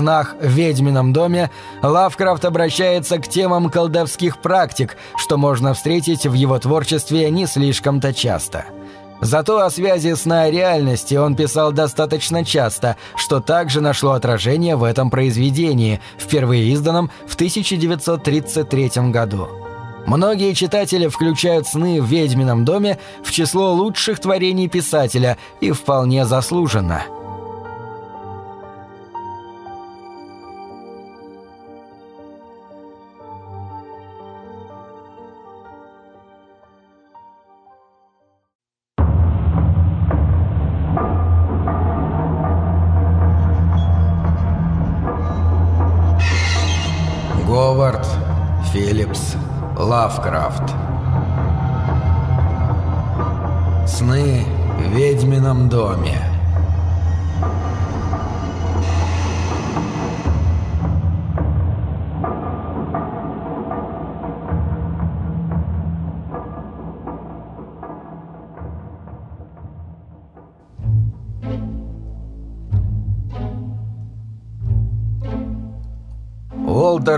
снах в ведьмином доме Лавкрафт обращается к темам колдовских практик, что можно встретить в его творчестве не слишком-то часто. Зато о связи сна и реальности он писал достаточно часто, что также нашло отражение в этом произведении, впервые изданном в 1933 году. Многие читатели включают сны в «Ведьмином доме» в число лучших творений писателя и вполне заслуженно –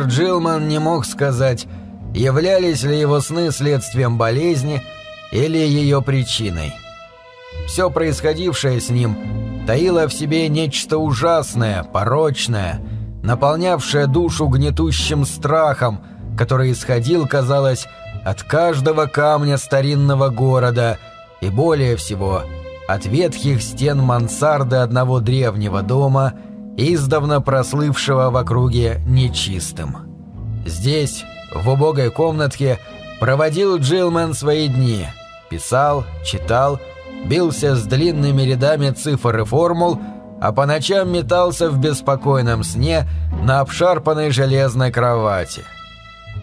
Уолтер Джилман не мог сказать являлись ли его сны следствием болезни или ее причиной. Все происходившее с ним таило в себе нечто ужасное, порочное, наполнявшее душу гнетущим страхом, который исходил, казалось, от каждого камня старинного города и более всего от ветхих стен мансарды одного древнего дома, издавна прослывшего в округе нечистым. Здесь, в убогой комнатке проводил Джилман свои дни. Писал, читал, бился с длинными рядами цифр и формул, а по ночам метался в беспокойном сне на обшарпанной железной кровати.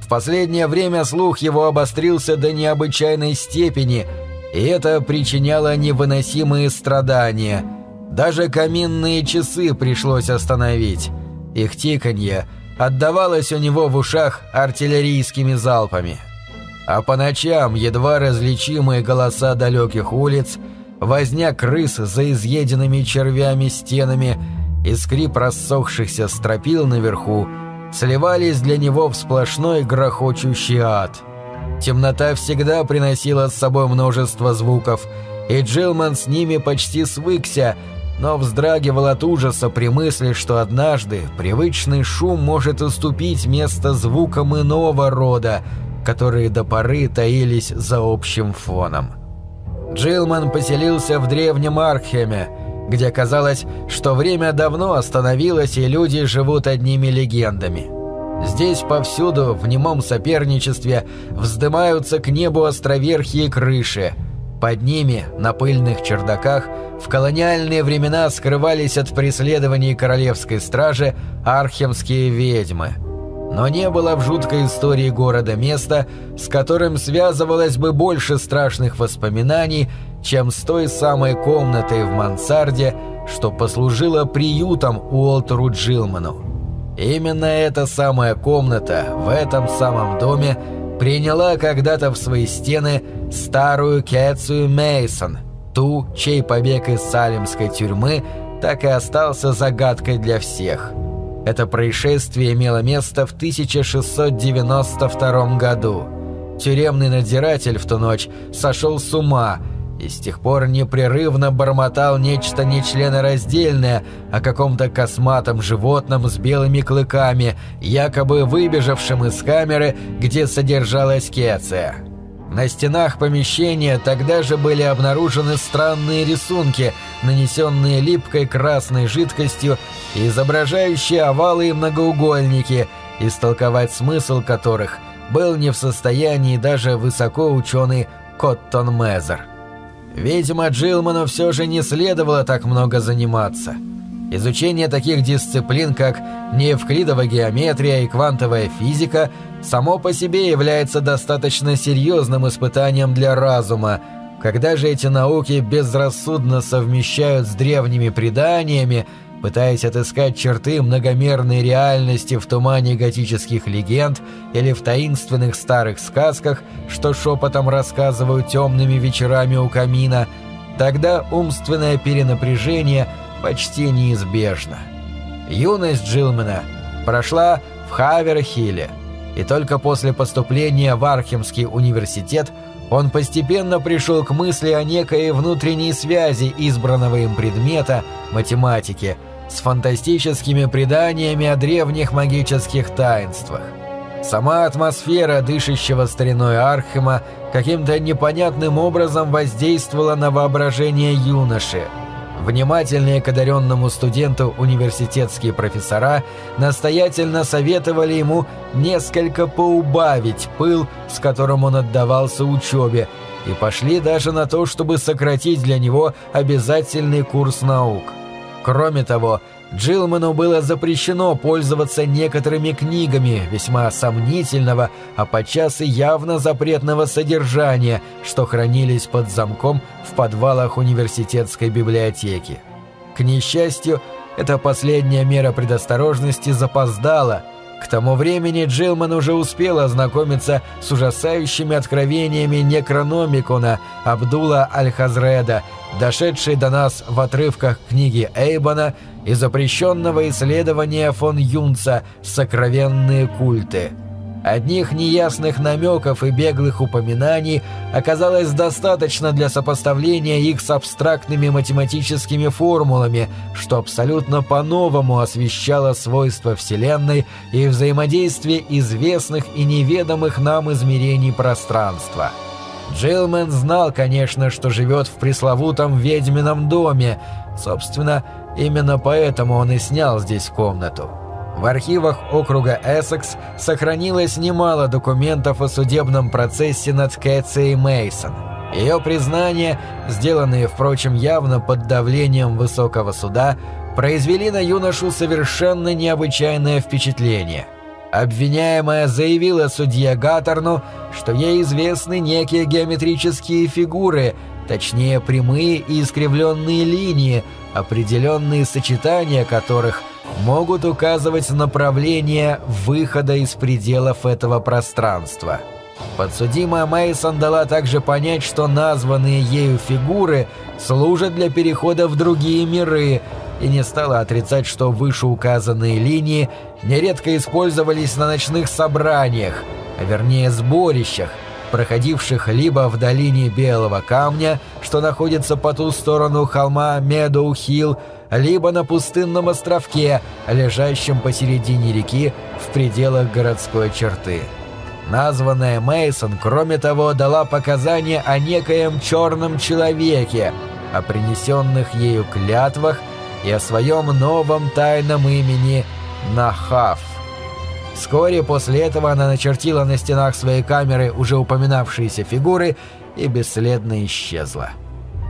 В последнее время слух его обострился до необычайной степени, и это причиняло невыносимые страдания. Даже каминные часы пришлось остановить. Их тиканье – отдавалось у него в ушах артиллерийскими залпами. А по ночам едва различимые голоса далеких улиц, возня крыс за изъеденными червями стенами и скрип рассохшихся стропил наверху сливались для него в сплошной грохочущий ад. Темнота всегда приносила с собой множество звуков, и Джилман с ними почти свыкся – но вздрагивал от ужаса при мысли, что однажды привычный шум может уступить место звукам иного рода, которые до поры таились за общим фоном. Джилман поселился в древнем Аркхеме, где казалось, что время давно остановилось и люди живут одними легендами. Здесь повсюду в немом соперничестве вздымаются к небу островерхие крыши – под ними, на пыльных чердаках, в колониальные времена скрывались от преследований королевской стражи архемские ведьмы. Но не было в жуткой истории города места, с которым связывалось бы больше страшных воспоминаний, чем с той самой комнатой в мансарде, что послужило приютом Уолтеру Джилману. Именно эта самая комната в этом самом доме приняла когда-то в свои стены старую Кэцию Мейсон, ту, чей побег из салемской тюрьмы так и остался загадкой для всех. Это происшествие имело место в 1692 году. Тюремный надзиратель в ту ночь сошел с ума и с тех пор непрерывно бормотал нечто нечленораздельное о каком-то косматом животном с белыми клыками, якобы выбежавшем из камеры, где содержалась Кеция. На стенах помещения тогда же были обнаружены странные рисунки, нанесенные липкой красной жидкостью и изображающие овалы и многоугольники, истолковать смысл которых был не в состоянии даже высоко ученый Коттон Мезер. Видимо, Джилману все же не следовало так много заниматься – Изучение таких дисциплин, как неевклидова геометрия и квантовая физика, само по себе является достаточно серьезным испытанием для разума. Когда же эти науки безрассудно совмещают с древними преданиями, пытаясь отыскать черты многомерной реальности в тумане готических легенд или в таинственных старых сказках, что шепотом рассказывают темными вечерами у камина, тогда умственное перенапряжение – почти неизбежно. Юность Джилмена прошла в Хаверхилле, и только после поступления в Архемский университет он постепенно пришел к мысли о некой внутренней связи избранного им предмета, математики, с фантастическими преданиями о древних магических таинствах. Сама атмосфера дышащего стариной Архема каким-то непонятным образом воздействовала на воображение юноши. Внимательные к одаренному студенту университетские профессора настоятельно советовали ему несколько поубавить пыл, с которым он отдавался учебе, и пошли даже на то, чтобы сократить для него обязательный курс наук. Кроме того, Джилману было запрещено пользоваться некоторыми книгами весьма сомнительного, а подчас и явно запретного содержания, что хранились под замком в подвалах университетской библиотеки. К несчастью, эта последняя мера предосторожности запоздала – к тому времени Джилман уже успел ознакомиться с ужасающими откровениями некрономикона Абдула Аль-Хазреда, дошедшей до нас в отрывках книги Эйбона и запрещенного исследования фон Юнца «Сокровенные культы». Одних неясных намеков и беглых упоминаний оказалось достаточно для сопоставления их с абстрактными математическими формулами, что абсолютно по-новому освещало свойства Вселенной и взаимодействие известных и неведомых нам измерений пространства. Джилмен знал, конечно, что живет в пресловутом ведьмином доме, собственно, именно поэтому он и снял здесь комнату. В архивах округа Эссекс сохранилось немало документов о судебном процессе над Кэtsiей Мейсон. Ее признания, сделанные, впрочем, явно под давлением высокого суда, произвели на юношу совершенно необычайное впечатление. Обвиняемая заявила судье Гаттерну, что ей известны некие геометрические фигуры, точнее прямые и искривленные линии, определенные сочетания которых – могут указывать направление выхода из пределов этого пространства. Подсудимая Мейсон дала также понять, что названные ею фигуры служат для перехода в другие миры, и не стала отрицать, что вышеуказанные линии нередко использовались на ночных собраниях, а вернее сборищах, проходивших либо в долине Белого Камня, что находится по ту сторону холма Медоу-Хилл, либо на пустынном островке, лежащем посередине реки в пределах городской черты. Названная Мейсон, кроме того, дала показания о некоем черном человеке, о принесенных ею клятвах и о своем новом тайном имени Нахав. Вскоре после этого она начертила на стенах своей камеры уже упоминавшиеся фигуры и бесследно исчезла.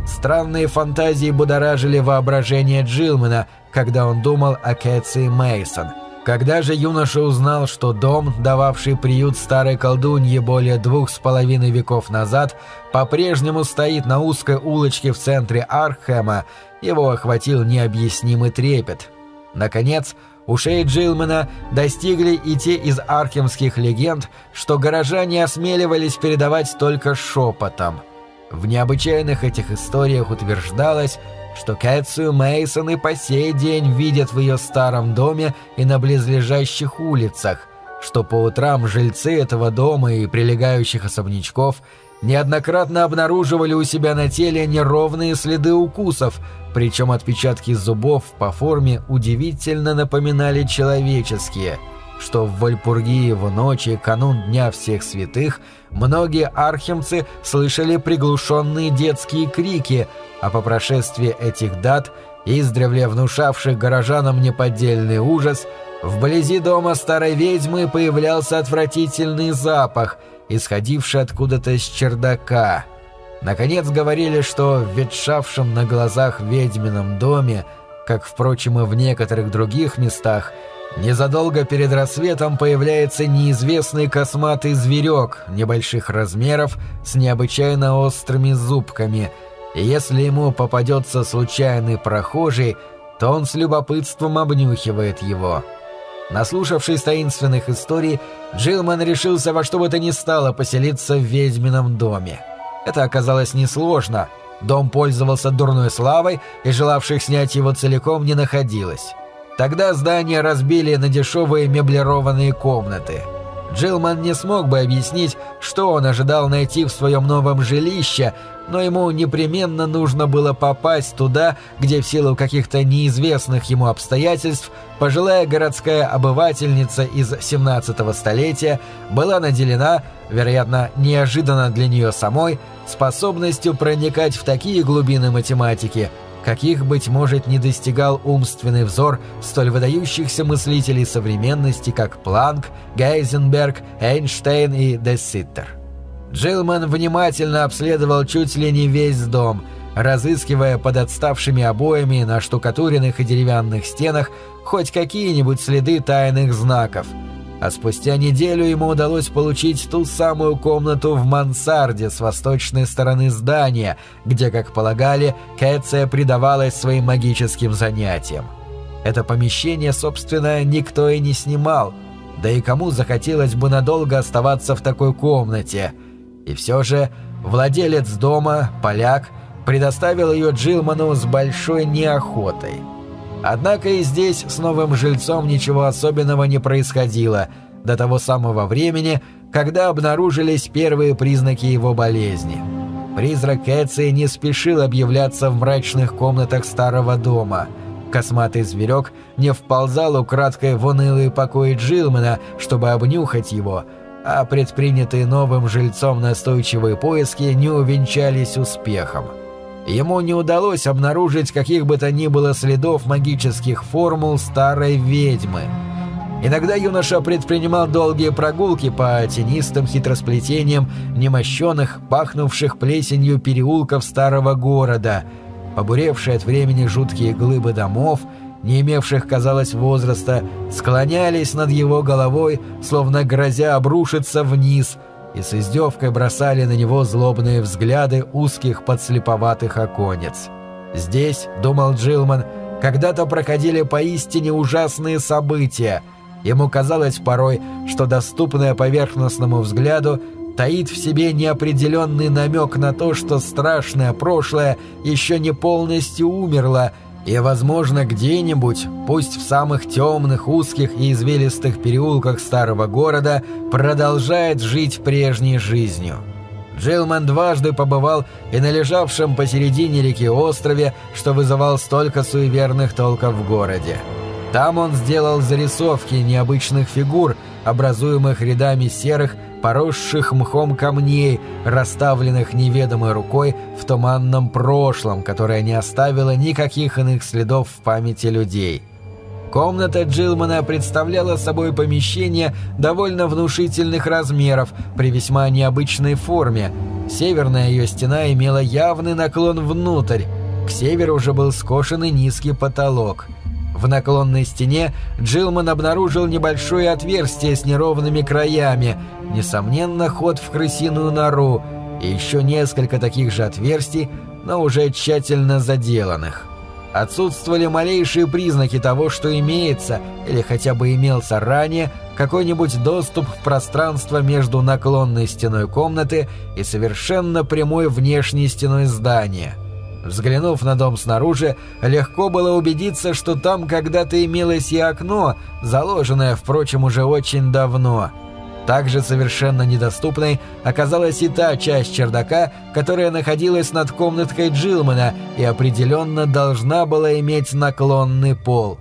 Странные фантазии будоражили воображение Джилмена, когда он думал о Кэтси Мейсон. Когда же юноша узнал, что дом, дававший приют старой колдунье более двух с половиной веков назад, по-прежнему стоит на узкой улочке в центре Архема, его охватил необъяснимый трепет. Наконец, ушей Джилмена достигли и те из архемских легенд, что горожане осмеливались передавать только шепотом – в необычайных этих историях утверждалось, что Кэтсию Мейсон и по сей день видят в ее старом доме и на близлежащих улицах, что по утрам жильцы этого дома и прилегающих особнячков неоднократно обнаруживали у себя на теле неровные следы укусов, причем отпечатки зубов по форме удивительно напоминали человеческие – что в Вальпургии в ночи канун Дня Всех Святых многие архимцы слышали приглушенные детские крики, а по прошествии этих дат, издревле внушавших горожанам неподдельный ужас, вблизи дома старой ведьмы появлялся отвратительный запах, исходивший откуда-то с чердака. Наконец говорили, что в ветшавшем на глазах ведьмином доме, как, впрочем, и в некоторых других местах, Незадолго перед рассветом появляется неизвестный косматый зверек небольших размеров с необычайно острыми зубками, и если ему попадется случайный прохожий, то он с любопытством обнюхивает его. Наслушавшись таинственных историй, Джилман решился во что бы то ни стало поселиться в ведьмином доме. Это оказалось несложно. Дом пользовался дурной славой, и желавших снять его целиком не находилось. Тогда здание разбили на дешевые меблированные комнаты. Джилман не смог бы объяснить, что он ожидал найти в своем новом жилище, но ему непременно нужно было попасть туда, где в силу каких-то неизвестных ему обстоятельств пожилая городская обывательница из 17 столетия была наделена, вероятно, неожиданно для нее самой, способностью проникать в такие глубины математики, каких, быть может, не достигал умственный взор столь выдающихся мыслителей современности, как Планк, Гейзенберг, Эйнштейн и Десситтер. Джилман внимательно обследовал чуть ли не весь дом, разыскивая под отставшими обоями на штукатуренных и деревянных стенах хоть какие-нибудь следы тайных знаков. А спустя неделю ему удалось получить ту самую комнату в мансарде с восточной стороны здания, где, как полагали, Кэция предавалась своим магическим занятиям. Это помещение, собственно, никто и не снимал, да и кому захотелось бы надолго оставаться в такой комнате – и все же владелец дома, поляк, предоставил ее Джилману с большой неохотой. Однако и здесь с новым жильцом ничего особенного не происходило до того самого времени, когда обнаружились первые признаки его болезни. Призрак Эции не спешил объявляться в мрачных комнатах старого дома. Косматый зверек не вползал украдкой в унылые покои Джилмана, чтобы обнюхать его – а предпринятые новым жильцом настойчивые поиски не увенчались успехом. Ему не удалось обнаружить каких бы то ни было следов магических формул старой ведьмы. Иногда юноша предпринимал долгие прогулки по тенистым хитросплетениям немощенных, пахнувших плесенью переулков старого города, побуревшие от времени жуткие глыбы домов – не имевших, казалось, возраста, склонялись над его головой, словно грозя обрушиться вниз, и с издевкой бросали на него злобные взгляды узких подслеповатых оконец. Здесь, думал Джилман, когда-то проходили поистине ужасные события. Ему казалось порой, что доступное поверхностному взгляду таит в себе неопределенный намек на то, что страшное прошлое еще не полностью умерло, и, возможно, где-нибудь, пусть в самых темных, узких и извилистых переулках старого города, продолжает жить прежней жизнью. Джилман дважды побывал и на лежавшем посередине реки острове, что вызывал столько суеверных толков в городе. Там он сделал зарисовки необычных фигур, образуемых рядами серых, поросших мхом камней, расставленных неведомой рукой в туманном прошлом, которое не оставило никаких иных следов в памяти людей. Комната Джилмана представляла собой помещение довольно внушительных размеров при весьма необычной форме. Северная ее стена имела явный наклон внутрь, к северу уже был скошенный низкий потолок – в наклонной стене Джилман обнаружил небольшое отверстие с неровными краями, несомненно, ход в крысиную нору, и еще несколько таких же отверстий, но уже тщательно заделанных. Отсутствовали малейшие признаки того, что имеется, или хотя бы имелся ранее, какой-нибудь доступ в пространство между наклонной стеной комнаты и совершенно прямой внешней стеной здания – Взглянув на дом снаружи, легко было убедиться, что там когда-то имелось и окно, заложенное, впрочем, уже очень давно. Также совершенно недоступной оказалась и та часть чердака, которая находилась над комнаткой Джилмана и определенно должна была иметь наклонный пол.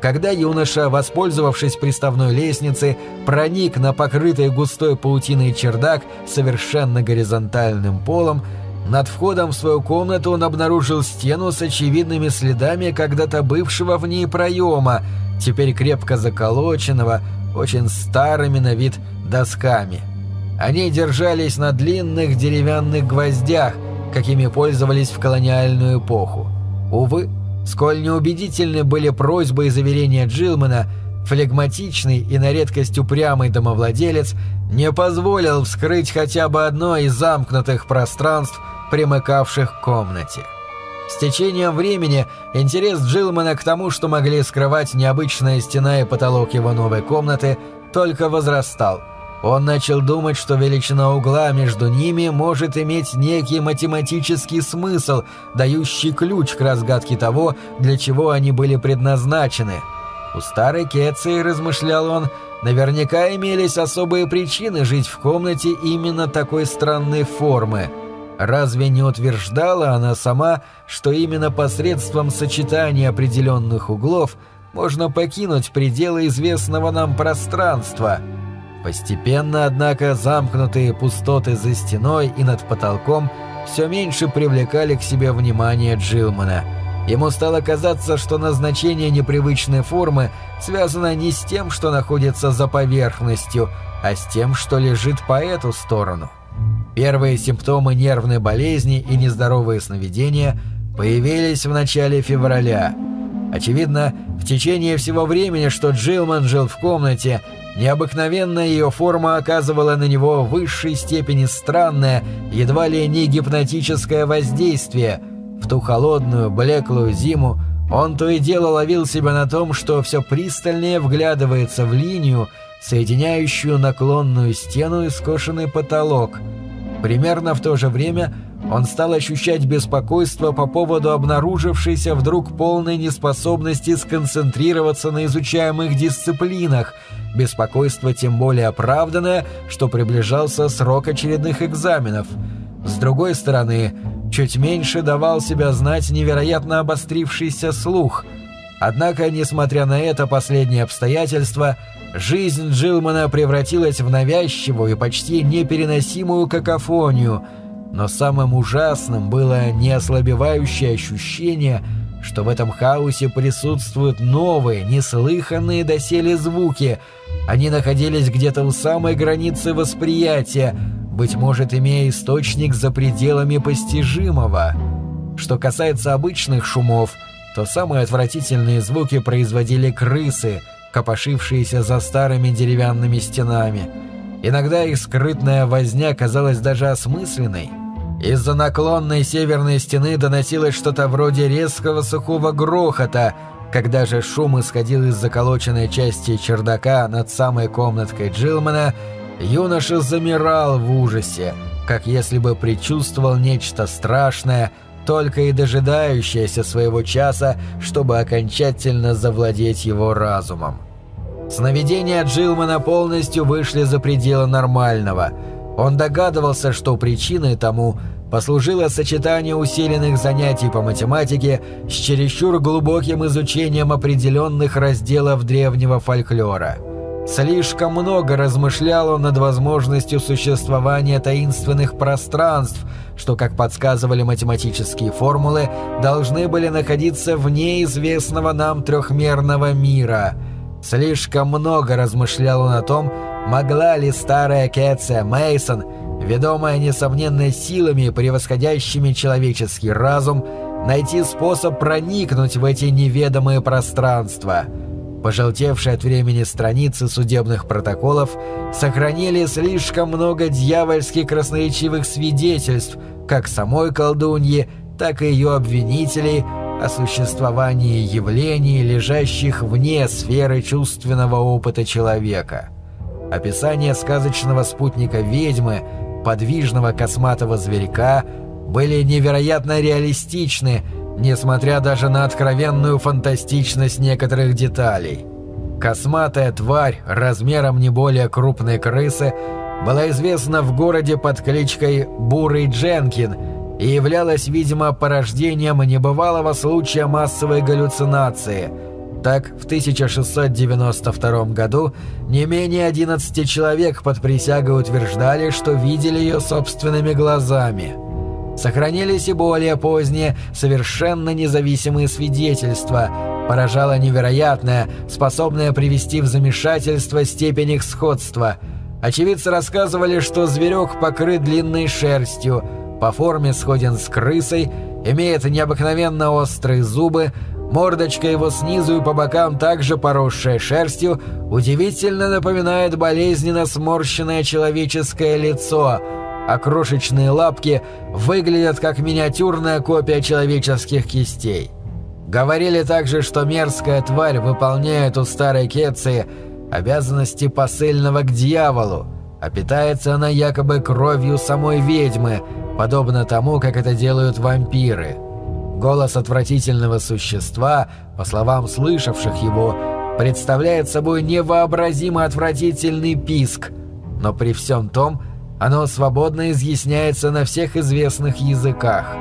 Когда юноша, воспользовавшись приставной лестницей, проник на покрытый густой паутиной чердак совершенно горизонтальным полом, над входом в свою комнату он обнаружил стену с очевидными следами когда-то бывшего в ней проема, теперь крепко заколоченного, очень старыми на вид досками. Они держались на длинных деревянных гвоздях, какими пользовались в колониальную эпоху. Увы, сколь неубедительны были просьбы и заверения Джилмана, флегматичный и на редкость упрямый домовладелец не позволил вскрыть хотя бы одно из замкнутых пространств, примыкавших к комнате. С течением времени интерес Джилмана к тому, что могли скрывать необычная стена и потолок его новой комнаты, только возрастал. Он начал думать, что величина угла между ними может иметь некий математический смысл, дающий ключ к разгадке того, для чего они были предназначены – У старой Кетции, размышлял он, наверняка имелись особые причины жить в комнате именно такой странной формы. Разве не утверждала она сама, что именно посредством сочетания определенных углов можно покинуть пределы известного нам пространства? Постепенно, однако, замкнутые пустоты за стеной и над потолком все меньше привлекали к себе внимание Джилмана – Ему стало казаться, что назначение непривычной формы связано не с тем, что находится за поверхностью, а с тем, что лежит по эту сторону. Первые симптомы нервной болезни и нездоровые сновидения появились в начале февраля. Очевидно, в течение всего времени, что Джилман жил в комнате, необыкновенная ее форма оказывала на него в высшей степени странное, едва ли не гипнотическое воздействие – в ту холодную, блеклую зиму он то и дело ловил себя на том, что все пристальнее вглядывается в линию, соединяющую наклонную стену и скошенный потолок. Примерно в то же время он стал ощущать беспокойство по поводу обнаружившейся вдруг полной неспособности сконцентрироваться на изучаемых дисциплинах, беспокойство тем более оправданное, что приближался срок очередных экзаменов. С другой стороны, Чуть меньше давал себя знать невероятно обострившийся слух. Однако, несмотря на это последнее обстоятельство, жизнь Джилмана превратилась в навязчивую и почти непереносимую какофонию, но самым ужасным было неослабевающее ощущение, что в этом хаосе присутствуют новые, неслыханные доселе звуки. Они находились где-то у самой границы восприятия, быть может, имея источник за пределами постижимого. Что касается обычных шумов, то самые отвратительные звуки производили крысы, копошившиеся за старыми деревянными стенами. Иногда их скрытная возня казалась даже осмысленной. Из-за наклонной северной стены доносилось что-то вроде резкого сухого грохота, когда же шум исходил из заколоченной части чердака над самой комнаткой Джилмана – юноша замирал в ужасе, как если бы предчувствовал нечто страшное, только и дожидающееся своего часа, чтобы окончательно завладеть его разумом. Сновидения Джилмана полностью вышли за пределы нормального. Он догадывался, что причиной тому послужило сочетание усиленных занятий по математике с чересчур глубоким изучением определенных разделов древнего фольклора – Слишком много размышлял он над возможностью существования таинственных пространств, что, как подсказывали математические формулы, должны были находиться вне известного нам трехмерного мира. Слишком много размышлял он о том, могла ли старая Кэция Мейсон, ведомая несомненно силами, превосходящими человеческий разум, найти способ проникнуть в эти неведомые пространства – Пожелтевшие от времени страницы судебных протоколов сохранили слишком много дьявольски красноречивых свидетельств как самой колдуньи, так и ее обвинителей о существовании явлений, лежащих вне сферы чувственного опыта человека. Описание сказочного спутника ведьмы, подвижного косматого зверька, были невероятно реалистичны – несмотря даже на откровенную фантастичность некоторых деталей. Косматая тварь размером не более крупной крысы была известна в городе под кличкой Бурый Дженкин и являлась, видимо, порождением небывалого случая массовой галлюцинации. Так, в 1692 году не менее 11 человек под присягой утверждали, что видели ее собственными глазами – Сохранились и более поздние, совершенно независимые свидетельства. Поражало невероятное, способное привести в замешательство степень их сходства. Очевидцы рассказывали, что зверек покрыт длинной шерстью, по форме сходен с крысой, имеет необыкновенно острые зубы, мордочка его снизу и по бокам также поросшая шерстью, удивительно напоминает болезненно сморщенное человеческое лицо – а крошечные лапки выглядят как миниатюрная копия человеческих кистей. Говорили также, что мерзкая тварь выполняет у старой Кетции обязанности посыльного к дьяволу, а питается она якобы кровью самой ведьмы, подобно тому, как это делают вампиры. Голос отвратительного существа, по словам слышавших его, представляет собой невообразимо отвратительный писк, но при всем том оно свободно изъясняется на всех известных языках.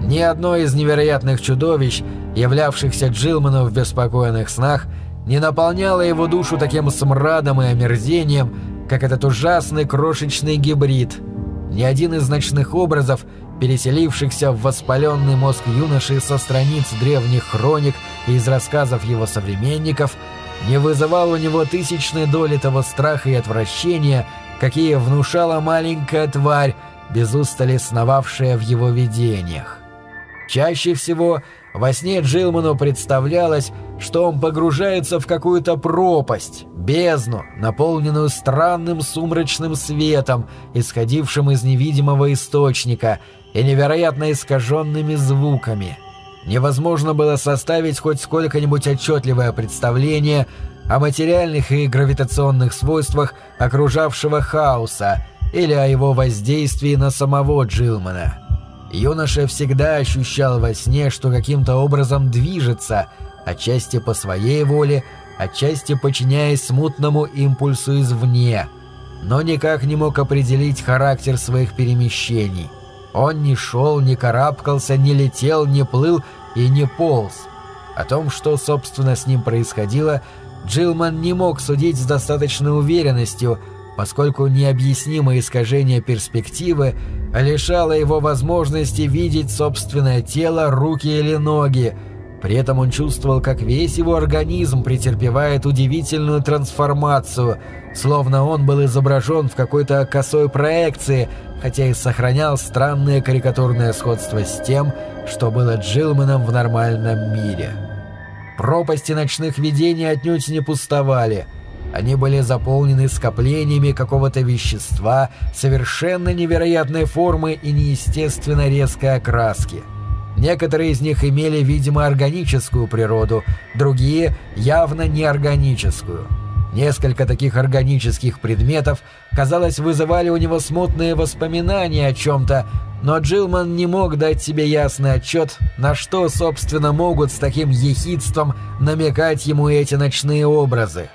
Ни одно из невероятных чудовищ, являвшихся Джилману в беспокойных снах, не наполняло его душу таким смрадом и омерзением, как этот ужасный крошечный гибрид. Ни один из ночных образов, переселившихся в воспаленный мозг юноши со страниц древних хроник и из рассказов его современников, не вызывал у него тысячной доли того страха и отвращения, какие внушала маленькая тварь, без устали сновавшая в его видениях. Чаще всего во сне Джилману представлялось, что он погружается в какую-то пропасть, бездну, наполненную странным сумрачным светом, исходившим из невидимого источника и невероятно искаженными звуками. Невозможно было составить хоть сколько-нибудь отчетливое представление о материальных и гравитационных свойствах окружавшего хаоса или о его воздействии на самого Джилмана. Юноша всегда ощущал во сне, что каким-то образом движется, отчасти по своей воле, отчасти подчиняясь смутному импульсу извне, но никак не мог определить характер своих перемещений. Он не шел, не карабкался, не летел, не плыл и не полз. О том, что, собственно, с ним происходило, Джилман не мог судить с достаточной уверенностью, поскольку необъяснимое искажение перспективы лишало его возможности видеть собственное тело, руки или ноги. При этом он чувствовал, как весь его организм претерпевает удивительную трансформацию, словно он был изображен в какой-то косой проекции, хотя и сохранял странное карикатурное сходство с тем, что было Джилманом в нормальном мире. Пропасти ночных видений отнюдь не пустовали. Они были заполнены скоплениями какого-то вещества совершенно невероятной формы и неестественно резкой окраски. Некоторые из них имели, видимо, органическую природу, другие – явно неорганическую. Несколько таких органических предметов, казалось, вызывали у него смутные воспоминания о чем-то, но Джилман не мог дать себе ясный отчет, на что, собственно, могут с таким ехидством намекать ему эти ночные образы.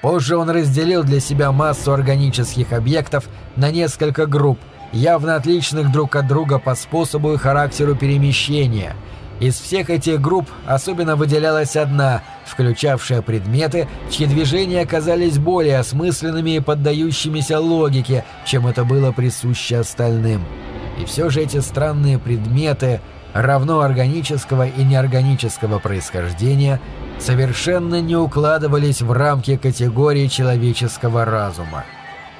Позже он разделил для себя массу органических объектов на несколько групп, явно отличных друг от друга по способу и характеру перемещения. Из всех этих групп особенно выделялась одна, включавшая предметы, чьи движения оказались более осмысленными и поддающимися логике, чем это было присуще остальным. И все же эти странные предметы, равно органического и неорганического происхождения, совершенно не укладывались в рамки категории человеческого разума.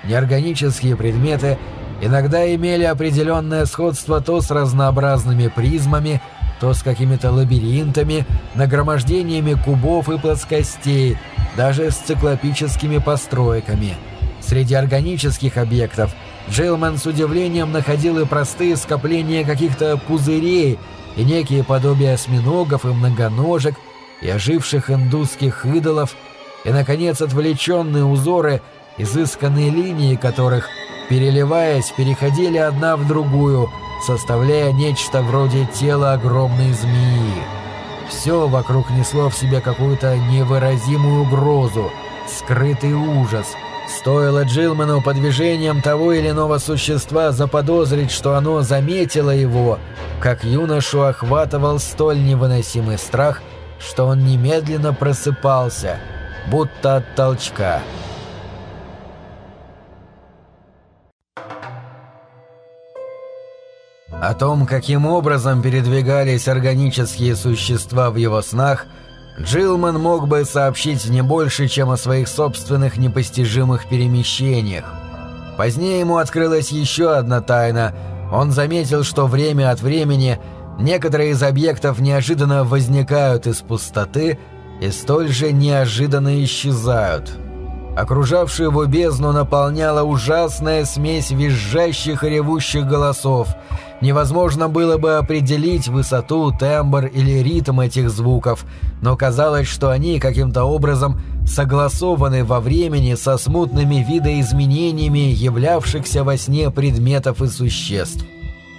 Неорганические предметы иногда имели определенное сходство то с разнообразными призмами, то с какими-то лабиринтами, нагромождениями кубов и плоскостей, даже с циклопическими постройками. Среди органических объектов – Джилман с удивлением находил и простые скопления каких-то пузырей, и некие подобия осьминогов и многоножек, и оживших индусских идолов, и, наконец, отвлеченные узоры, изысканные линии которых, переливаясь, переходили одна в другую, составляя нечто вроде тела огромной змеи. Все вокруг несло в себе какую-то невыразимую угрозу, скрытый ужас — Стоило Джилману по движениям того или иного существа заподозрить, что оно заметило его, как юношу охватывал столь невыносимый страх, что он немедленно просыпался, будто от толчка. О том, каким образом передвигались органические существа в его снах – Джилман мог бы сообщить не больше, чем о своих собственных непостижимых перемещениях. Позднее ему открылась еще одна тайна. Он заметил, что время от времени некоторые из объектов неожиданно возникают из пустоты и столь же неожиданно исчезают. Окружавшую его бездну наполняла ужасная смесь визжащих и ревущих голосов. Невозможно было бы определить высоту, тембр или ритм этих звуков, но казалось, что они каким-то образом согласованы во времени со смутными видоизменениями являвшихся во сне предметов и существ.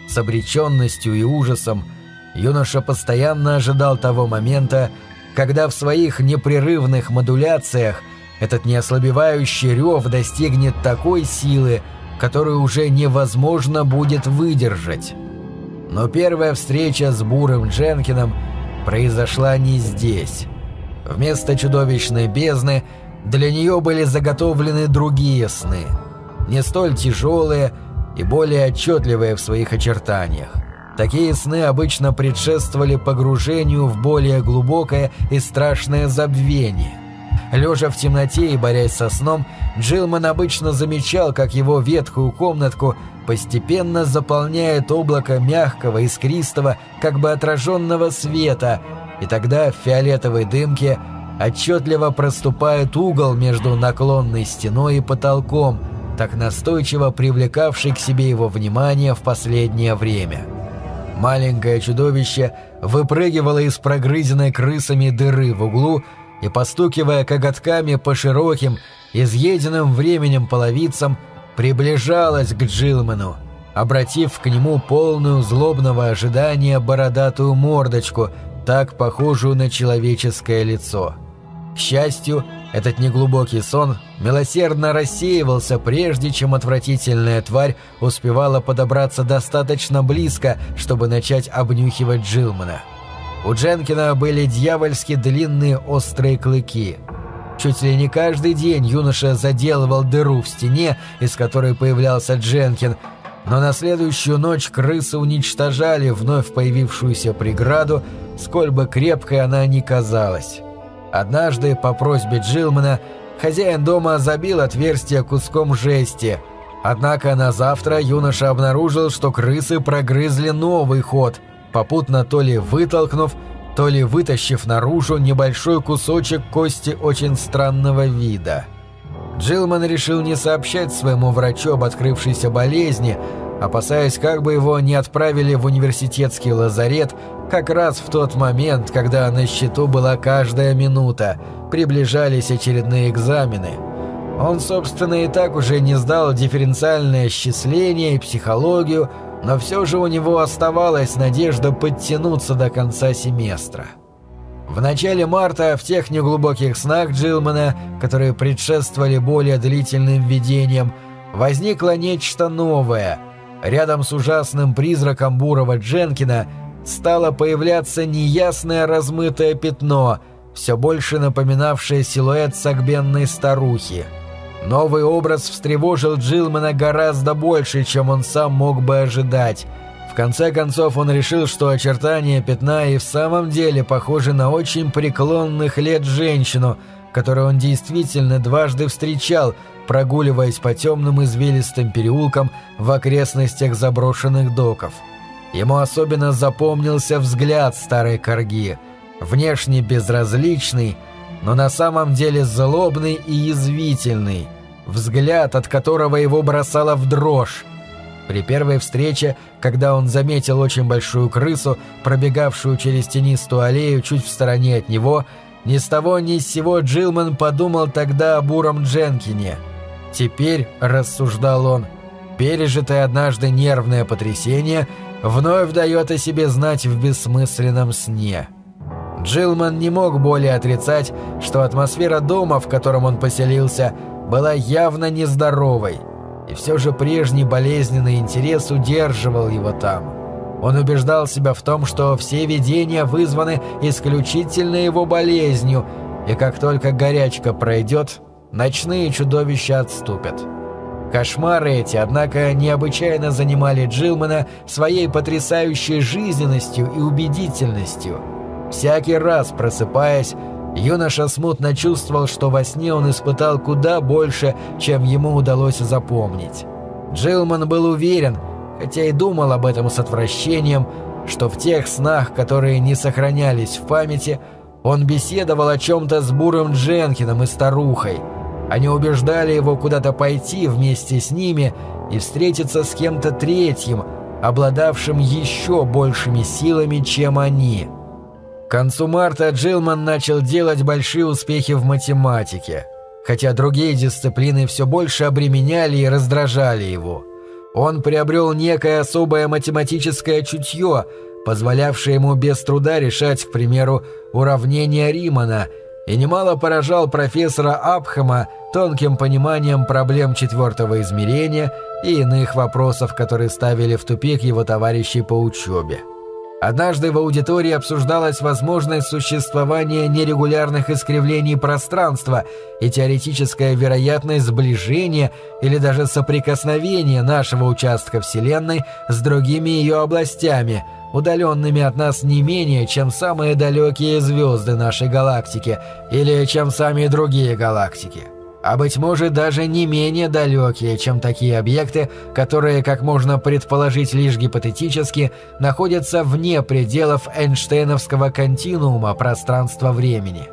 С обреченностью и ужасом юноша постоянно ожидал того момента, когда в своих непрерывных модуляциях этот неослабевающий рев достигнет такой силы, которую уже невозможно будет выдержать. Но первая встреча с Бурым Дженкином произошла не здесь. Вместо чудовищной бездны для нее были заготовлены другие сны, не столь тяжелые и более отчетливые в своих очертаниях. Такие сны обычно предшествовали погружению в более глубокое и страшное забвение. Лежа в темноте и борясь со сном, Джилман обычно замечал, как его ветхую комнатку постепенно заполняет облако мягкого, искристого, как бы отраженного света, и тогда в фиолетовой дымке отчетливо проступает угол между наклонной стеной и потолком, так настойчиво привлекавший к себе его внимание в последнее время. Маленькое чудовище выпрыгивало из прогрызенной крысами дыры в углу и, постукивая коготками по широким, изъеденным временем половицам, приближалось к Джилману, обратив к нему полную злобного ожидания бородатую мордочку, так похожую на человеческое лицо. К счастью, этот неглубокий сон милосердно рассеивался, прежде чем отвратительная тварь успевала подобраться достаточно близко, чтобы начать обнюхивать Джилмана. У Дженкина были дьявольски длинные острые клыки. Чуть ли не каждый день юноша заделывал дыру в стене, из которой появлялся Дженкин, но на следующую ночь крысы уничтожали вновь появившуюся преграду, сколь бы крепкой она ни казалась. Однажды, по просьбе Джилмана, хозяин дома забил отверстие куском жести. Однако на завтра юноша обнаружил, что крысы прогрызли новый ход, попутно то ли вытолкнув, то ли вытащив наружу небольшой кусочек кости очень странного вида. Джилман решил не сообщать своему врачу об открывшейся болезни, опасаясь, как бы его не отправили в университетский лазарет как раз в тот момент, когда на счету была каждая минута, приближались очередные экзамены. Он, собственно, и так уже не сдал дифференциальное счисление и психологию, но все же у него оставалась надежда подтянуться до конца семестра. В начале марта в тех неглубоких снах Джилмана, которые предшествовали более длительным видениям, возникло нечто новое – Рядом с ужасным призраком бурого Дженкина стало появляться неясное размытое пятно, все больше напоминавшее силуэт сагбенной старухи. Новый образ встревожил Джилмана гораздо больше, чем он сам мог бы ожидать. В конце концов он решил, что очертания пятна и в самом деле похожи на очень преклонных лет женщину, которую он действительно дважды встречал – прогуливаясь по темным извилистым переулкам в окрестностях заброшенных доков. Ему особенно запомнился взгляд старой корги, внешне безразличный, но на самом деле злобный и язвительный, взгляд, от которого его бросало в дрожь. При первой встрече, когда он заметил очень большую крысу, пробегавшую через тенистую аллею чуть в стороне от него, ни с того ни с сего Джилман подумал тогда о буром Дженкине – Теперь, рассуждал он, пережитое однажды нервное потрясение вновь дает о себе знать в бессмысленном сне. Джилман не мог более отрицать, что атмосфера дома, в котором он поселился, была явно нездоровой, и все же прежний болезненный интерес удерживал его там. Он убеждал себя в том, что все видения вызваны исключительно его болезнью, и как только горячка пройдет, ночные чудовища отступят. Кошмары эти, однако, необычайно занимали Джилмана своей потрясающей жизненностью и убедительностью. Всякий раз просыпаясь, юноша смутно чувствовал, что во сне он испытал куда больше, чем ему удалось запомнить. Джилман был уверен, хотя и думал об этом с отвращением, что в тех снах, которые не сохранялись в памяти, он беседовал о чем-то с Буром Дженкином и старухой – они убеждали его куда-то пойти вместе с ними и встретиться с кем-то третьим, обладавшим еще большими силами, чем они. К концу марта Джилман начал делать большие успехи в математике, хотя другие дисциплины все больше обременяли и раздражали его. Он приобрел некое особое математическое чутье, позволявший ему без труда решать, к примеру, уравнения Римана, и немало поражал профессора Абхама тонким пониманием проблем четвертого измерения и иных вопросов, которые ставили в тупик его товарищей по учебе. Однажды в аудитории обсуждалась возможность существования нерегулярных искривлений пространства и теоретическая вероятность сближения или даже соприкосновения нашего участка Вселенной с другими ее областями, удаленными от нас не менее, чем самые далекие звезды нашей галактики или чем сами другие галактики а быть может даже не менее далекие, чем такие объекты, которые, как можно предположить лишь гипотетически, находятся вне пределов Эйнштейновского континуума пространства-времени.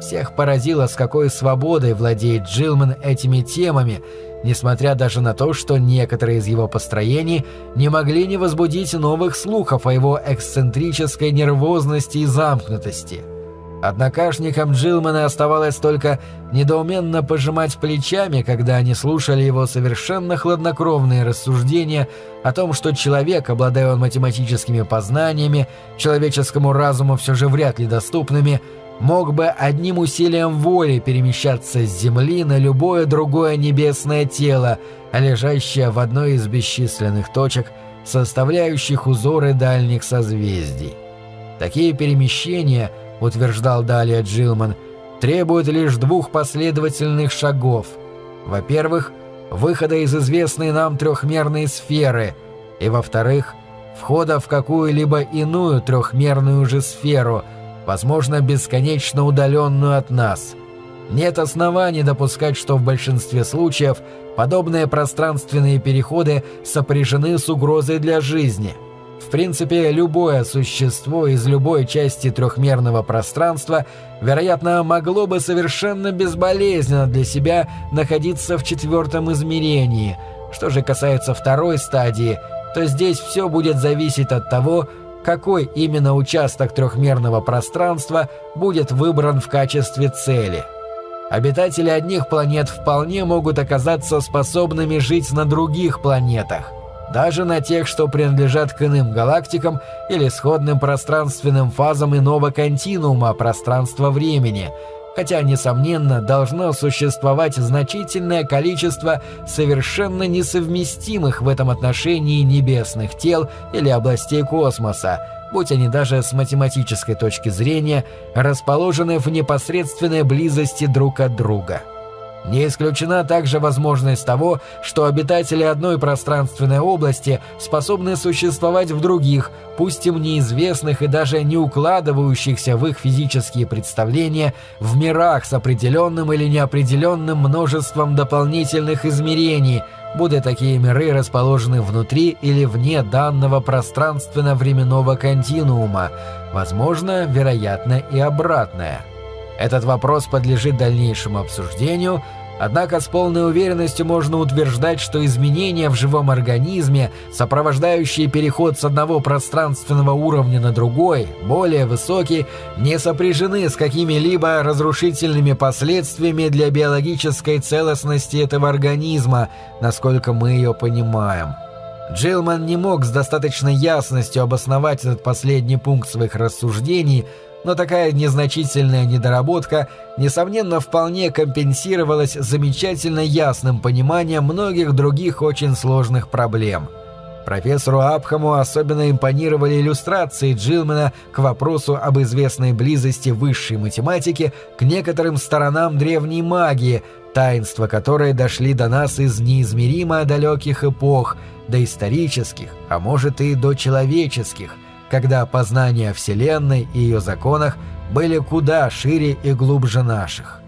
Всех поразило, с какой свободой владеет Джилман этими темами, несмотря даже на то, что некоторые из его построений не могли не возбудить новых слухов о его эксцентрической нервозности и замкнутости – Однокашникам Джилмана оставалось только недоуменно пожимать плечами, когда они слушали его совершенно хладнокровные рассуждения о том, что человек, обладая он математическими познаниями, человеческому разуму все же вряд ли доступными, мог бы одним усилием воли перемещаться с Земли на любое другое небесное тело, лежащее в одной из бесчисленных точек, составляющих узоры дальних созвездий. Такие перемещения – утверждал далее Джилман, требует лишь двух последовательных шагов. Во-первых, выхода из известной нам трехмерной сферы, и во-вторых, входа в какую-либо иную трехмерную же сферу, возможно, бесконечно удаленную от нас. Нет оснований допускать, что в большинстве случаев подобные пространственные переходы сопряжены с угрозой для жизни – в принципе, любое существо из любой части трехмерного пространства, вероятно, могло бы совершенно безболезненно для себя находиться в четвертом измерении. Что же касается второй стадии, то здесь все будет зависеть от того, какой именно участок трехмерного пространства будет выбран в качестве цели. Обитатели одних планет вполне могут оказаться способными жить на других планетах, даже на тех, что принадлежат к иным галактикам или сходным пространственным фазам иного континуума пространства-времени, хотя, несомненно, должно существовать значительное количество совершенно несовместимых в этом отношении небесных тел или областей космоса, будь они даже с математической точки зрения расположены в непосредственной близости друг от друга. Не исключена также возможность того, что обитатели одной пространственной области способны существовать в других, пусть им неизвестных и даже не укладывающихся в их физические представления, в мирах с определенным или неопределенным множеством дополнительных измерений, будут такие миры расположены внутри или вне данного пространственно-временного континуума, возможно, вероятно и обратное. Этот вопрос подлежит дальнейшему обсуждению, однако с полной уверенностью можно утверждать, что изменения в живом организме, сопровождающие переход с одного пространственного уровня на другой, более высокий, не сопряжены с какими-либо разрушительными последствиями для биологической целостности этого организма, насколько мы ее понимаем. Джилман не мог с достаточной ясностью обосновать этот последний пункт своих рассуждений – но такая незначительная недоработка, несомненно, вполне компенсировалась замечательно ясным пониманием многих других очень сложных проблем. Профессору Абхаму особенно импонировали иллюстрации Джилмена к вопросу об известной близости высшей математики к некоторым сторонам древней магии, таинства которой дошли до нас из неизмеримо далеких эпох, до исторических, а может и до человеческих – когда познания Вселенной и ее законах были куда шире и глубже наших.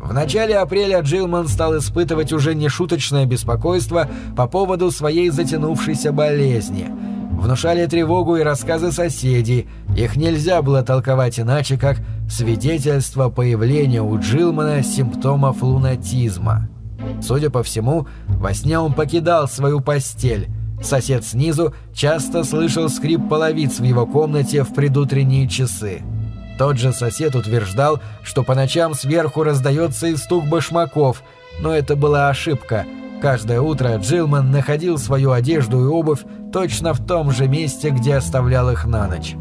В начале апреля Джилман стал испытывать уже нешуточное беспокойство по поводу своей затянувшейся болезни. Внушали тревогу и рассказы соседей, их нельзя было толковать иначе, как свидетельство появления у Джилмана симптомов лунатизма. Судя по всему, во сне он покидал свою постель – Сосед снизу часто слышал скрип половиц в его комнате в предутренние часы. Тот же сосед утверждал, что по ночам сверху раздается и стук башмаков, но это была ошибка. Каждое утро Джилман находил свою одежду и обувь точно в том же месте, где оставлял их на ночь.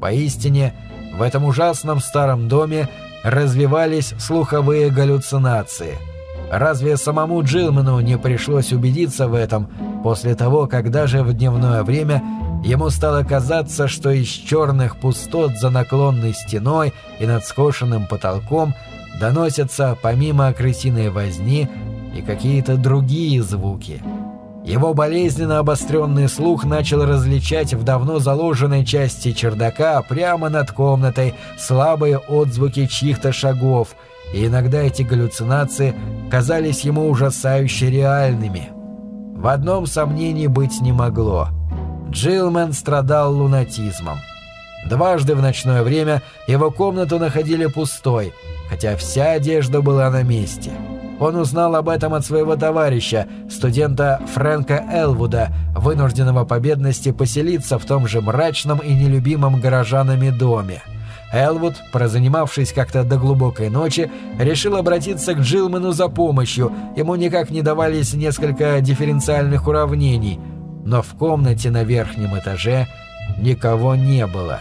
Поистине, в этом ужасном старом доме развивались слуховые галлюцинации. Разве самому Джилману не пришлось убедиться в этом после того, как даже в дневное время ему стало казаться, что из черных пустот за наклонной стеной и над скошенным потолком доносятся помимо крысиной возни и какие-то другие звуки – его болезненно обостренный слух начал различать в давно заложенной части чердака прямо над комнатой слабые отзвуки чьих-то шагов, и иногда эти галлюцинации казались ему ужасающе реальными. В одном сомнении быть не могло. Джилмен страдал лунатизмом. Дважды в ночное время его комнату находили пустой, хотя вся одежда была на месте – он узнал об этом от своего товарища, студента Фрэнка Элвуда, вынужденного по бедности поселиться в том же мрачном и нелюбимом горожанами доме. Элвуд, прозанимавшись как-то до глубокой ночи, решил обратиться к Джилману за помощью, ему никак не давались несколько дифференциальных уравнений, но в комнате на верхнем этаже никого не было.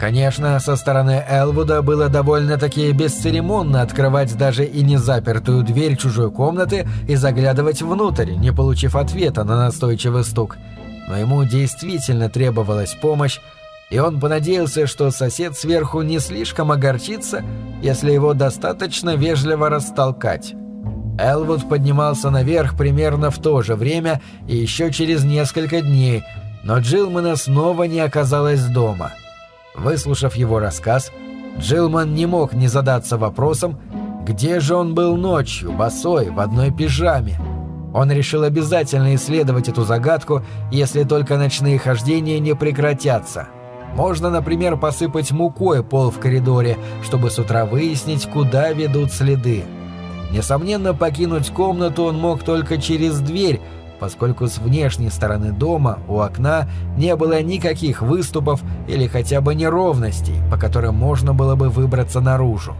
Конечно, со стороны Элвуда было довольно-таки бесцеремонно открывать даже и незапертую дверь чужой комнаты и заглядывать внутрь, не получив ответа на настойчивый стук. Но ему действительно требовалась помощь, и он понадеялся, что сосед сверху не слишком огорчится, если его достаточно вежливо растолкать. Элвуд поднимался наверх примерно в то же время и еще через несколько дней, но Джилмана снова не оказалось дома – Выслушав его рассказ, Джилман не мог не задаться вопросом, где же он был ночью, босой, в одной пижаме. Он решил обязательно исследовать эту загадку, если только ночные хождения не прекратятся. Можно, например, посыпать мукой пол в коридоре, чтобы с утра выяснить, куда ведут следы. Несомненно, покинуть комнату он мог только через дверь, поскольку с внешней стороны дома у окна не было никаких выступов или хотя бы неровностей, по которым можно было бы выбраться наружу.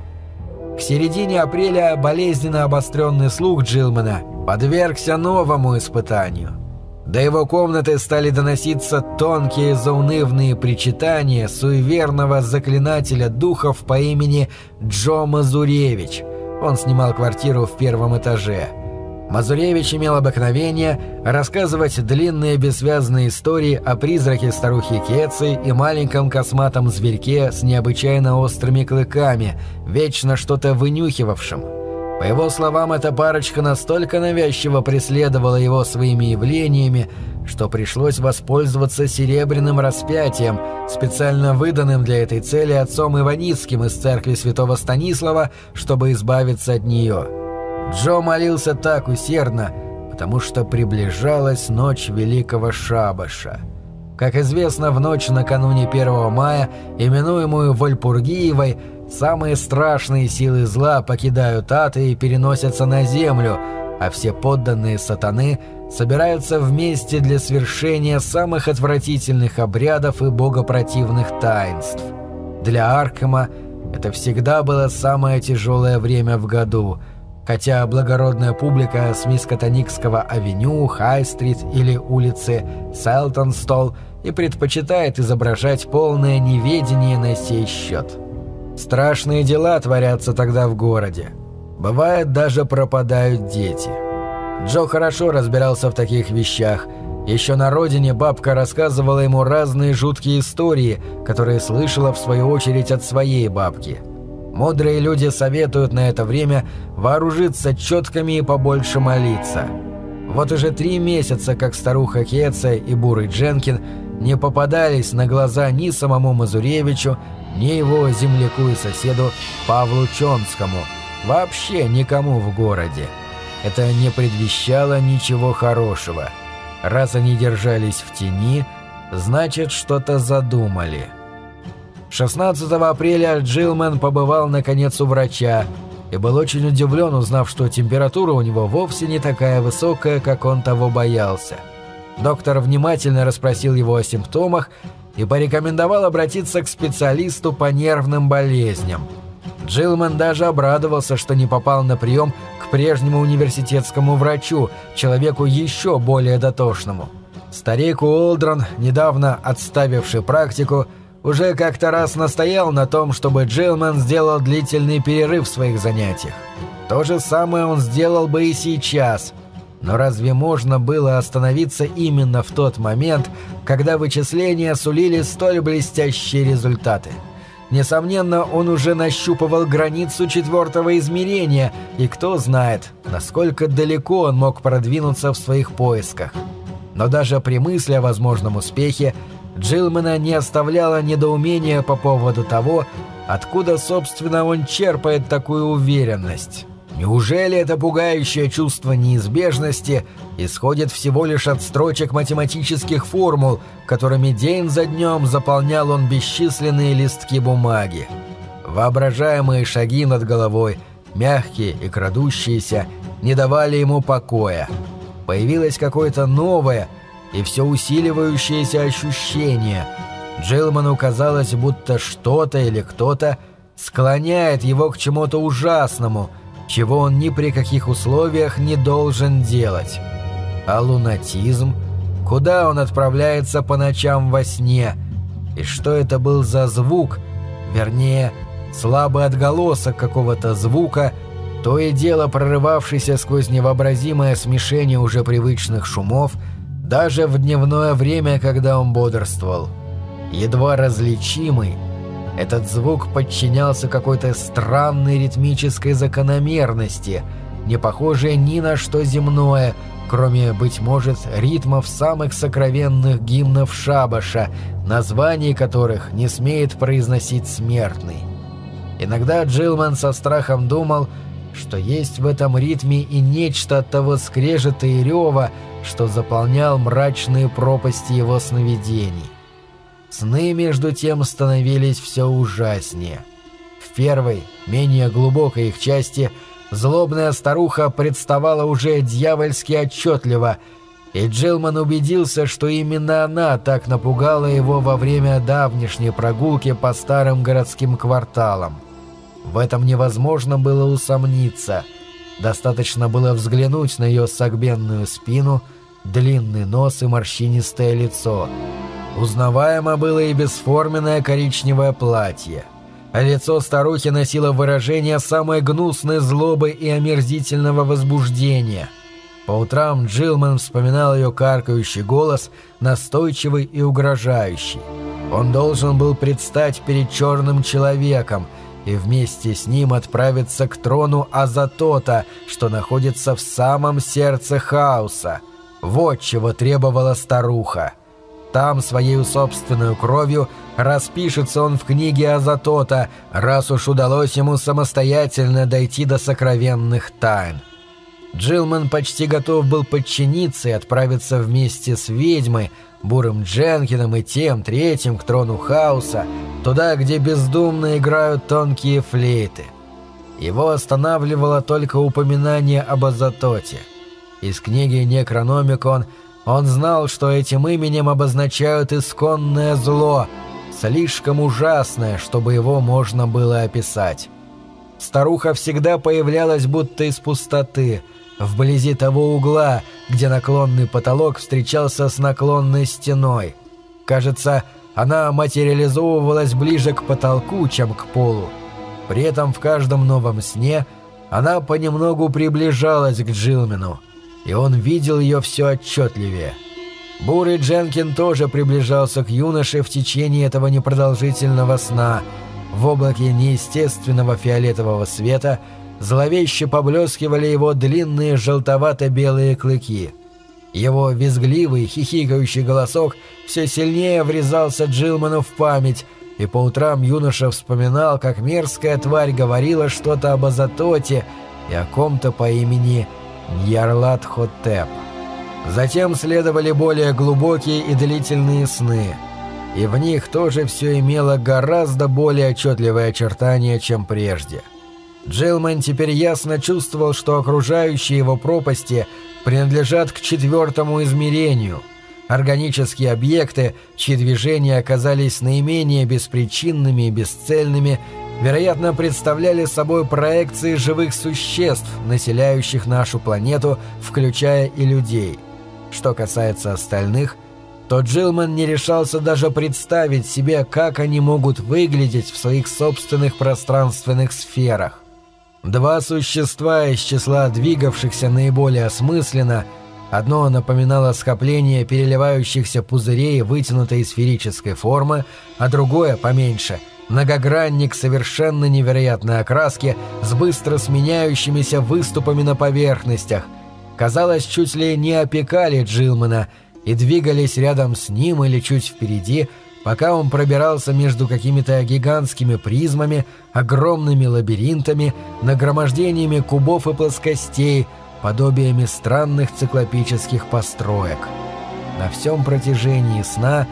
К середине апреля болезненно обостренный слух Джилмана подвергся новому испытанию. До его комнаты стали доноситься тонкие заунывные причитания суеверного заклинателя духов по имени Джо Мазуревич. Он снимал квартиру в первом этаже – Мазуревич имел обыкновение рассказывать длинные бессвязные истории о призраке старухи Кецы и маленьком косматом зверьке с необычайно острыми клыками, вечно что-то вынюхивавшем. По его словам, эта парочка настолько навязчиво преследовала его своими явлениями, что пришлось воспользоваться серебряным распятием, специально выданным для этой цели отцом Иваницким из церкви святого Станислава, чтобы избавиться от нее. Джо молился так усердно, потому что приближалась ночь Великого Шабаша. Как известно, в ночь накануне 1 мая, именуемую Вольпургиевой, самые страшные силы зла покидают ад и переносятся на землю, а все подданные сатаны собираются вместе для свершения самых отвратительных обрядов и богопротивных таинств. Для Аркема это всегда было самое тяжелое время в году – Хотя благородная публика с Мискотоникского авеню, Хай-стрит или улицы Селтонстол и предпочитает изображать полное неведение на сей счет. Страшные дела творятся тогда в городе. Бывает, даже пропадают дети. Джо хорошо разбирался в таких вещах. Еще на родине бабка рассказывала ему разные жуткие истории, которые слышала в свою очередь от своей бабки – Мудрые люди советуют на это время вооружиться четками и побольше молиться. Вот уже три месяца, как старуха Хеца и бурый Дженкин не попадались на глаза ни самому Мазуревичу, ни его земляку и соседу Павлу Чонскому, вообще никому в городе. Это не предвещало ничего хорошего. Раз они держались в тени, значит, что-то задумали». 16 апреля Джилмен побывал наконец у врача и был очень удивлен, узнав, что температура у него вовсе не такая высокая, как он того боялся. Доктор внимательно расспросил его о симптомах и порекомендовал обратиться к специалисту по нервным болезням. Джилмен даже обрадовался, что не попал на прием к прежнему университетскому врачу, человеку еще более дотошному – Старик Уолдрон, недавно отставивший практику, уже как-то раз настоял на том, чтобы Джилман сделал длительный перерыв в своих занятиях. То же самое он сделал бы и сейчас. Но разве можно было остановиться именно в тот момент, когда вычисления сулили столь блестящие результаты? Несомненно, он уже нащупывал границу четвертого измерения, и кто знает, насколько далеко он мог продвинуться в своих поисках. Но даже при мысли о возможном успехе Джилмана не оставляло недоумения по поводу того, откуда, собственно, он черпает такую уверенность. Неужели это пугающее чувство неизбежности исходит всего лишь от строчек математических формул, которыми день за днем заполнял он бесчисленные листки бумаги? Воображаемые шаги над головой, мягкие и крадущиеся, не давали ему покоя. Появилось какое-то новое – и все усиливающееся ощущение. Джилману казалось, будто что-то или кто-то склоняет его к чему-то ужасному, чего он ни при каких условиях не должен делать. А лунатизм? Куда он отправляется по ночам во сне? И что это был за звук? Вернее, слабый отголосок какого-то звука, то и дело прорывавшийся сквозь невообразимое смешение уже привычных шумов – даже в дневное время, когда он бодрствовал. Едва различимый, этот звук подчинялся какой-то странной ритмической закономерности, не похожей ни на что земное, кроме, быть может, ритмов самых сокровенных гимнов Шабаша, названий которых не смеет произносить смертный. Иногда Джилман со страхом думал, что есть в этом ритме и нечто от того скрежета и рева, что заполнял мрачные пропасти его сновидений. Сны, между тем, становились все ужаснее. В первой, менее глубокой их части, злобная старуха представала уже дьявольски отчетливо, и Джилман убедился, что именно она так напугала его во время давнешней прогулки по старым городским кварталам. В этом невозможно было усомниться – Достаточно было взглянуть на ее согбенную спину, длинный нос и морщинистое лицо. Узнаваемо было и бесформенное коричневое платье. А лицо старухи носило выражение самой гнусной злобы и омерзительного возбуждения. По утрам Джилман вспоминал ее каркающий голос, настойчивый и угрожающий. Он должен был предстать перед черным человеком – и вместе с ним отправиться к трону Азатота, что находится в самом сердце хаоса. Вот чего требовала старуха. Там своей собственной кровью распишется он в книге Азатота, раз уж удалось ему самостоятельно дойти до сокровенных тайн. Джилман почти готов был подчиниться и отправиться вместе с ведьмой, Бурым Дженкином и тем, третьим к трону хаоса, туда, где бездумно играют тонкие флейты. Его останавливало только упоминание об Азатоте. Из книги «Некрономикон» он знал, что этим именем обозначают исконное зло, слишком ужасное, чтобы его можно было описать. Старуха всегда появлялась будто из пустоты – вблизи того угла, где наклонный потолок встречался с наклонной стеной. Кажется, она материализовывалась ближе к потолку, чем к полу. При этом в каждом новом сне она понемногу приближалась к Джилмену, и он видел ее все отчетливее. Бурый Дженкин тоже приближался к юноше в течение этого непродолжительного сна. В облаке неестественного фиолетового света – зловеще поблескивали его длинные желтовато-белые клыки. Его визгливый, хихикающий голосок все сильнее врезался Джилману в память, и по утрам юноша вспоминал, как мерзкая тварь говорила что-то об Азатоте и о ком-то по имени Ньярлат Хотеп. Затем следовали более глубокие и длительные сны, и в них тоже все имело гораздо более отчетливые очертания, чем прежде – Джилман теперь ясно чувствовал, что окружающие его пропасти принадлежат к четвертому измерению. Органические объекты, чьи движения оказались наименее беспричинными и бесцельными, вероятно, представляли собой проекции живых существ, населяющих нашу планету, включая и людей. Что касается остальных – то Джилман не решался даже представить себе, как они могут выглядеть в своих собственных пространственных сферах. Два существа из числа двигавшихся наиболее осмысленно, одно напоминало скопление переливающихся пузырей вытянутой сферической формы, а другое, поменьше, многогранник совершенно невероятной окраски с быстро сменяющимися выступами на поверхностях, казалось, чуть ли не опекали Джилмана и двигались рядом с ним или чуть впереди – пока он пробирался между какими-то гигантскими призмами, огромными лабиринтами, нагромождениями кубов и плоскостей, подобиями странных циклопических построек. На всем протяжении сна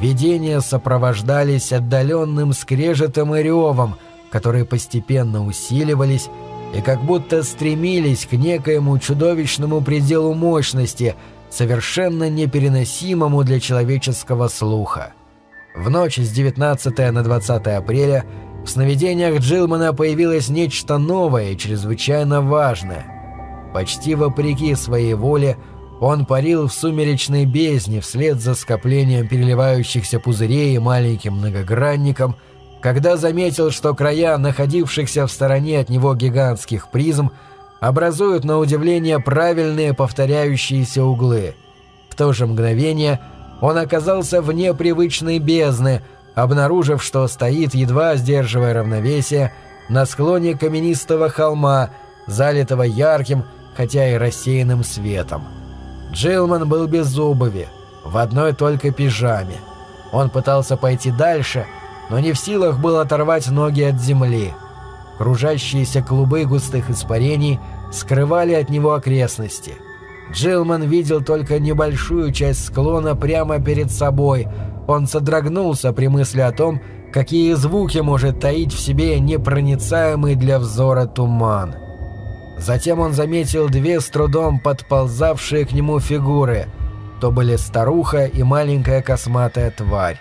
видения сопровождались отдаленным скрежетом и ревом, которые постепенно усиливались и как будто стремились к некоему чудовищному пределу мощности, совершенно непереносимому для человеческого слуха. В ночь с 19 на 20 апреля в сновидениях Джилмана появилось нечто новое и чрезвычайно важное. Почти вопреки своей воле он парил в сумеречной бездне вслед за скоплением переливающихся пузырей и маленьким многогранником, когда заметил, что края находившихся в стороне от него гигантских призм образуют на удивление правильные повторяющиеся углы. В то же мгновение – он оказался вне привычной бездны, обнаружив, что стоит, едва сдерживая равновесие, на склоне каменистого холма, залитого ярким, хотя и рассеянным светом. Джилман был без обуви, в одной только пижаме. Он пытался пойти дальше, но не в силах был оторвать ноги от земли. Кружащиеся клубы густых испарений скрывали от него окрестности – Джилман видел только небольшую часть склона прямо перед собой. Он содрогнулся при мысли о том, какие звуки может таить в себе непроницаемый для взора туман. Затем он заметил две с трудом подползавшие к нему фигуры. То были старуха и маленькая косматая тварь.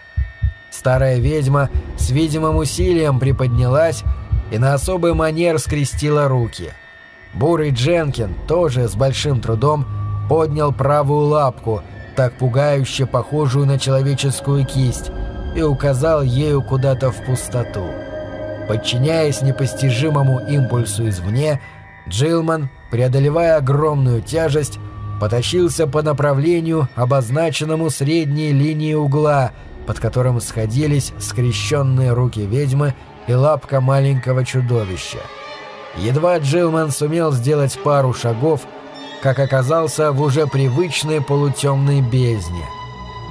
Старая ведьма с видимым усилием приподнялась и на особый манер скрестила руки – Бурый Дженкин тоже с большим трудом поднял правую лапку, так пугающе похожую на человеческую кисть, и указал ею куда-то в пустоту. Подчиняясь непостижимому импульсу извне, Джилман, преодолевая огромную тяжесть, потащился по направлению, обозначенному средней линией угла, под которым сходились скрещенные руки ведьмы и лапка маленького чудовища. Едва Джилман сумел сделать пару шагов, как оказался в уже привычной полутемной бездне.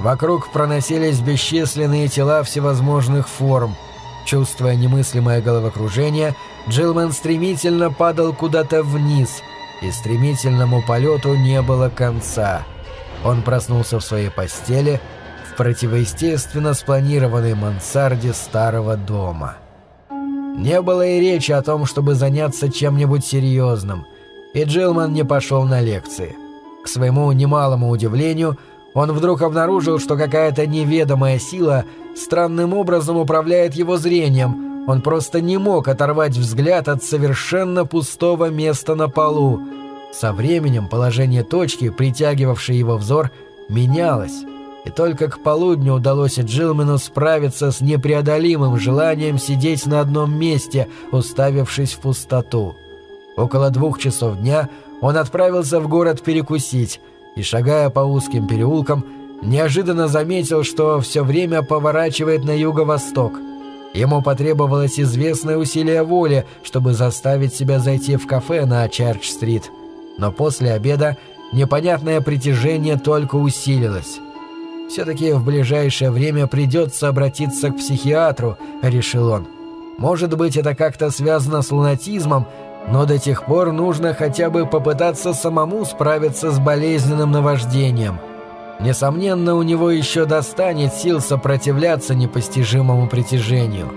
Вокруг проносились бесчисленные тела всевозможных форм. Чувствуя немыслимое головокружение, Джилман стремительно падал куда-то вниз, и стремительному полету не было конца. Он проснулся в своей постели в противоестественно спланированной мансарде старого дома. Не было и речи о том, чтобы заняться чем-нибудь серьезным, и Джилман не пошел на лекции. К своему немалому удивлению, он вдруг обнаружил, что какая-то неведомая сила странным образом управляет его зрением. Он просто не мог оторвать взгляд от совершенно пустого места на полу. Со временем положение точки, притягивавшей его взор, менялось и только к полудню удалось Джилмену справиться с непреодолимым желанием сидеть на одном месте, уставившись в пустоту. Около двух часов дня он отправился в город перекусить и, шагая по узким переулкам, неожиданно заметил, что все время поворачивает на юго-восток. Ему потребовалось известное усилие воли, чтобы заставить себя зайти в кафе на Чарч-стрит. Но после обеда непонятное притяжение только усилилось. «Все-таки в ближайшее время придется обратиться к психиатру», — решил он. «Может быть, это как-то связано с лунатизмом, но до тех пор нужно хотя бы попытаться самому справиться с болезненным наваждением. Несомненно, у него еще достанет сил сопротивляться непостижимому притяжению».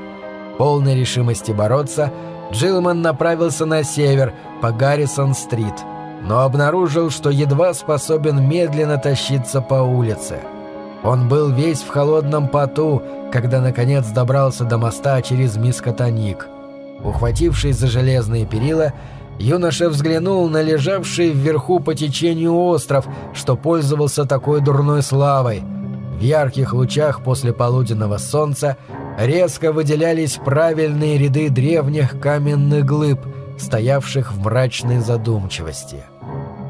Полной решимости бороться, Джилман направился на север, по Гаррисон-стрит, но обнаружил, что едва способен медленно тащиться по улице. Он был весь в холодном поту, когда наконец добрался до моста через Мискотоник. Ухватившись за железные перила, юноша взглянул на лежавший вверху по течению остров, что пользовался такой дурной славой. В ярких лучах после полуденного солнца резко выделялись правильные ряды древних каменных глыб, стоявших в мрачной задумчивости.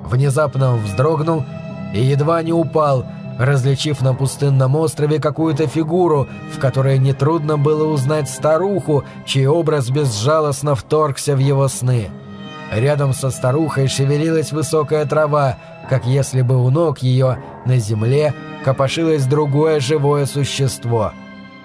Внезапно он вздрогнул и едва не упал, различив на пустынном острове какую-то фигуру, в которой нетрудно было узнать старуху, чей образ безжалостно вторгся в его сны. Рядом со старухой шевелилась высокая трава, как если бы у ног ее на земле копошилось другое живое существо.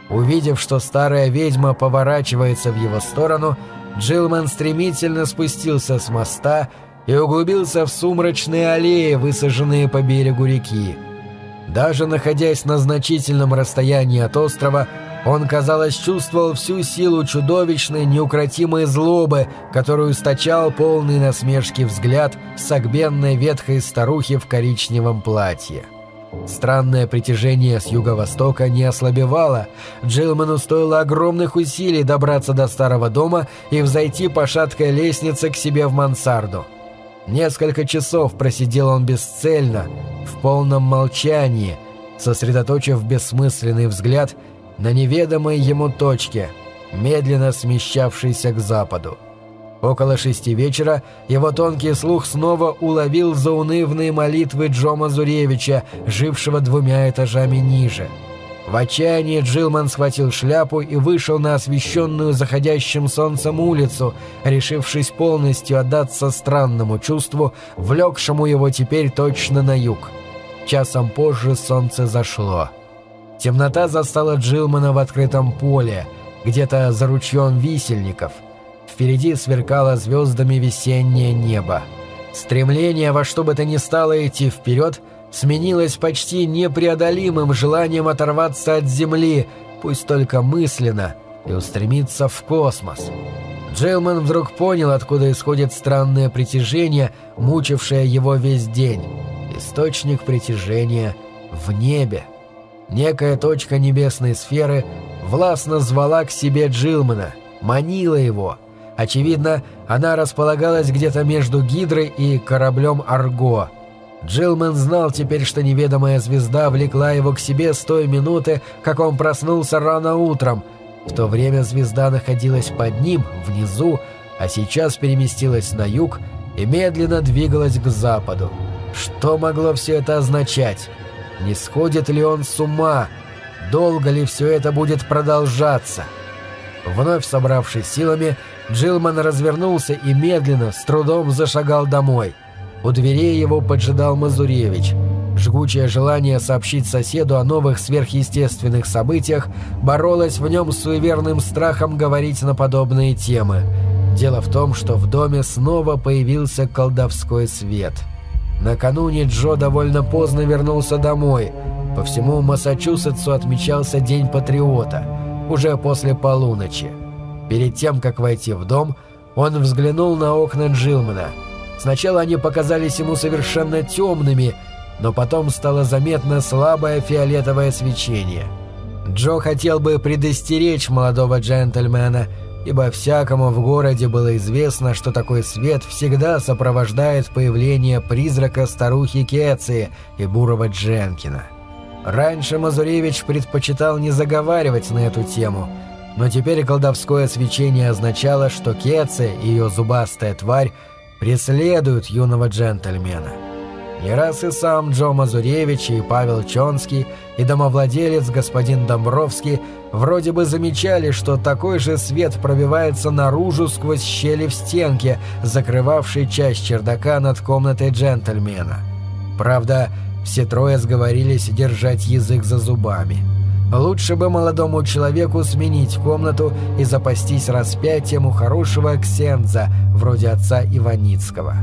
Увидев, что старая ведьма поворачивается в его сторону, Джилман стремительно спустился с моста и углубился в сумрачные аллеи, высаженные по берегу реки. Даже находясь на значительном расстоянии от острова, он, казалось, чувствовал всю силу чудовищной, неукротимой злобы, которую источал полный насмешки взгляд согбенной ветхой старухи в коричневом платье. Странное притяжение с юго-востока не ослабевало. Джилману стоило огромных усилий добраться до старого дома и взойти по шаткой лестнице к себе в мансарду. Несколько часов просидел он бесцельно, в полном молчании, сосредоточив бессмысленный взгляд на неведомой ему точке, медленно смещавшейся к западу. Около шести вечера его тонкий слух снова уловил заунывные молитвы Джо Мазуревича, жившего двумя этажами ниже – в отчаянии Джилман схватил шляпу и вышел на освещенную заходящим солнцем улицу, решившись полностью отдаться странному чувству, влекшему его теперь точно на юг. Часом позже солнце зашло. Темнота застала Джилмана в открытом поле, где-то за ручьем висельников. Впереди сверкало звездами весеннее небо. Стремление во что бы то ни стало идти вперед – сменилось почти непреодолимым желанием оторваться от Земли, пусть только мысленно, и устремиться в космос. Джилман вдруг понял, откуда исходит странное притяжение, мучившее его весь день. Источник притяжения в небе. Некая точка небесной сферы властно звала к себе Джилмана, манила его. Очевидно, она располагалась где-то между Гидрой и кораблем «Арго», Джилмен знал теперь, что неведомая звезда влекла его к себе с той минуты, как он проснулся рано утром. В то время звезда находилась под ним, внизу, а сейчас переместилась на юг и медленно двигалась к западу. Что могло все это означать? Не сходит ли он с ума? Долго ли все это будет продолжаться? Вновь собравшись силами, Джилман развернулся и медленно, с трудом зашагал домой – у дверей его поджидал Мазуревич. Жгучее желание сообщить соседу о новых сверхъестественных событиях боролось в нем с суеверным страхом говорить на подобные темы. Дело в том, что в доме снова появился колдовской свет. Накануне Джо довольно поздно вернулся домой. По всему Массачусетсу отмечался День Патриота, уже после полуночи. Перед тем, как войти в дом, он взглянул на окна Джилмана – Сначала они показались ему совершенно темными, но потом стало заметно слабое фиолетовое свечение. Джо хотел бы предостеречь молодого джентльмена, ибо всякому в городе было известно, что такой свет всегда сопровождает появление призрака старухи Кеции и бурого Дженкина. Раньше Мазуревич предпочитал не заговаривать на эту тему, но теперь колдовское свечение означало, что Кеция и ее зубастая тварь преследуют юного джентльмена. Не раз и сам Джо Мазуревич и Павел Чонский и домовладелец господин Домбровский вроде бы замечали, что такой же свет пробивается наружу сквозь щели в стенке, закрывавшей часть чердака над комнатой джентльмена. Правда, все трое сговорились держать язык за зубами. Лучше бы молодому человеку сменить комнату и запастись распятием у хорошего ксенза, вроде отца Иваницкого.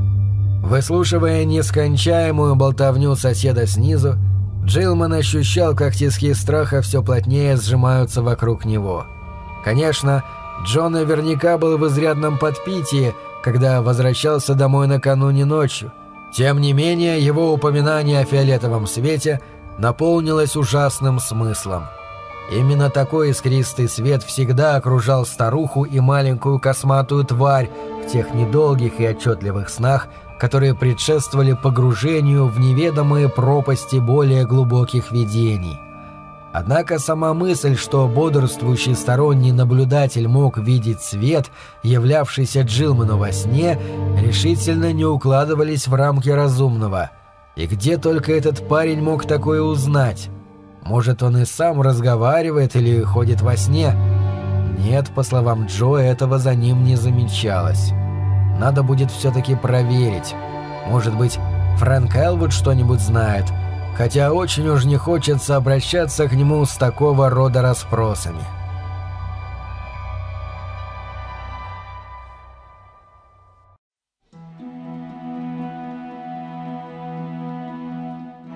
Выслушивая нескончаемую болтовню соседа снизу, Джилман ощущал, как тиски страха все плотнее сжимаются вокруг него. Конечно, Джон наверняка был в изрядном подпитии, когда возвращался домой накануне ночью. Тем не менее, его упоминание о фиолетовом свете наполнилось ужасным смыслом – Именно такой искристый свет всегда окружал старуху и маленькую косматую тварь в тех недолгих и отчетливых снах, которые предшествовали погружению в неведомые пропасти более глубоких видений. Однако сама мысль, что бодрствующий сторонний наблюдатель мог видеть свет, являвшийся Джилману во сне, решительно не укладывались в рамки разумного. И где только этот парень мог такое узнать? Может, он и сам разговаривает или ходит во сне? Нет, по словам Джо, этого за ним не замечалось. Надо будет все-таки проверить. Может быть, Фрэнк Элвуд что-нибудь знает – хотя очень уж не хочется обращаться к нему с такого рода расспросами.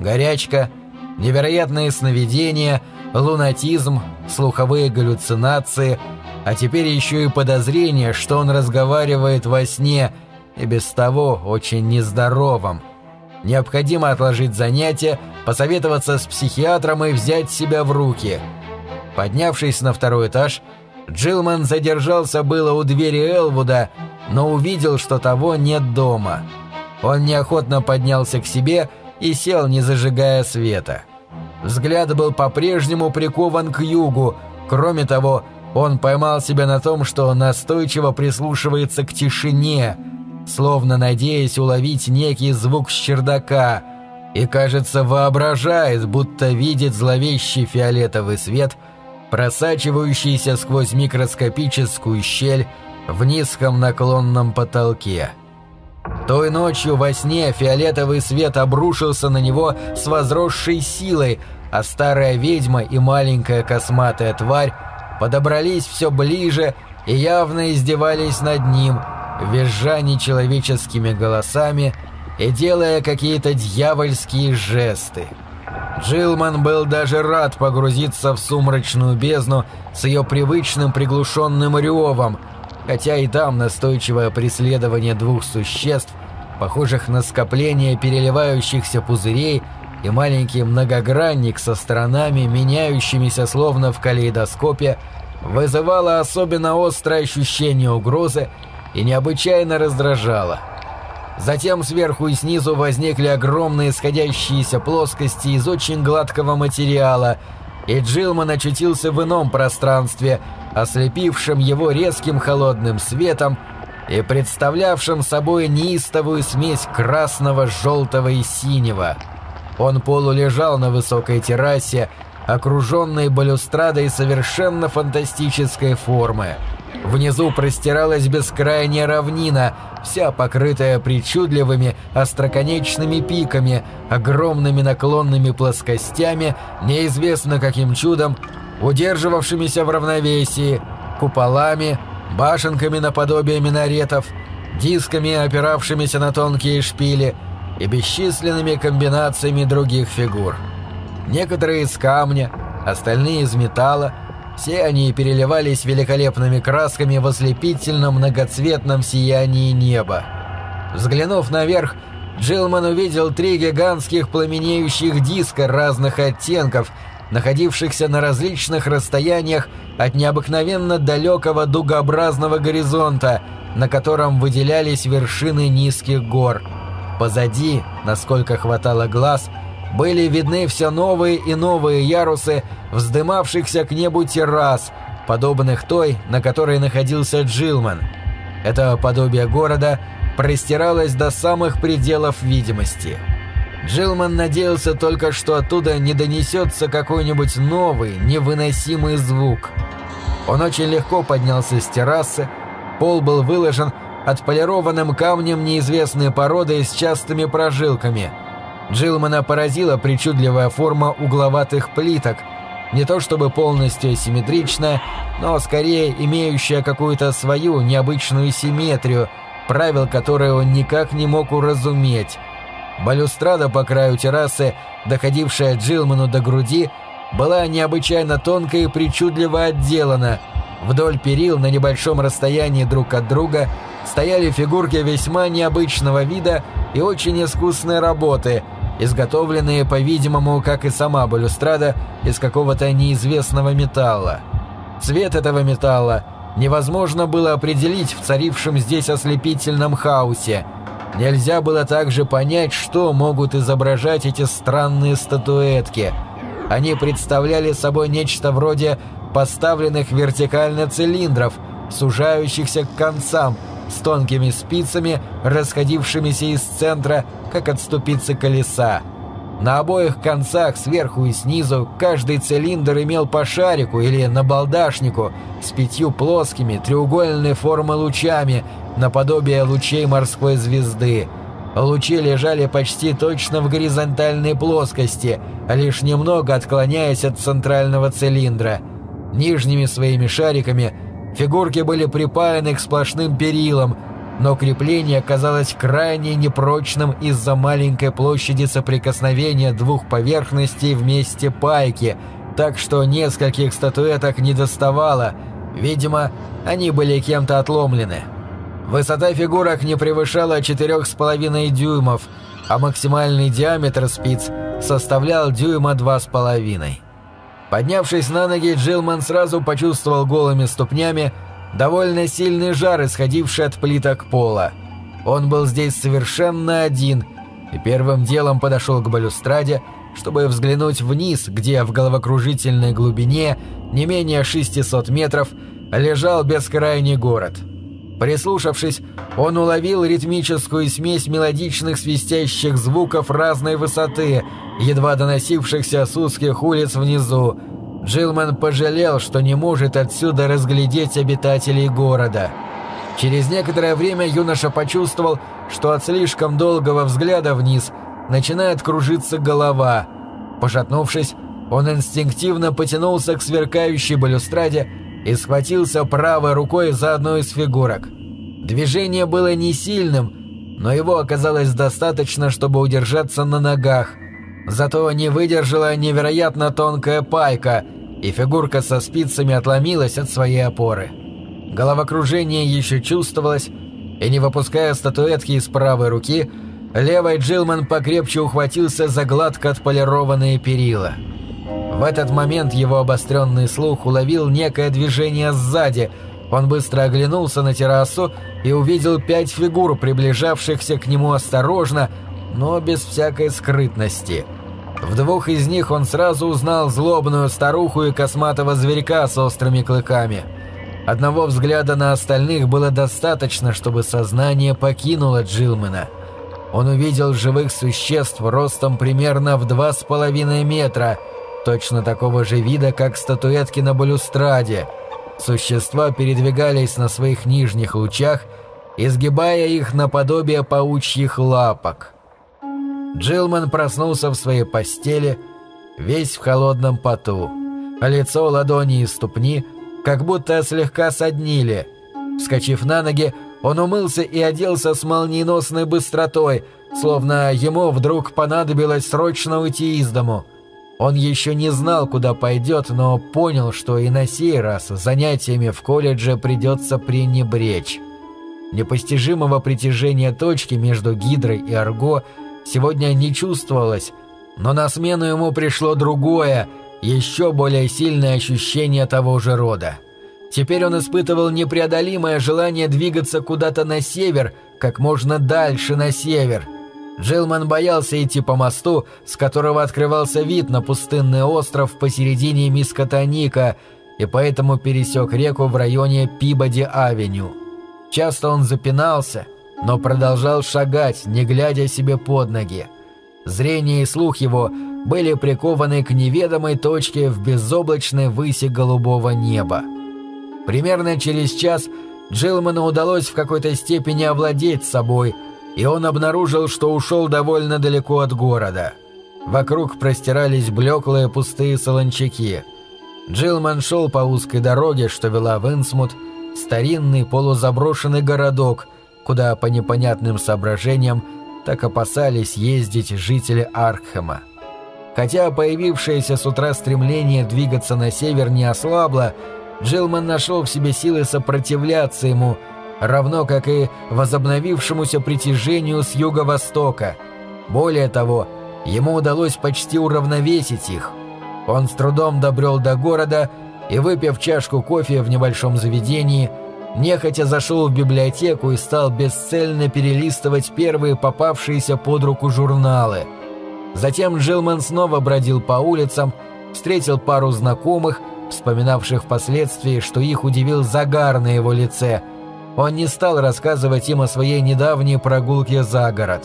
Горячка, невероятные сновидения, лунатизм, слуховые галлюцинации, а теперь еще и подозрение, что он разговаривает во сне и без того очень нездоровом – Необходимо отложить занятия, посоветоваться с психиатром и взять себя в руки. Поднявшись на второй этаж, Джилман задержался было у двери Элвуда, но увидел, что того нет дома. Он неохотно поднялся к себе и сел, не зажигая света. Взгляд был по-прежнему прикован к югу, кроме того, он поймал себя на том, что настойчиво прислушивается к тишине – словно надеясь уловить некий звук с чердака, и, кажется, воображает, будто видит зловещий фиолетовый свет, просачивающийся сквозь микроскопическую щель в низком наклонном потолке. Той ночью во сне фиолетовый свет обрушился на него с возросшей силой, а старая ведьма и маленькая косматая тварь подобрались все ближе и явно издевались над ним – визжа нечеловеческими голосами и делая какие-то дьявольские жесты. Джилман был даже рад погрузиться в сумрачную бездну с ее привычным приглушенным ревом, хотя и там настойчивое преследование двух существ, похожих на скопление переливающихся пузырей и маленький многогранник со сторонами, меняющимися словно в калейдоскопе, вызывало особенно острое ощущение угрозы и необычайно раздражало. Затем сверху и снизу возникли огромные сходящиеся плоскости из очень гладкого материала, и Джилман очутился в ином пространстве, ослепившем его резким холодным светом и представлявшим собой неистовую смесь красного, желтого и синего. Он полулежал на высокой террасе, окруженной балюстрадой совершенно фантастической формы – Внизу простиралась бескрайняя равнина, вся покрытая причудливыми остроконечными пиками, огромными наклонными плоскостями, неизвестно каким чудом, удерживавшимися в равновесии, куполами, башенками наподобие минаретов, дисками, опиравшимися на тонкие шпили и бесчисленными комбинациями других фигур. Некоторые из камня, остальные из металла, все они переливались великолепными красками в ослепительном многоцветном сиянии неба. Взглянув наверх, Джилман увидел три гигантских пламенеющих диска разных оттенков, находившихся на различных расстояниях от необыкновенно далекого дугообразного горизонта, на котором выделялись вершины низких гор. Позади, насколько хватало глаз, были видны все новые и новые ярусы вздымавшихся к небу террас, подобных той, на которой находился Джилман. Это подобие города простиралось до самых пределов видимости. Джилман надеялся только, что оттуда не донесется какой-нибудь новый, невыносимый звук. Он очень легко поднялся с террасы, пол был выложен отполированным камнем неизвестной породы с частыми прожилками. Джилмана поразила причудливая форма угловатых плиток – не то чтобы полностью симметричная, но скорее имеющая какую-то свою необычную симметрию, правил которой он никак не мог уразуметь. Балюстрада по краю террасы, доходившая Джилману до груди, была необычайно тонко и причудливо отделана. Вдоль перил на небольшом расстоянии друг от друга стояли фигурки весьма необычного вида и очень искусной работы – изготовленные, по-видимому, как и сама балюстрада, из какого-то неизвестного металла. Цвет этого металла невозможно было определить в царившем здесь ослепительном хаосе. Нельзя было также понять, что могут изображать эти странные статуэтки. Они представляли собой нечто вроде поставленных вертикально цилиндров, сужающихся к концам, с тонкими спицами, расходившимися из центра, как от ступицы колеса. На обоих концах, сверху и снизу, каждый цилиндр имел по шарику или набалдашнику с пятью плоскими треугольной формы лучами, наподобие лучей морской звезды. Лучи лежали почти точно в горизонтальной плоскости, лишь немного отклоняясь от центрального цилиндра. Нижними своими шариками фигурки были припаяны к сплошным перилам, но крепление оказалось крайне непрочным из-за маленькой площади соприкосновения двух поверхностей вместе пайки, так что нескольких статуэток не доставало. Видимо, они были кем-то отломлены. Высота фигурок не превышала 4,5 дюймов, а максимальный диаметр спиц составлял дюйма 2,5. Поднявшись на ноги, Джилман сразу почувствовал голыми ступнями довольно сильный жар, исходивший от плиток пола. Он был здесь совершенно один и первым делом подошел к балюстраде, чтобы взглянуть вниз, где в головокружительной глубине, не менее 600 метров, лежал бескрайний город. Прислушавшись, он уловил ритмическую смесь мелодичных свистящих звуков разной высоты, едва доносившихся с узких улиц внизу, Джилман пожалел, что не может отсюда разглядеть обитателей города. Через некоторое время юноша почувствовал, что от слишком долгого взгляда вниз начинает кружиться голова. Пошатнувшись, он инстинктивно потянулся к сверкающей балюстраде и схватился правой рукой за одну из фигурок. Движение было не сильным, но его оказалось достаточно, чтобы удержаться на ногах. Зато не выдержала невероятно тонкая пайка, и фигурка со спицами отломилась от своей опоры. Головокружение еще чувствовалось, и не выпуская статуэтки из правой руки, левой Джилман покрепче ухватился за гладко отполированные перила. В этот момент его обостренный слух уловил некое движение сзади. Он быстро оглянулся на террасу и увидел пять фигур, приближавшихся к нему осторожно, но без всякой скрытности – в двух из них он сразу узнал злобную старуху и косматого зверька с острыми клыками. Одного взгляда на остальных было достаточно, чтобы сознание покинуло Джилмена. Он увидел живых существ ростом примерно в два с половиной метра, точно такого же вида, как статуэтки на балюстраде. Существа передвигались на своих нижних лучах, изгибая их наподобие паучьих лапок. Джилман проснулся в своей постели, весь в холодном поту. А лицо, ладони и ступни как будто слегка соднили. Вскочив на ноги, он умылся и оделся с молниеносной быстротой, словно ему вдруг понадобилось срочно уйти из дому. Он еще не знал, куда пойдет, но понял, что и на сей раз занятиями в колледже придется пренебречь. Непостижимого притяжения точки между Гидрой и Арго – сегодня не чувствовалось, но на смену ему пришло другое, еще более сильное ощущение того же рода. Теперь он испытывал непреодолимое желание двигаться куда-то на север, как можно дальше на север. Джилман боялся идти по мосту, с которого открывался вид на пустынный остров посередине Мискотоника, и поэтому пересек реку в районе Пибоди-авеню. Часто он запинался – но продолжал шагать, не глядя себе под ноги. Зрение и слух его были прикованы к неведомой точке в безоблачной выси голубого неба. Примерно через час Джилману удалось в какой-то степени овладеть собой, и он обнаружил, что ушел довольно далеко от города. Вокруг простирались блеклые пустые солончаки. Джилман шел по узкой дороге, что вела в Инсмут, старинный полузаброшенный городок – куда по непонятным соображениям так опасались ездить жители Аркхема. Хотя появившееся с утра стремление двигаться на север не ослабло, Джилман нашел в себе силы сопротивляться ему, равно как и возобновившемуся притяжению с юго-востока. Более того, ему удалось почти уравновесить их. Он с трудом добрел до города и, выпив чашку кофе в небольшом заведении, нехотя зашел в библиотеку и стал бесцельно перелистывать первые попавшиеся под руку журналы. Затем Джилман снова бродил по улицам встретил пару знакомых, вспоминавших впоследствии, что их удивил загар на его лице. Он не стал рассказывать им о своей недавней прогулке за город.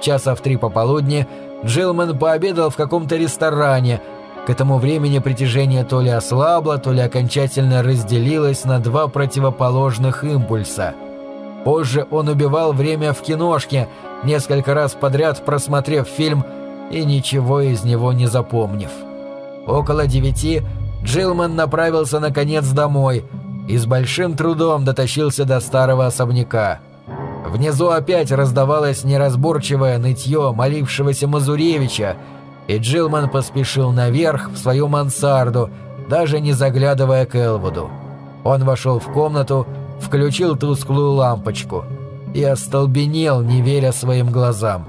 Часа в три пополудни Джилман пообедал в каком-то ресторане. К этому времени притяжение то ли ослабло, то ли окончательно разделилось на два противоположных импульса. Позже он убивал время в киношке, несколько раз подряд просмотрев фильм и ничего из него не запомнив. Около девяти Джилман направился наконец домой и с большим трудом дотащился до старого особняка. Внизу опять раздавалось неразборчивое нытье молившегося Мазуревича, и Джилман поспешил наверх в свою мансарду, даже не заглядывая к Элвуду. Он вошел в комнату, включил тусклую лампочку и остолбенел, не веря своим глазам.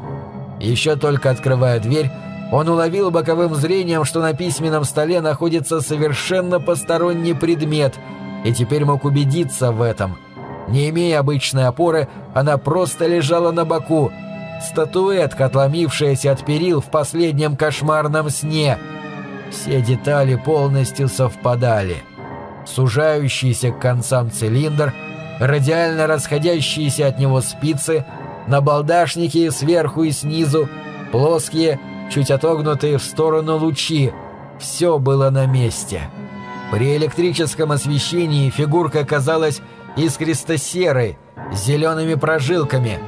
Еще только открывая дверь, он уловил боковым зрением, что на письменном столе находится совершенно посторонний предмет, и теперь мог убедиться в этом. Не имея обычной опоры, она просто лежала на боку. Статуэтка, отломившаяся от перил в последнем кошмарном сне. Все детали полностью совпадали. Сужающийся к концам цилиндр, радиально расходящиеся от него спицы, набалдашники сверху и снизу, плоские – чуть отогнутые в сторону лучи. Все было на месте. При электрическом освещении фигурка казалась искристо-серой, с зелеными прожилками.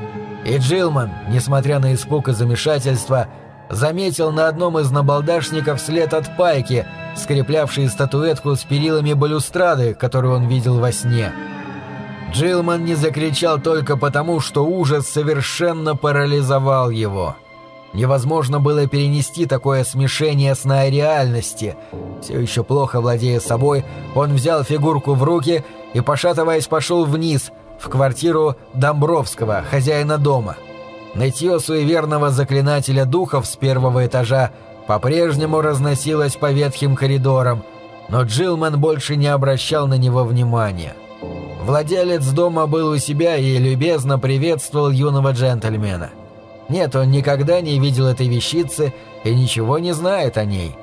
И Джилман, несмотря на испуг и замешательство, заметил на одном из набалдашников след от пайки, скреплявшей статуэтку с перилами балюстрады, которую он видел во сне. Джилман не закричал только потому, что ужас совершенно парализовал его. Невозможно было перенести такое смешение сна и реальности. Все еще плохо владея собой, он взял фигурку в руки и, пошатываясь, пошел вниз, в квартиру Домбровского, хозяина дома. Нытье суеверного заклинателя духов с первого этажа по-прежнему разносилось по ветхим коридорам, но Джилман больше не обращал на него внимания. Владелец дома был у себя и любезно приветствовал юного джентльмена – нет, он никогда не видел этой вещицы и ничего не знает о ней.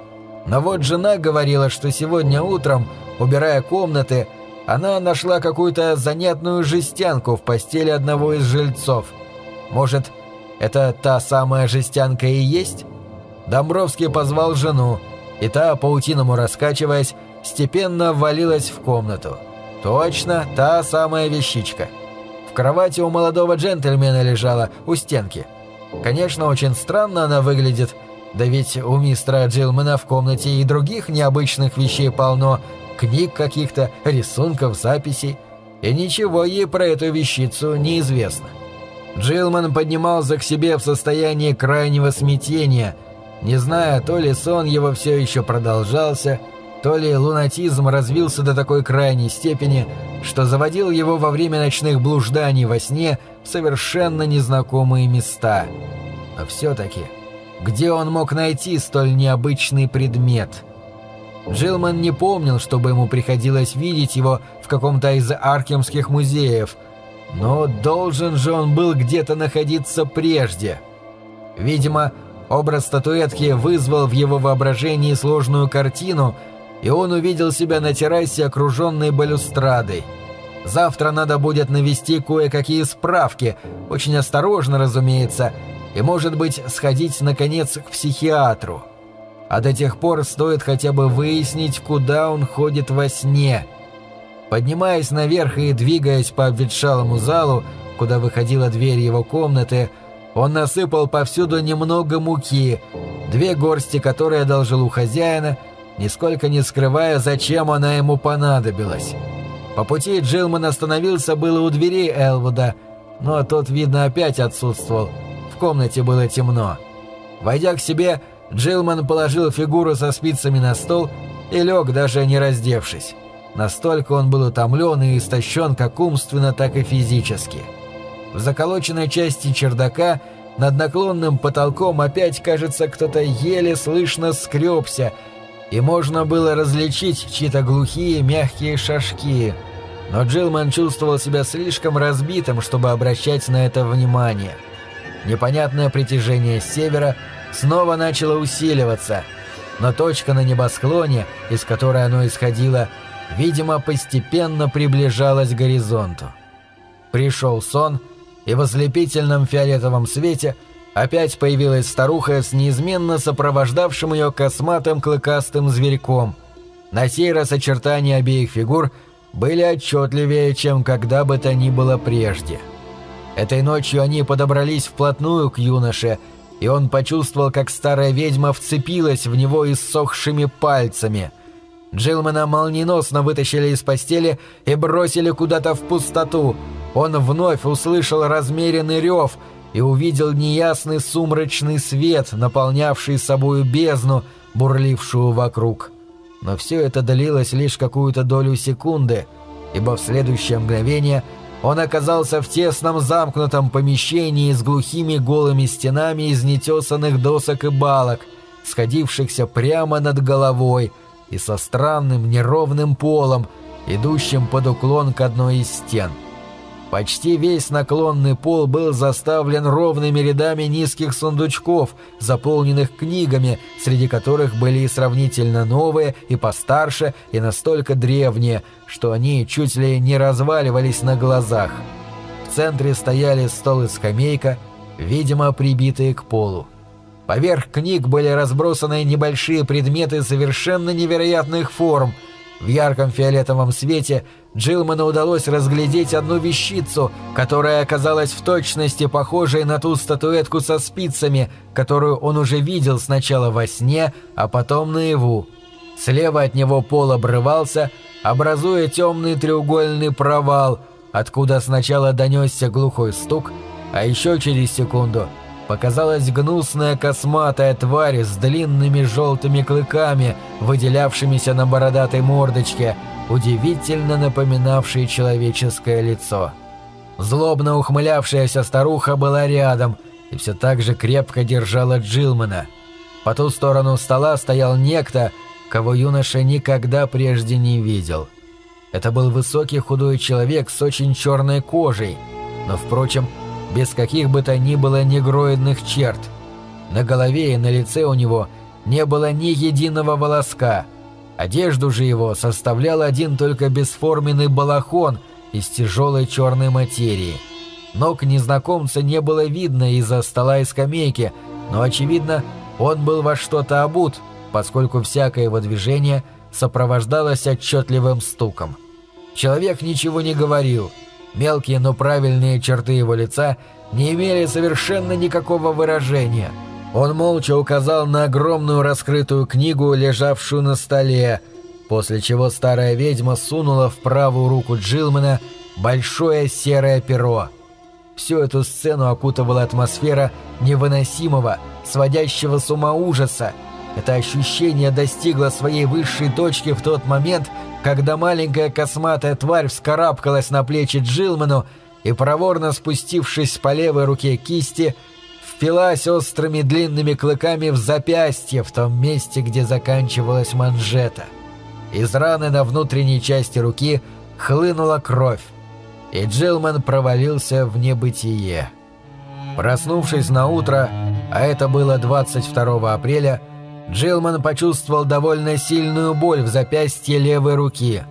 Но вот жена говорила, что сегодня утром, убирая комнаты, она нашла какую-то занятную жестянку в постели одного из жильцов. Может, это та самая жестянка и есть? Домбровский позвал жену, и та, паутиному раскачиваясь, степенно ввалилась в комнату. Точно, та самая вещичка. В кровати у молодого джентльмена лежала, у стенки. Конечно, очень странно она выглядит, да ведь у мистера Джилмана в комнате и других необычных вещей полно, книг каких-то, рисунков, записей, и ничего ей про эту вещицу не известно. Джилман поднимался к себе в состоянии крайнего смятения, не зная, то ли сон его все еще продолжался, то ли лунатизм развился до такой крайней степени, что заводил его во время ночных блужданий во сне в совершенно незнакомые места. Но все-таки, где он мог найти столь необычный предмет? Джилман не помнил, чтобы ему приходилось видеть его в каком-то из аркемских музеев, но должен же он был где-то находиться прежде. Видимо, образ статуэтки вызвал в его воображении сложную картину – и он увидел себя на террасе, окруженной балюстрадой. Завтра надо будет навести кое-какие справки, очень осторожно, разумеется, и, может быть, сходить, наконец, к психиатру. А до тех пор стоит хотя бы выяснить, куда он ходит во сне. Поднимаясь наверх и двигаясь по обветшалому залу, куда выходила дверь его комнаты, он насыпал повсюду немного муки, две горсти, которые одолжил у хозяина – нисколько не скрывая, зачем она ему понадобилась. По пути Джилман остановился было у двери Элвуда, но тот, видно, опять отсутствовал. В комнате было темно. Войдя к себе, Джилман положил фигуру со спицами на стол и лег, даже не раздевшись. Настолько он был утомлен и истощен как умственно, так и физически. В заколоченной части чердака над наклонным потолком опять, кажется, кто-то еле слышно скребся – и можно было различить чьи-то глухие мягкие шажки. Но Джилман чувствовал себя слишком разбитым, чтобы обращать на это внимание. Непонятное притяжение с севера снова начало усиливаться. но точка на небосклоне, из которой оно исходило, видимо, постепенно приближалась к горизонту. Пришел сон, и в ослепительном фиолетовом свете опять появилась старуха с неизменно сопровождавшим ее косматым клыкастым зверьком. На сей раз очертания обеих фигур были отчетливее, чем когда бы то ни было прежде. Этой ночью они подобрались вплотную к юноше – и он почувствовал, как старая ведьма вцепилась в него иссохшими пальцами. Джилмана молниеносно вытащили из постели и бросили куда-то в пустоту. Он вновь услышал размеренный рев и увидел неясный сумрачный свет, наполнявший собою бездну, бурлившую вокруг. Но все это длилось лишь какую-то долю секунды, ибо в следующее мгновение – он оказался в тесном замкнутом помещении с глухими голыми стенами из нетесанных досок и балок, сходившихся прямо над головой и со странным неровным полом, идущим под уклон к одной из стен – Почти весь наклонный пол был заставлен ровными рядами низких сундучков, заполненных книгами, среди которых были и сравнительно новые, и постарше, и настолько древние, что они чуть ли не разваливались на глазах. В центре стояли стол и скамейка, видимо, прибитые к полу. Поверх книг были разбросаны небольшие предметы совершенно невероятных форм – в ярком фиолетовом свете Джилману удалось разглядеть одну вещицу, которая оказалась в точности похожей на ту статуэтку со спицами, которую он уже видел сначала во сне, а потом наяву. Слева от него пол обрывался, образуя темный треугольный провал, откуда сначала донесся глухой стук, а еще через секунду – показалась гнусная косматая тварь с длинными желтыми клыками, выделявшимися на бородатой мордочке, удивительно напоминавшей человеческое лицо. Злобно ухмылявшаяся старуха была рядом и все так же крепко держала Джилмана. По ту сторону стола стоял некто, кого юноша никогда прежде не видел. Это был высокий худой человек с очень черной кожей, но, впрочем, без каких бы то ни было негроидных черт. На голове и на лице у него не было ни единого волоска. Одежду же его составлял один только бесформенный балахон из тяжелой черной материи. Ног незнакомца не было видно из-за стола и скамейки, но, очевидно, он был во что-то обут, поскольку всякое его движение сопровождалось отчетливым стуком. Человек ничего не говорил – Мелкие, но правильные черты его лица не имели совершенно никакого выражения. Он молча указал на огромную раскрытую книгу, лежавшую на столе, после чего старая ведьма сунула в правую руку Джилмана большое серое перо. Всю эту сцену окутывала атмосфера невыносимого, сводящего с ума ужаса. Это ощущение достигло своей высшей точки в тот момент, когда маленькая косматая тварь вскарабкалась на плечи Джилману и, проворно спустившись по левой руке кисти, впилась острыми длинными клыками в запястье в том месте, где заканчивалась манжета. Из раны на внутренней части руки хлынула кровь, и Джилман провалился в небытие. Проснувшись на утро, а это было 22 апреля, Джилман почувствовал довольно сильную боль в запястье левой руки.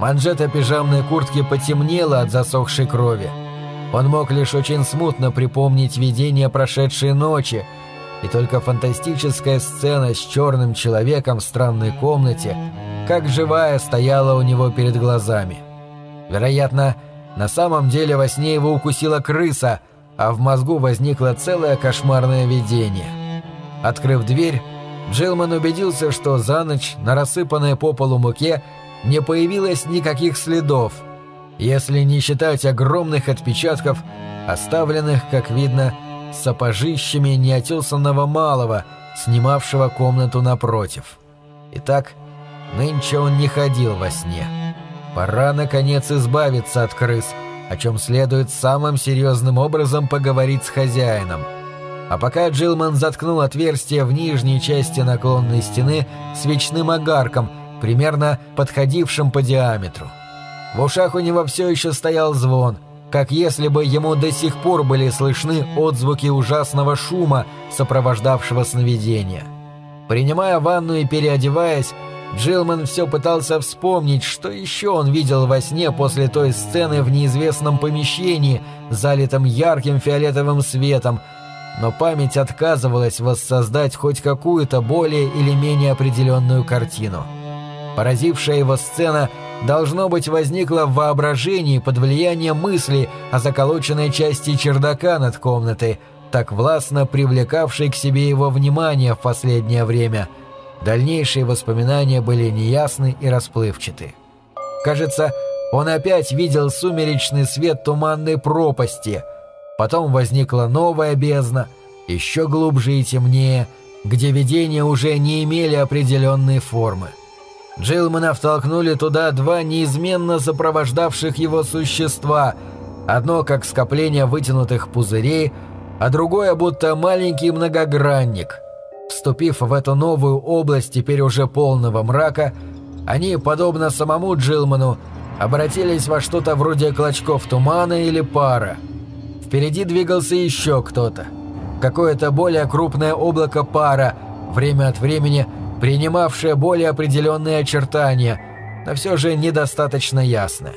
Манжета пижамной куртки потемнела от засохшей крови. Он мог лишь очень смутно припомнить видение прошедшей ночи, и только фантастическая сцена с черным человеком в странной комнате, как живая, стояла у него перед глазами. Вероятно, на самом деле во сне его укусила крыса, а в мозгу возникло целое кошмарное видение. Открыв дверь, Джилман убедился, что за ночь на рассыпанной по полу муке не появилось никаких следов, если не считать огромных отпечатков, оставленных, как видно, сапожищами неотесанного малого, снимавшего комнату напротив. Итак, нынче он не ходил во сне. Пора, наконец, избавиться от крыс, о чем следует самым серьезным образом поговорить с хозяином – а пока Джилман заткнул отверстие в нижней части наклонной стены свечным огарком, примерно подходившим по диаметру. В ушах у него все еще стоял звон, как если бы ему до сих пор были слышны отзвуки ужасного шума, сопровождавшего сновидение. Принимая ванну и переодеваясь, Джилман все пытался вспомнить, что еще он видел во сне после той сцены в неизвестном помещении, залитом ярким фиолетовым светом, но память отказывалась воссоздать хоть какую-то более или менее определенную картину. Поразившая его сцена, должно быть, возникла в воображении под влиянием мысли о заколоченной части чердака над комнатой, так властно привлекавшей к себе его внимание в последнее время. Дальнейшие воспоминания были неясны и расплывчаты. Кажется, он опять видел сумеречный свет туманной пропасти. Потом возникла новая бездна, еще глубже и темнее, где видения уже не имели определенной формы. Джилмана втолкнули туда два неизменно сопровождавших его существа, одно как скопление вытянутых пузырей – а другое будто маленький многогранник. Вступив в эту новую область теперь уже полного мрака, они, подобно самому Джилману, обратились во что-то вроде клочков тумана или пара. Впереди двигался еще кто-то. Какое-то более крупное облако пара, время от времени принимавшее более определенные очертания, но все же недостаточно ясное.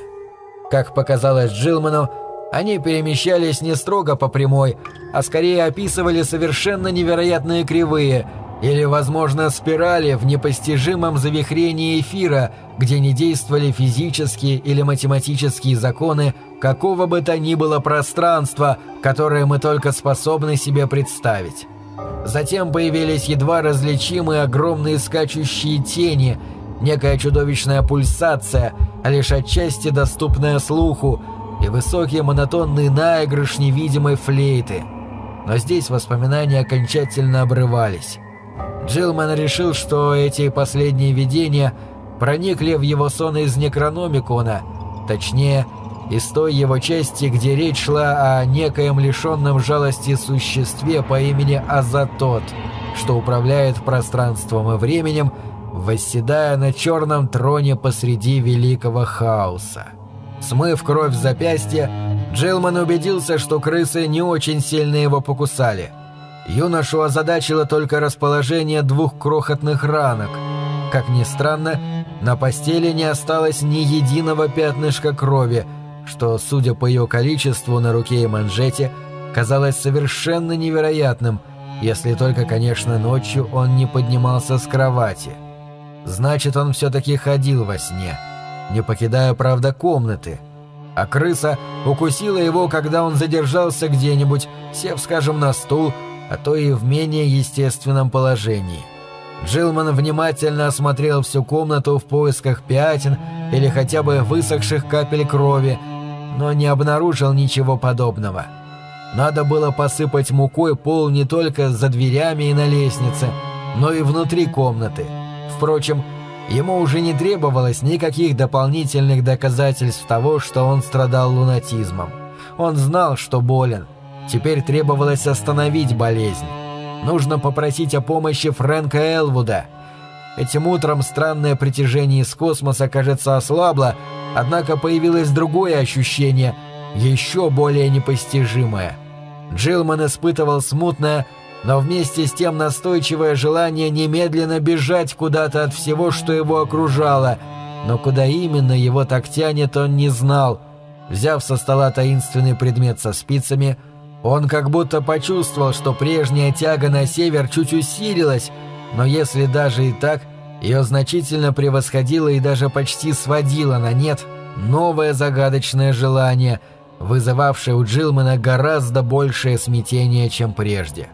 Как показалось Джилману, они перемещались не строго по прямой, а скорее описывали совершенно невероятные кривые или, возможно, спирали в непостижимом завихрении эфира, где не действовали физические или математические законы какого бы то ни было пространства, которое мы только способны себе представить. Затем появились едва различимые огромные скачущие тени, некая чудовищная пульсация, лишь отчасти доступная слуху, и высокие монотонные наигрыш невидимой флейты. Но здесь воспоминания окончательно обрывались. Джилман решил, что эти последние видения проникли в его сон из Некрономикона, точнее, из той его части, где речь шла о некоем лишенном жалости существе по имени Азатот, что управляет пространством и временем, восседая на черном троне посреди великого хаоса. Смыв кровь с запястья, Джилман убедился, что крысы не очень сильно его покусали. Юношу озадачило только расположение двух крохотных ранок. Как ни странно, на постели не осталось ни единого пятнышка крови, что, судя по ее количеству на руке и манжете, казалось совершенно невероятным, если только, конечно, ночью он не поднимался с кровати. Значит, он все-таки ходил во сне не покидая, правда, комнаты. А крыса укусила его, когда он задержался где-нибудь, сев, скажем, на стул, а то и в менее естественном положении. Джилман внимательно осмотрел всю комнату в поисках пятен или хотя бы высохших капель крови, но не обнаружил ничего подобного. Надо было посыпать мукой пол не только за дверями и на лестнице, но и внутри комнаты. Впрочем, Ему уже не требовалось никаких дополнительных доказательств того, что он страдал лунатизмом. Он знал, что болен. Теперь требовалось остановить болезнь. Нужно попросить о помощи Фрэнка Элвуда. Этим утром странное притяжение из космоса, кажется, ослабло, однако появилось другое ощущение, еще более непостижимое. Джилман испытывал смутное, но вместе с тем настойчивое желание немедленно бежать куда-то от всего, что его окружало. Но куда именно его так тянет, он не знал. Взяв со стола таинственный предмет со спицами, он как будто почувствовал, что прежняя тяга на север чуть усилилась, но если даже и так, ее значительно превосходило и даже почти сводило на нет новое загадочное желание, вызывавшее у Джилмана гораздо большее смятение, чем прежде.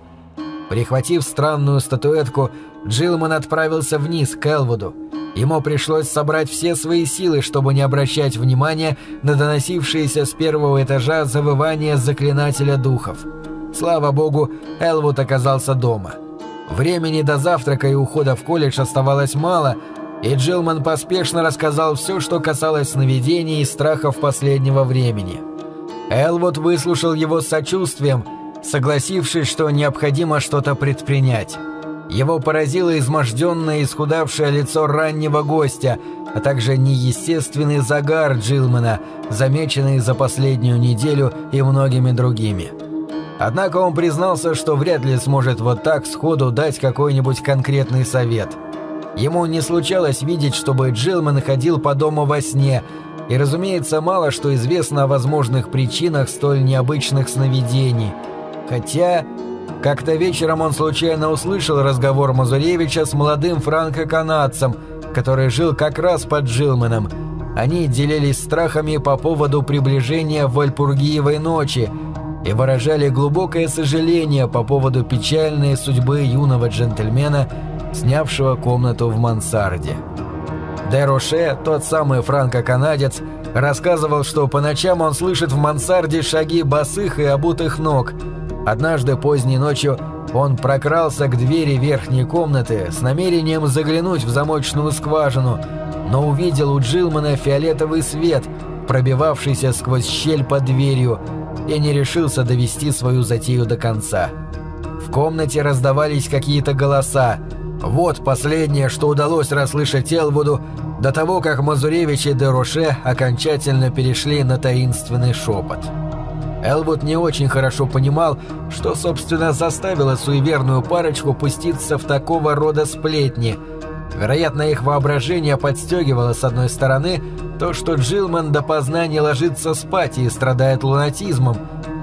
Прихватив странную статуэтку, Джилман отправился вниз, к Элвуду. Ему пришлось собрать все свои силы, чтобы не обращать внимания на доносившиеся с первого этажа завывания заклинателя духов. Слава богу, Элвуд оказался дома. Времени до завтрака и ухода в колледж оставалось мало, и Джилман поспешно рассказал все, что касалось сновидений и страхов последнего времени. Элвуд выслушал его с сочувствием – согласившись, что необходимо что-то предпринять. Его поразило изможденное и исхудавшее лицо раннего гостя, а также неестественный загар Джилмана, замеченный за последнюю неделю и многими другими. Однако он признался, что вряд ли сможет вот так сходу дать какой-нибудь конкретный совет. Ему не случалось видеть, чтобы Джилман ходил по дому во сне, и, разумеется, мало что известно о возможных причинах столь необычных сновидений. Хотя, как-то вечером он случайно услышал разговор Мазуревича с молодым франко-канадцем, который жил как раз под Джилманом. Они делились страхами по поводу приближения Вальпургиевой ночи – и выражали глубокое сожаление по поводу печальной судьбы юного джентльмена, снявшего комнату в мансарде. Де Роше, тот самый франко-канадец, рассказывал, что по ночам он слышит в мансарде шаги босых и обутых ног. Однажды поздней ночью он прокрался к двери верхней комнаты с намерением заглянуть в замочную скважину, но увидел у Джилмана фиолетовый свет, пробивавшийся сквозь щель под дверью, и не решился довести свою затею до конца. В комнате раздавались какие-то голоса. Вот последнее, что удалось расслышать Элвуду до того, как Мазуревич и Дероше окончательно перешли на таинственный шепот. Элвуд не очень хорошо понимал, что, собственно, заставило суеверную парочку пуститься в такого рода сплетни. Вероятно, их воображение подстегивало с одной стороны, то, что Джилман допоздна не ложится спать и страдает лунатизмом,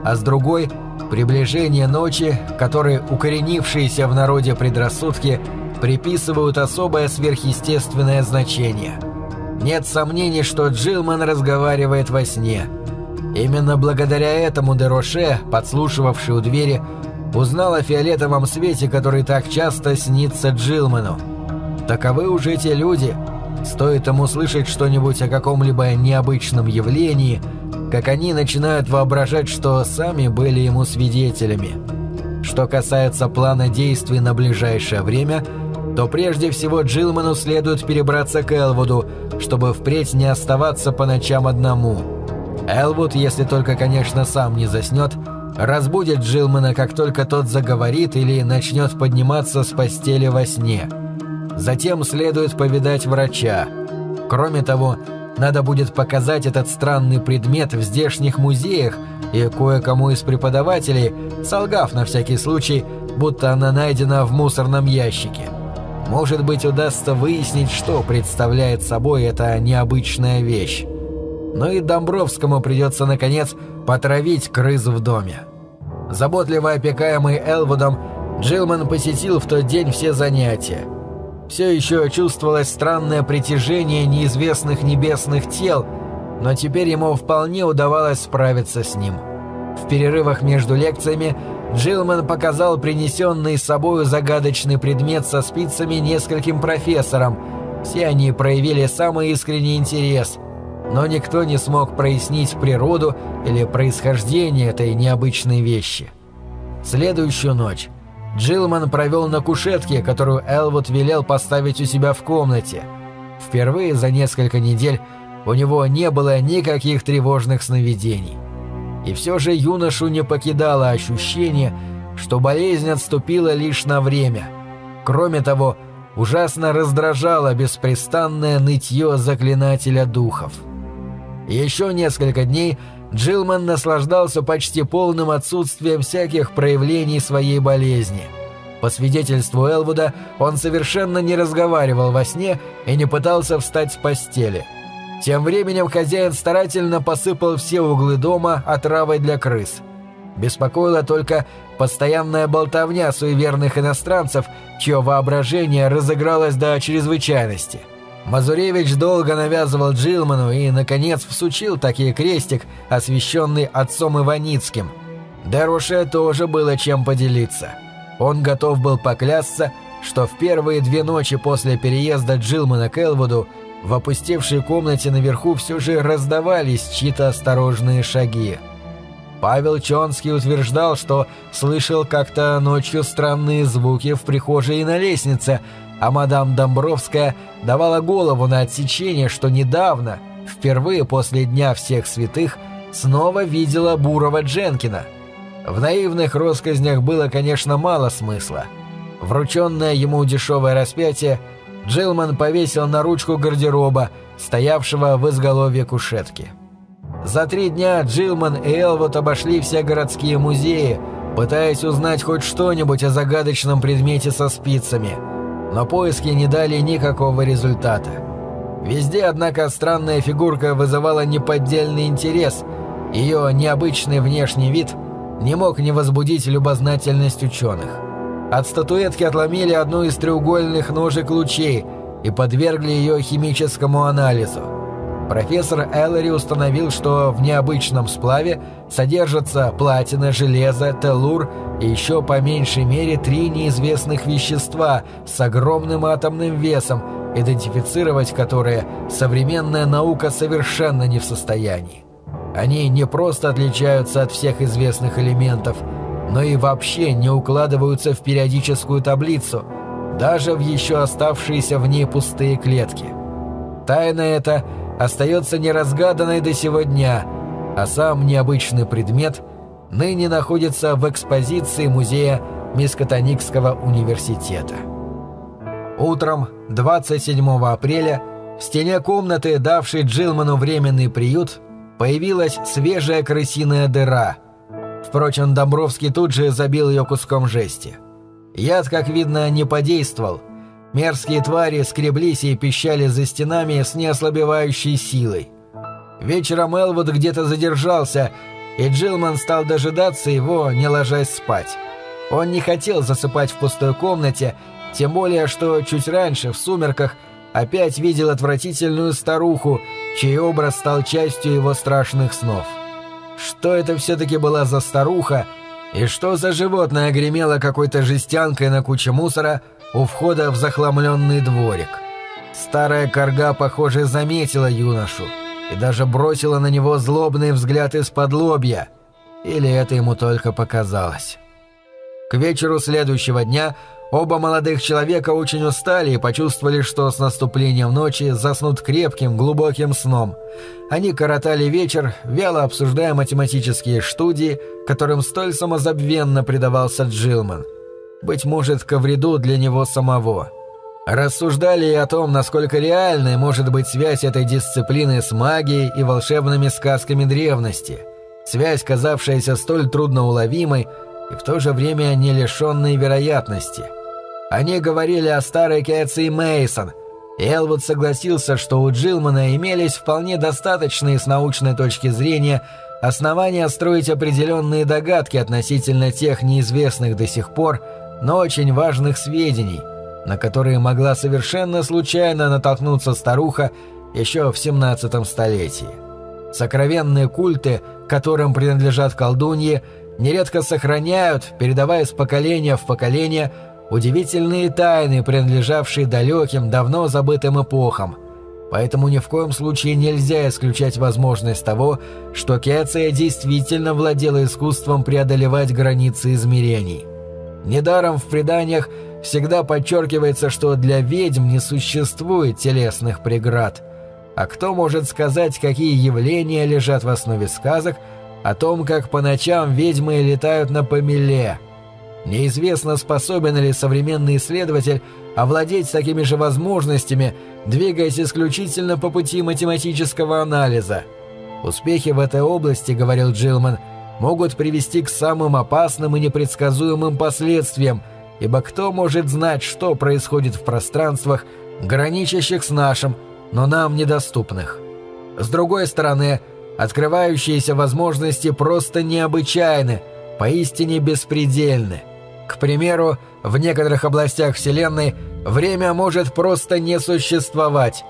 а с другой – приближение ночи, которой укоренившиеся в народе предрассудки приписывают особое сверхъестественное значение. Нет сомнений, что Джилман разговаривает во сне. Именно благодаря этому Дероше, подслушивавший у двери, узнал о фиолетовом свете, который так часто снится Джилману. Таковы уже те люди – Стоит им услышать что-нибудь о каком-либо необычном явлении, как они начинают воображать, что сами были ему свидетелями. Что касается плана действий на ближайшее время, то прежде всего Джилману следует перебраться к Элвуду, чтобы впредь не оставаться по ночам одному. Элвуд, если только, конечно, сам не заснет, разбудит Джилмана, как только тот заговорит или начнет подниматься с постели во сне – Затем следует повидать врача. Кроме того, надо будет показать этот странный предмет в здешних музеях и кое-кому из преподавателей, солгав на всякий случай, будто она найдена в мусорном ящике. Может быть, удастся выяснить, что представляет собой эта необычная вещь. Но и Домбровскому придется, наконец, потравить крыс в доме. Заботливо опекаемый Элвудом, Джилман посетил в тот день все занятия – все еще чувствовалось странное притяжение неизвестных небесных тел, но теперь ему вполне удавалось справиться с ним. В перерывах между лекциями Джилман показал принесенный с собою загадочный предмет со спицами нескольким профессорам. Все они проявили самый искренний интерес, но никто не смог прояснить природу или происхождение этой необычной вещи. Следующую ночь Джилман провел на кушетке, которую Элвуд велел поставить у себя в комнате. Впервые за несколько недель у него не было никаких тревожных сновидений. И все же юношу не покидало ощущение, что болезнь отступила лишь на время. Кроме того, ужасно раздражало беспрестанное нытье заклинателя духов. Еще несколько дней Джилман наслаждался почти полным отсутствием всяких проявлений своей болезни. По свидетельству Элвуда, он совершенно не разговаривал во сне и не пытался встать с постели. Тем временем хозяин старательно посыпал все углы дома отравой для крыс. Беспокоила только постоянная болтовня суеверных иностранцев, чье воображение разыгралось до чрезвычайности – Мазуревич долго навязывал Джилману и, наконец, всучил такие крестик, освященный отцом Иваницким. Деруше тоже было чем поделиться. Он готов был поклясться, что в первые две ночи после переезда Джилмана к Элвуду в опустевшей комнате наверху все же раздавались чьи-то осторожные шаги. Павел Чонский утверждал, что слышал как-то ночью странные звуки в прихожей и на лестнице, а мадам Домбровская давала голову на отсечение, что недавно, впервые после Дня всех святых, снова видела Бурова Дженкина. В наивных россказнях было, конечно, мало смысла. Врученное ему дешевое распятие Джилман повесил на ручку гардероба, стоявшего в изголовье кушетки. За три дня Джилман и Элвуд обошли все городские музеи, пытаясь узнать хоть что-нибудь о загадочном предмете со спицами, но поиски не дали никакого результата. Везде, однако, странная фигурка вызывала неподдельный интерес, ее необычный внешний вид не мог не возбудить любознательность ученых. От статуэтки отломили одну из треугольных ножек лучей и подвергли ее химическому анализу. Профессор Эллари установил, что в необычном сплаве содержатся платина, железо, теллур и еще по меньшей мере три неизвестных вещества с огромным атомным весом, идентифицировать которые современная наука совершенно не в состоянии. Они не просто отличаются от всех известных элементов, но и вообще не укладываются в периодическую таблицу, даже в еще оставшиеся в ней пустые клетки. Тайна эта остается неразгаданной до сего дня, а сам необычный предмет ныне находится в экспозиции музея Мискотоникского университета. Утром 27 апреля в стене комнаты, давшей Джилману временный приют, появилась свежая крысиная дыра. Впрочем, Домбровский тут же забил ее куском жести. Яд, как видно, не подействовал. Мерзкие твари скреблись и пищали за стенами с неослабевающей силой. Вечером Элвуд где-то задержался, и Джилман стал дожидаться его, не ложась спать. Он не хотел засыпать в пустой комнате, тем более, что чуть раньше, в сумерках, опять видел отвратительную старуху, чей образ стал частью его страшных снов. Что это все-таки была за старуха, и что за животное гремело какой-то жестянкой на куче мусора у входа в захламленный дворик? Старая корга, похоже, заметила юношу и даже бросила на него злобный взгляд из-под лобья. Или это ему только показалось. К вечеру следующего дня Оба молодых человека очень устали и почувствовали, что с наступлением ночи заснут крепким, глубоким сном. Они коротали вечер, вяло обсуждая математические студии, которым столь самозабвенно предавался Джилман. Быть может, ко вреду для него самого. Рассуждали и о том, насколько реальной может быть связь этой дисциплины с магией и волшебными сказками древности. Связь, казавшаяся столь трудноуловимой и в то же время не лишенной вероятности – они говорили о старой Кэтси Мейсон. Элвуд согласился, что у Джилмана имелись вполне достаточные с научной точки зрения основания строить определенные догадки относительно тех неизвестных до сих пор, но очень важных сведений, на которые могла совершенно случайно натолкнуться старуха еще в 17 столетии. Сокровенные культы, которым принадлежат колдуньи, нередко сохраняют, передавая с поколения в поколение, удивительные тайны, принадлежавшие далеким, давно забытым эпохам. Поэтому ни в коем случае нельзя исключать возможность того, что Кеция действительно владела искусством преодолевать границы измерений. Недаром в преданиях всегда подчеркивается, что для ведьм не существует телесных преград. А кто может сказать, какие явления лежат в основе сказок о том, как по ночам ведьмы летают на помеле – Неизвестно, способен ли современный исследователь овладеть такими же возможностями, двигаясь исключительно по пути математического анализа. Успехи в этой области, говорил Джилман, могут привести к самым опасным и непредсказуемым последствиям, ибо кто может знать, что происходит в пространствах, граничащих с нашим, но нам недоступных. С другой стороны, открывающиеся возможности просто необычайны, поистине беспредельны. К примеру, в некоторых областях Вселенной время может просто не существовать.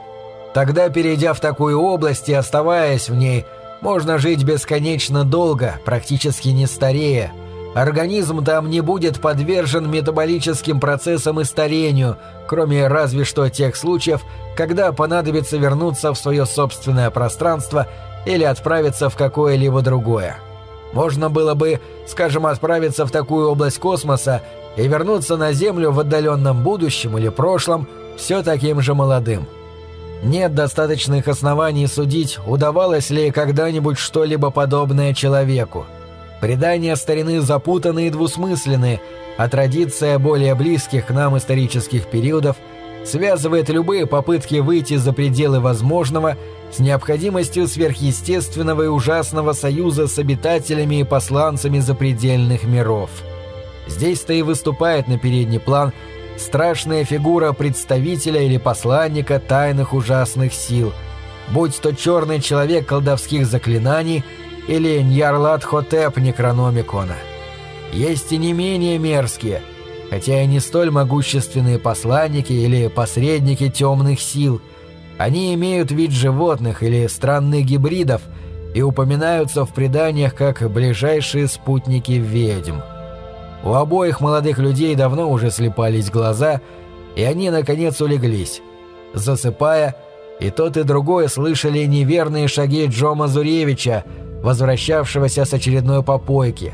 Тогда, перейдя в такую область и оставаясь в ней, можно жить бесконечно долго, практически не старея. Организм там не будет подвержен метаболическим процессам и старению, кроме разве что тех случаев, когда понадобится вернуться в свое собственное пространство или отправиться в какое-либо другое. Можно было бы, скажем, отправиться в такую область космоса и вернуться на Землю в отдаленном будущем или прошлом все таким же молодым. Нет достаточных оснований судить, удавалось ли когда-нибудь что-либо подобное человеку. Предания старины запутаны и двусмысленны, а традиция более близких к нам исторических периодов связывает любые попытки выйти за пределы возможного с необходимостью сверхъестественного и ужасного союза с обитателями и посланцами запредельных миров. Здесь-то и выступает на передний план страшная фигура представителя или посланника тайных ужасных сил, будь то черный человек колдовских заклинаний или Ньярлат Хотеп Некрономикона. Есть и не менее мерзкие, хотя и не столь могущественные посланники или посредники темных сил – они имеют вид животных или странных гибридов и упоминаются в преданиях как ближайшие спутники ведьм. У обоих молодых людей давно уже слепались глаза, и они, наконец, улеглись. Засыпая, и тот, и другой слышали неверные шаги Джо Мазуревича, возвращавшегося с очередной попойки.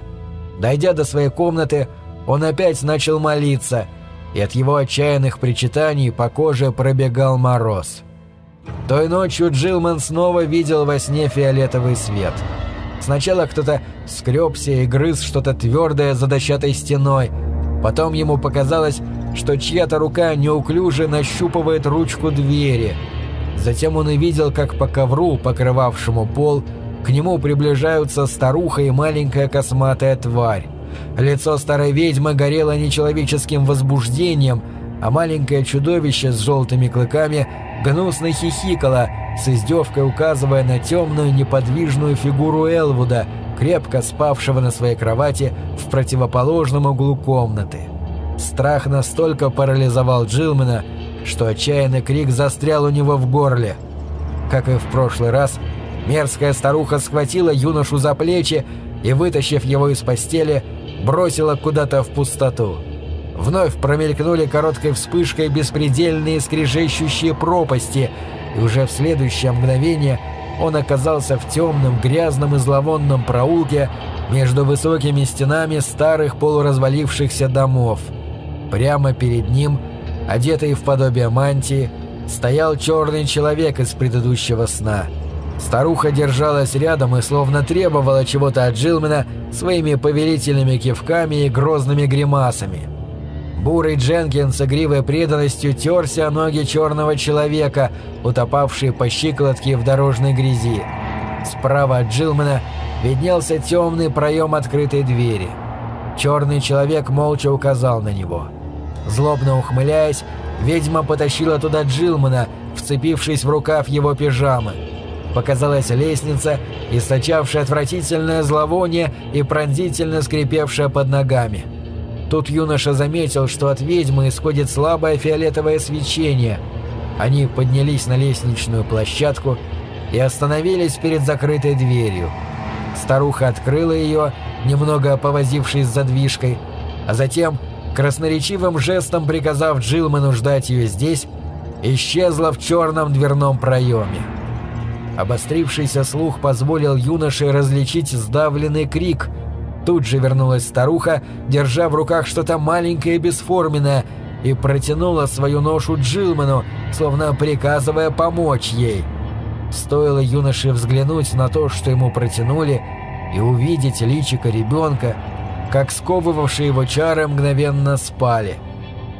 Дойдя до своей комнаты, он опять начал молиться, и от его отчаянных причитаний по коже пробегал мороз. Той ночью Джилман снова видел во сне фиолетовый свет. Сначала кто-то скребся и грыз что-то твердое за дощатой стеной. Потом ему показалось, что чья-то рука неуклюже нащупывает ручку двери. Затем он увидел, как по ковру, покрывавшему пол, к нему приближаются старуха и маленькая косматая тварь. Лицо старой ведьмы горело нечеловеческим возбуждением, а маленькое чудовище с желтыми клыками гнусно хихикала, с издевкой указывая на темную неподвижную фигуру Элвуда, крепко спавшего на своей кровати в противоположном углу комнаты. Страх настолько парализовал Джилмена, что отчаянный крик застрял у него в горле. Как и в прошлый раз, мерзкая старуха схватила юношу за плечи и, вытащив его из постели, бросила куда-то в пустоту. Вновь промелькнули короткой вспышкой беспредельные скрежещущие пропасти, и уже в следующее мгновение он оказался в темном, грязном и зловонном проулке между высокими стенами старых полуразвалившихся домов. Прямо перед ним, одетый в подобие мантии, стоял черный человек из предыдущего сна. Старуха держалась рядом и словно требовала чего-то от Джилмена своими повелительными кивками и грозными гримасами. Бурый Дженкинс с игривой преданностью терся о ноги черного человека, утопавшие по щиколотке в дорожной грязи. Справа от Джилмана виднелся темный проем открытой двери. Черный человек молча указал на него. Злобно ухмыляясь, ведьма потащила туда Джилмана, вцепившись в рукав его пижамы. Показалась лестница, источавшая отвратительное зловоние и пронзительно скрипевшая под ногами. Тут юноша заметил, что от ведьмы исходит слабое фиолетовое свечение. Они поднялись на лестничную площадку и остановились перед закрытой дверью. Старуха открыла ее, немного повозившись с задвижкой, а затем, красноречивым жестом приказав Джилману ждать ее здесь, исчезла в черном дверном проеме. Обострившийся слух позволил юноше различить сдавленный крик – Тут же вернулась старуха, держа в руках что-то маленькое и бесформенное, и протянула свою ношу Джилману, словно приказывая помочь ей. Стоило юноше взглянуть на то, что ему протянули, и увидеть личико ребенка, как сковывавшие его чары мгновенно спали.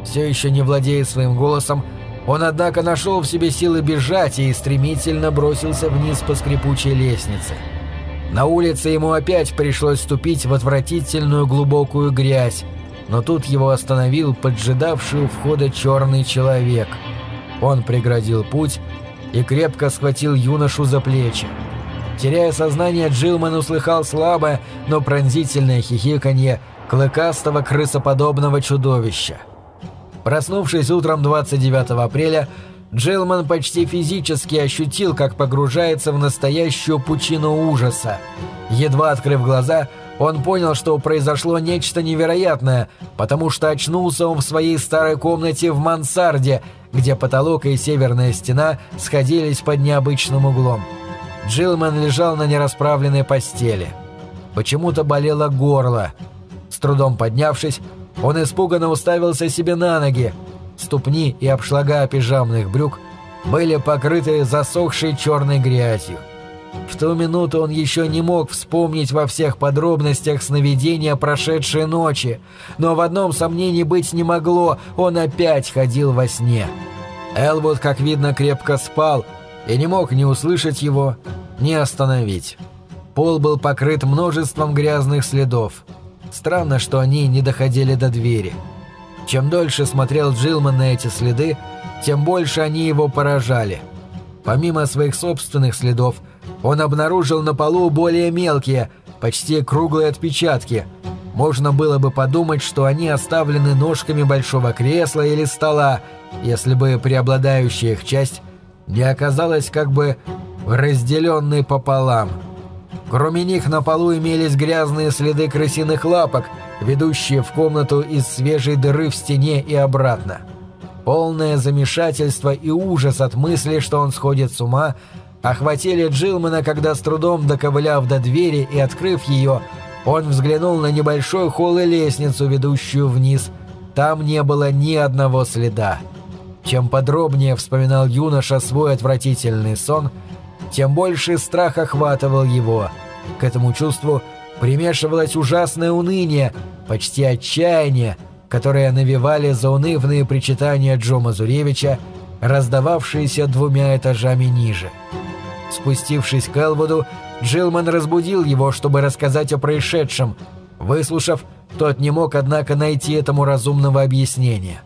Все еще не владея своим голосом, он, однако, нашел в себе силы бежать и стремительно бросился вниз по скрипучей лестнице. На улице ему опять пришлось ступить в отвратительную глубокую грязь, но тут его остановил поджидавший у входа черный человек. Он преградил путь и крепко схватил юношу за плечи. Теряя сознание, Джилман услыхал слабое, но пронзительное хихиканье клыкастого крысоподобного чудовища. Проснувшись утром 29 апреля, Джилман почти физически ощутил, как погружается в настоящую пучину ужаса. Едва открыв глаза, он понял, что произошло нечто невероятное, потому что очнулся он в своей старой комнате в мансарде, где потолок и северная стена сходились под необычным углом. Джилман лежал на нерасправленной постели. Почему-то болело горло. С трудом поднявшись, он испуганно уставился себе на ноги, ступни и обшлага пижамных брюк были покрыты засохшей черной грязью. В ту минуту он еще не мог вспомнить во всех подробностях сновидения прошедшей ночи, но в одном сомнении быть не могло, он опять ходил во сне. Элвуд, как видно, крепко спал и не мог ни услышать его, ни остановить. Пол был покрыт множеством грязных следов. Странно, что они не доходили до двери. Чем дольше смотрел Джилман на эти следы, тем больше они его поражали. Помимо своих собственных следов, он обнаружил на полу более мелкие, почти круглые отпечатки. Можно было бы подумать, что они оставлены ножками большого кресла или стола, если бы преобладающая их часть не оказалась как бы разделенной пополам. Кроме них на полу имелись грязные следы крысиных лапок, ведущие в комнату из свежей дыры в стене и обратно. Полное замешательство и ужас от мысли, что он сходит с ума, охватили Джилмана, когда с трудом доковыляв до двери и открыв ее, он взглянул на небольшой холл и лестницу, ведущую вниз. Там не было ни одного следа. Чем подробнее вспоминал юноша свой отвратительный сон, тем больше страх охватывал его. К этому чувству примешивалось ужасное уныние, почти отчаяние, которые навевали заунывные причитания Джо Мазуревича, раздававшиеся двумя этажами ниже. Спустившись к Элвуду, Джилман разбудил его, чтобы рассказать о происшедшем. Выслушав, тот не мог, однако, найти этому разумного объяснения.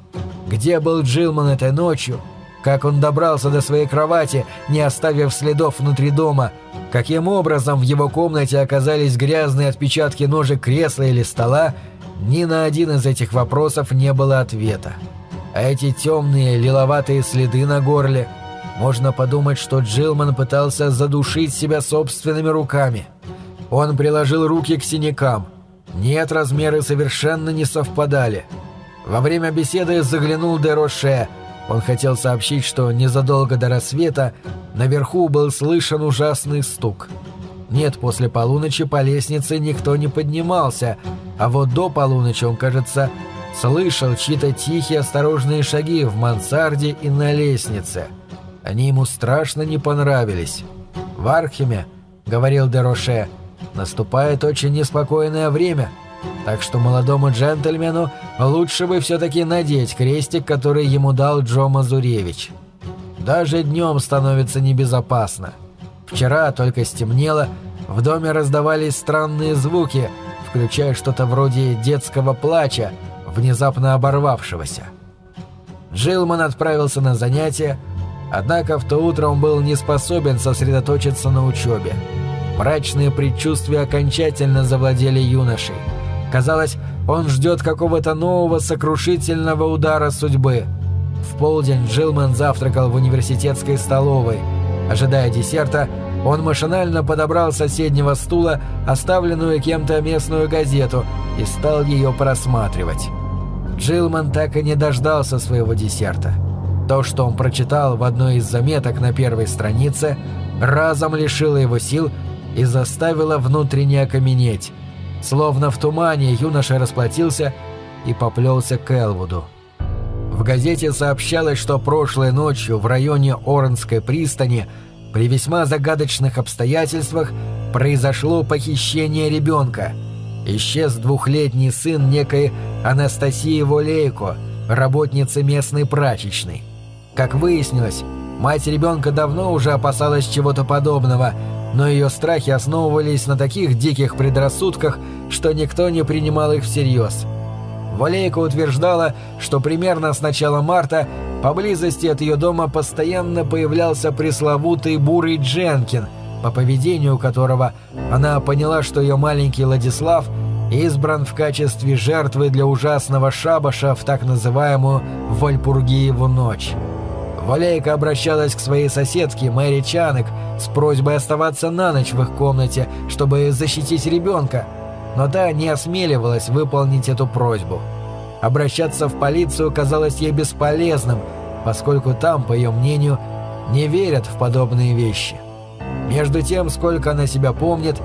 Где был Джилман этой ночью? Как он добрался до своей кровати, не оставив следов внутри дома? Каким образом в его комнате оказались грязные отпечатки ножек кресла или стола – ни на один из этих вопросов не было ответа. А эти темные лиловатые следы на горле... Можно подумать, что Джилман пытался задушить себя собственными руками. Он приложил руки к синякам. Нет, размеры совершенно не совпадали. Во время беседы заглянул Дероше. Он хотел сообщить, что незадолго до рассвета наверху был слышен ужасный стук. Нет, после полуночи по лестнице никто не поднимался, а вот до полуночи он, кажется, слышал чьи-то тихие осторожные шаги в мансарде и на лестнице. Они ему страшно не понравились. «В Архиме», — говорил Дероше, — «наступает очень неспокойное время, так что молодому джентльмену лучше бы все-таки надеть крестик, который ему дал Джо Мазуревич. Даже днем становится небезопасно». Вчера только стемнело, в доме раздавались странные звуки, включая что-то вроде детского плача, внезапно оборвавшегося. Джилман отправился на занятия, однако в то утро он был не способен сосредоточиться на учебе. Мрачные предчувствия окончательно завладели юношей. Казалось, он ждет какого-то нового сокрушительного удара судьбы. В полдень Джилман завтракал в университетской столовой – Ожидая десерта, он машинально подобрал с соседнего стула оставленную кем-то местную газету и стал ее просматривать. Джилман так и не дождался своего десерта. То, что он прочитал в одной из заметок на первой странице, разом лишило его сил и заставило внутренне окаменеть. Словно в тумане юноша расплатился и поплелся к Элвуду. В газете сообщалось, что прошлой ночью в районе Оренской пристани при весьма загадочных обстоятельствах произошло похищение ребенка. Исчез двухлетний сын некой Анастасии Волейко, работницы местной прачечной. Как выяснилось, мать ребенка давно уже опасалась чего-то подобного, но ее страхи основывались на таких диких предрассудках, что никто не принимал их всерьез. Валейка утверждала, что примерно с начала марта поблизости от ее дома постоянно появлялся пресловутый бурый Дженкин, по поведению которого она поняла, что ее маленький Владислав избран в качестве жертвы для ужасного шабаша в так называемую Вальпургиеву ночь. Валейка обращалась к своей соседке Мэри Чанек с просьбой оставаться на ночь в их комнате, чтобы защитить ребенка – но та не осмеливалась выполнить эту просьбу. Обращаться в полицию казалось ей бесполезным, поскольку там, по ее мнению, не верят в подобные вещи. Между тем, сколько она себя помнит,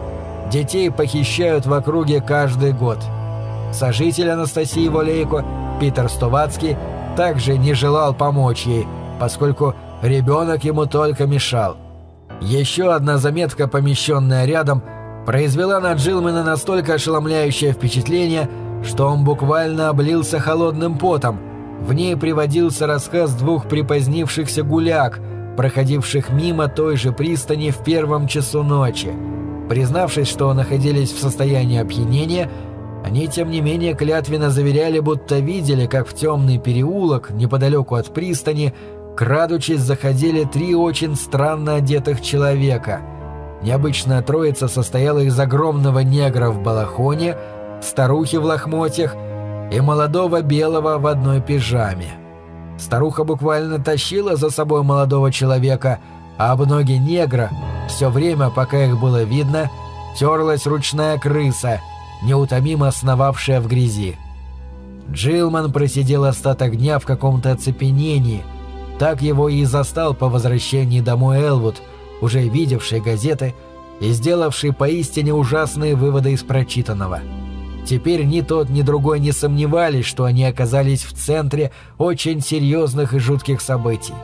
детей похищают в округе каждый год. Сожитель Анастасии Волейко, Питер Стовацкий, также не желал помочь ей, поскольку ребенок ему только мешал. Еще одна заметка, помещенная рядом – произвела на Джилмена настолько ошеломляющее впечатление, что он буквально облился холодным потом, В ней приводился рассказ двух припозднившихся гуляк, проходивших мимо той же пристани в первом часу ночи. Признавшись, что находились в состоянии опьянения, они, тем не менее, клятвенно заверяли, будто видели, как в темный переулок, неподалеку от пристани, крадучись, заходили три очень странно одетых человека. Необычная троица состояла из огромного негра в балахоне, старухи в лохмотьях и молодого белого в одной пижаме. Старуха буквально тащила за собой молодого человека, а об ноги негра, все время, пока их было видно, терлась ручная крыса, неутомимо сновавшая в грязи. Джилман просидел остаток дня в каком-то оцепенении. Так его и застал по возвращении домой Элвуд, уже видевший газеты и сделавший поистине ужасные выводы из прочитанного – Теперь ни тот, ни другой не сомневались, что они оказались в центре очень серьезных и жутких событий.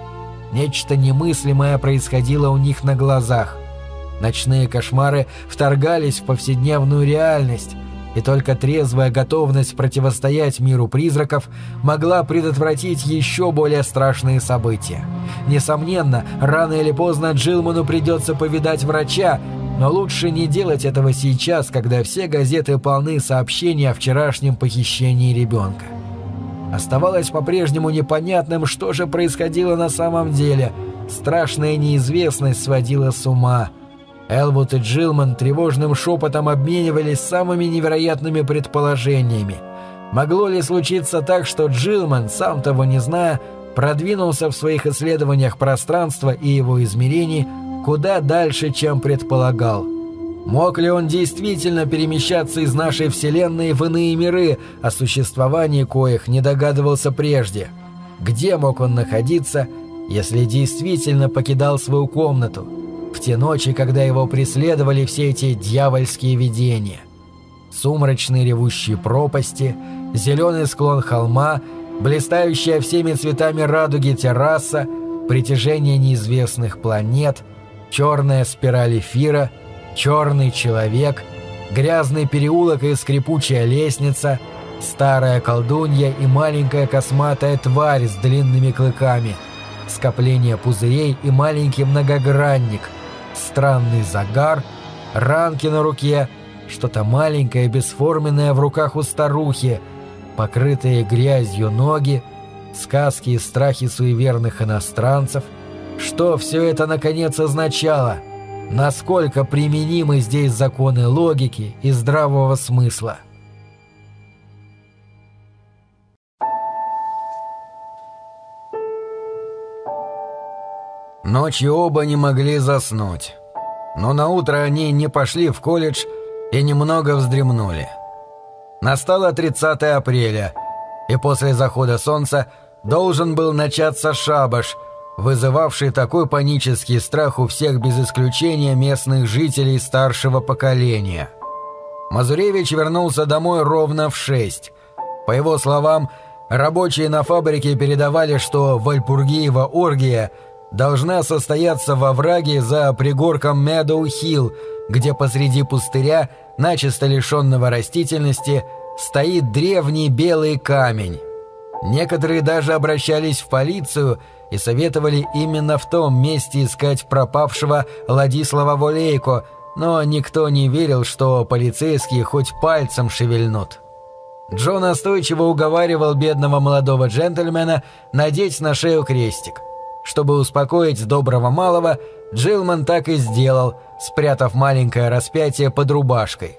Нечто немыслимое происходило у них на глазах. Ночные кошмары вторгались в повседневную реальность, и только трезвая готовность противостоять миру призраков могла предотвратить еще более страшные события. Несомненно, рано или поздно Джилману придется повидать врача, но лучше не делать этого сейчас, когда все газеты полны сообщений о вчерашнем похищении ребенка. Оставалось по-прежнему непонятным, что же происходило на самом деле. Страшная неизвестность сводила с ума. Элвуд и Джилман тревожным шепотом обменивались самыми невероятными предположениями. Могло ли случиться так, что Джилман, сам того не зная, продвинулся в своих исследованиях пространства и его измерений куда дальше, чем предполагал. Мог ли он действительно перемещаться из нашей Вселенной в иные миры, о существовании коих не догадывался прежде? Где мог он находиться, если действительно покидал свою комнату? В те ночи, когда его преследовали все эти дьявольские видения. Сумрачные ревущие пропасти, зеленый склон холма, блистающая всеми цветами радуги терраса, притяжение неизвестных планет — черная спираль эфира, черный человек, грязный переулок и скрипучая лестница, старая колдунья и маленькая косматая тварь с длинными клыками, скопление пузырей и маленький многогранник, странный загар, ранки на руке, что-то маленькое бесформенное в руках у старухи, покрытые грязью ноги, сказки и страхи суеверных иностранцев — что все это наконец означало? Насколько применимы здесь законы логики и здравого смысла? Ночью оба не могли заснуть. Но на утро они не пошли в колледж и немного вздремнули. Настало 30 апреля, и после захода солнца должен был начаться шабаш – вызывавший такой панический страх у всех без исключения местных жителей старшего поколения. Мазуревич вернулся домой ровно в шесть. По его словам, рабочие на фабрике передавали, что Вальпургиева оргия должна состояться в овраге за пригорком Медоу-Хилл, где посреди пустыря, начисто лишенного растительности, стоит древний белый камень. Некоторые даже обращались в полицию – и советовали именно в том месте искать пропавшего Ладислава Волейко, но никто не верил, что полицейские хоть пальцем шевельнут. Джо настойчиво уговаривал бедного молодого джентльмена надеть на шею крестик. Чтобы успокоить доброго малого, Джилман так и сделал, спрятав маленькое распятие под рубашкой.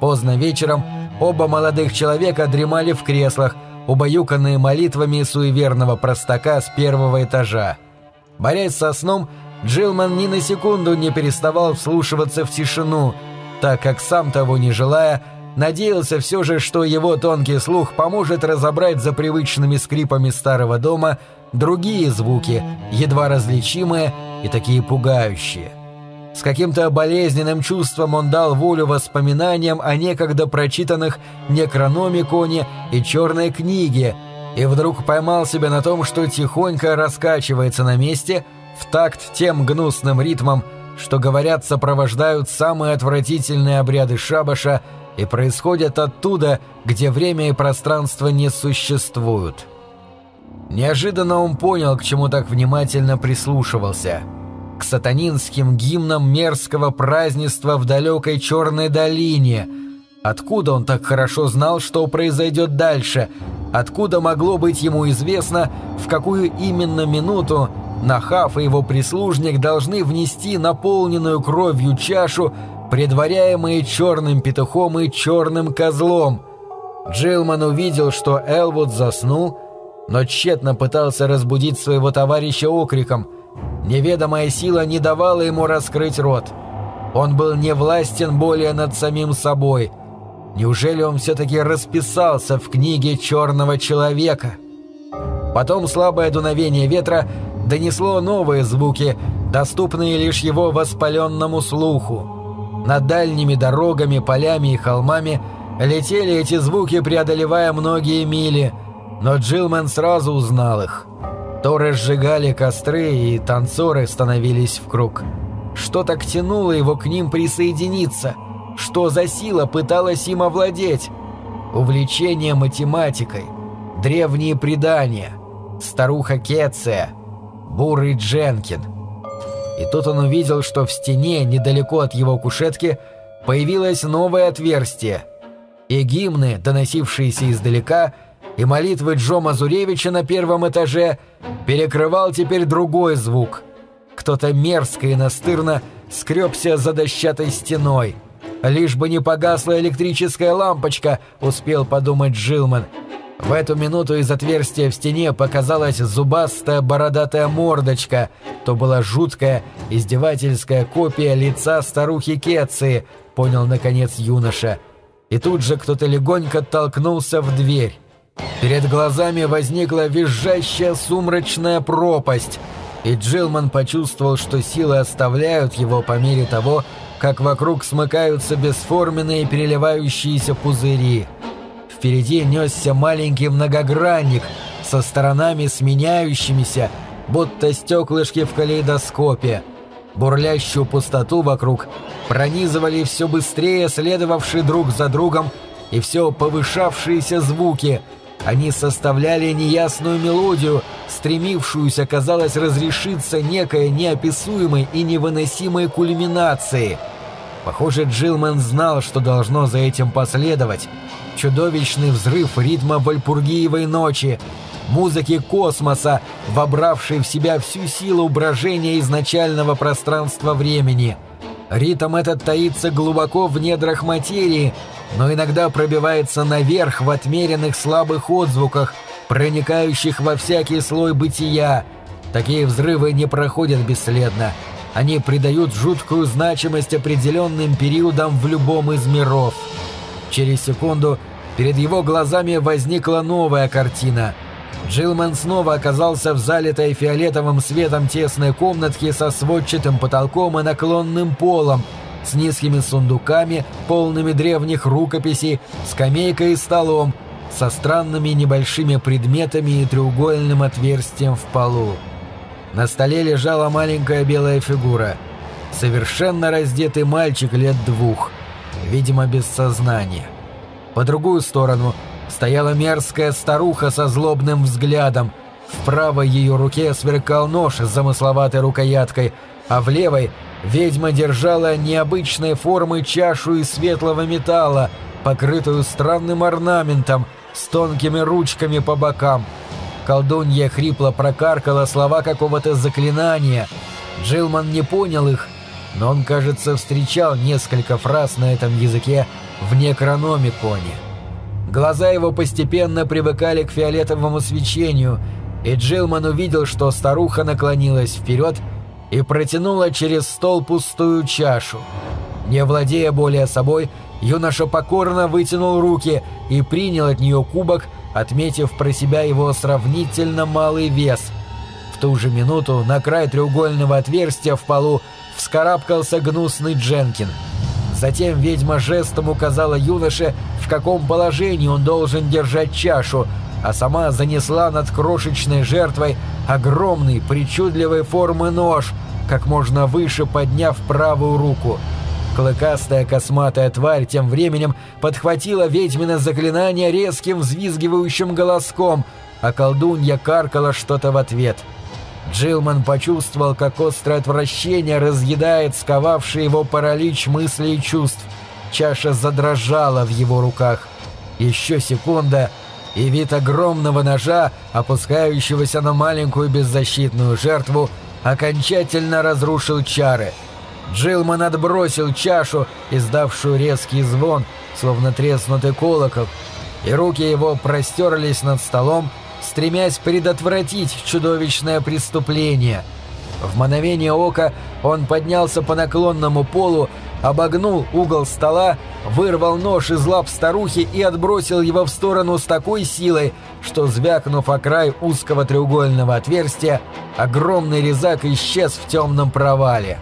Поздно вечером оба молодых человека дремали в креслах – убаюканные молитвами суеверного простака с первого этажа. Борясь со сном, Джилман ни на секунду не переставал вслушиваться в тишину, так как сам того не желая, надеялся все же, что его тонкий слух поможет разобрать за привычными скрипами старого дома другие звуки, едва различимые и такие пугающие. С каким-то болезненным чувством он дал волю воспоминаниям о некогда прочитанных Некрономиконе и Черной книге, и вдруг поймал себя на том, что тихонько раскачивается на месте в такт тем гнусным ритмом, что, говорят, сопровождают самые отвратительные обряды шабаша и происходят оттуда, где время и пространство не существуют. Неожиданно он понял, к чему так внимательно прислушивался. К сатанинским гимнам мерзкого празднества в далекой Черной долине. Откуда он так хорошо знал, что произойдет дальше? Откуда могло быть ему известно, в какую именно минуту Нахав и его прислужник должны внести наполненную кровью чашу, предваряемые черным петухом и черным козлом? Джилман увидел, что Элвуд заснул, но тщетно пытался разбудить своего товарища окриком. Неведомая сила не давала ему раскрыть рот. Он был не властен более над самим собой. Неужели он все-таки расписался в книге «Черного человека»? Потом слабое дуновение ветра донесло новые звуки, доступные лишь его воспаленному слуху. Над дальними дорогами, полями и холмами летели эти звуки, преодолевая многие мили – но Джилмен сразу узнал их. То разжигали костры, и танцоры становились в круг. Что так тянуло его к ним присоединиться? Что за сила пыталась им овладеть? Увлечение математикой, древние предания, старуха Кетция, бурый Дженкин. И тут он увидел, что в стене, недалеко от его кушетки, появилось новое отверстие. И гимны, доносившиеся издалека, — и молитвы Джо Мазуревича на первом этаже перекрывал теперь другой звук. Кто-то мерзко и настырно скребся за дощатой стеной. «Лишь бы не погасла электрическая лампочка», — успел подумать Джилман. В эту минуту из отверстия в стене показалась зубастая бородатая мордочка. То была жуткая, издевательская копия лица старухи Кетции, понял наконец юноша. И тут же кто-то легонько толкнулся в дверь. Перед глазами возникла визжащая сумрачная пропасть, и Джилман почувствовал, что силы оставляют его по мере того, как вокруг смыкаются бесформенные переливающиеся пузыри. Впереди несся маленький многогранник со сторонами сменяющимися, будто стеклышки в калейдоскопе. Бурлящую пустоту вокруг пронизывали все быстрее следовавшие друг за другом и все повышавшиеся звуки – они составляли неясную мелодию, стремившуюся, казалось, разрешиться некой неописуемой и невыносимой кульминации. Похоже, Джилман знал, что должно за этим последовать. Чудовищный взрыв ритма Вальпургиевой ночи, музыки космоса, вобравшей в себя всю силу брожения изначального пространства-времени. Ритм этот таится глубоко в недрах материи, но иногда пробивается наверх в отмеренных слабых отзвуках, проникающих во всякий слой бытия. Такие взрывы не проходят бесследно. Они придают жуткую значимость определенным периодам в любом из миров. Через секунду перед его глазами возникла новая картина. Джилман снова оказался в залитой фиолетовым светом тесной комнатке со сводчатым потолком и наклонным полом, с низкими сундуками, полными древних рукописей, скамейкой и столом, со странными небольшими предметами и треугольным отверстием в полу. На столе лежала маленькая белая фигура. Совершенно раздетый мальчик лет двух, видимо, без сознания. По другую сторону стояла мерзкая старуха со злобным взглядом. В правой ее руке сверкал нож с замысловатой рукояткой, а в левой Ведьма держала необычной формы чашу из светлого металла, покрытую странным орнаментом, с тонкими ручками по бокам. Колдунья хрипло прокаркала слова какого-то заклинания. Джилман не понял их, но он, кажется, встречал несколько фраз на этом языке в некрономиконе. Глаза его постепенно привыкали к фиолетовому свечению, и Джилман увидел, что старуха наклонилась вперед и протянула через стол пустую чашу. Не владея более собой, юноша покорно вытянул руки и принял от нее кубок, отметив про себя его сравнительно малый вес. В ту же минуту на край треугольного отверстия в полу вскарабкался гнусный Дженкин. Затем ведьма жестом указала юноше, в каком положении он должен держать чашу, а сама занесла над крошечной жертвой огромный, причудливой формы нож, как можно выше подняв правую руку. Клыкастая косматая тварь тем временем подхватила ведьмино заклинание резким взвизгивающим голоском, а колдунья каркала что-то в ответ. Джилман почувствовал, как острое отвращение разъедает сковавший его паралич мыслей и чувств. Чаша задрожала в его руках. Еще секунда, и вид огромного ножа, опускающегося на маленькую беззащитную жертву, окончательно разрушил чары. Джилман отбросил чашу, издавшую резкий звон, словно треснутый колокол, и руки его простерлись над столом, стремясь предотвратить чудовищное преступление. В мгновение ока он поднялся по наклонному полу, обогнул угол стола, вырвал нож из лап старухи и отбросил его в сторону с такой силой, что, звякнув о край узкого треугольного отверстия, огромный резак исчез в темном провале.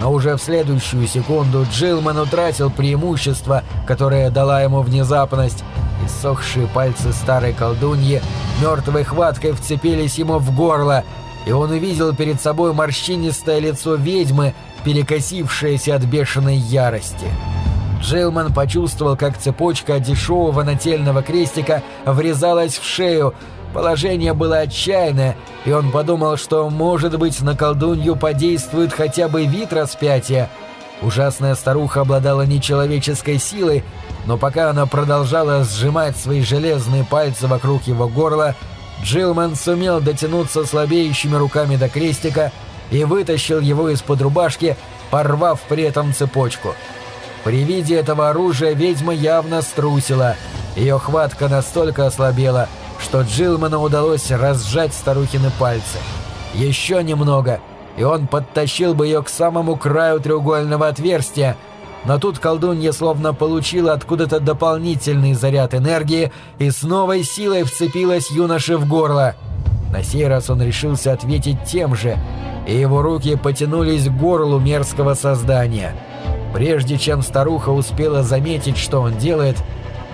Но уже в следующую секунду Джилман утратил преимущество, которое дала ему внезапность, Иссохшие пальцы старой колдуньи мертвой хваткой вцепились ему в горло, и он увидел перед собой морщинистое лицо ведьмы, перекосившееся от бешеной ярости. Джилман почувствовал, как цепочка дешевого нательного крестика врезалась в шею. Положение было отчаянное, и он подумал, что, может быть, на колдунью подействует хотя бы вид распятия. Ужасная старуха обладала нечеловеческой силой, но пока она продолжала сжимать свои железные пальцы вокруг его горла, Джилман сумел дотянуться слабеющими руками до крестика и вытащил его из-под рубашки, порвав при этом цепочку. При виде этого оружия ведьма явно струсила, ее хватка настолько ослабела, что Джилману удалось разжать старухины пальцы. Еще немного, и он подтащил бы ее к самому краю треугольного отверстия, но тут колдунья словно получила откуда-то дополнительный заряд энергии и с новой силой вцепилась юноше в горло. На сей раз он решился ответить тем же, и его руки потянулись к горлу мерзкого создания. Прежде чем старуха успела заметить, что он делает,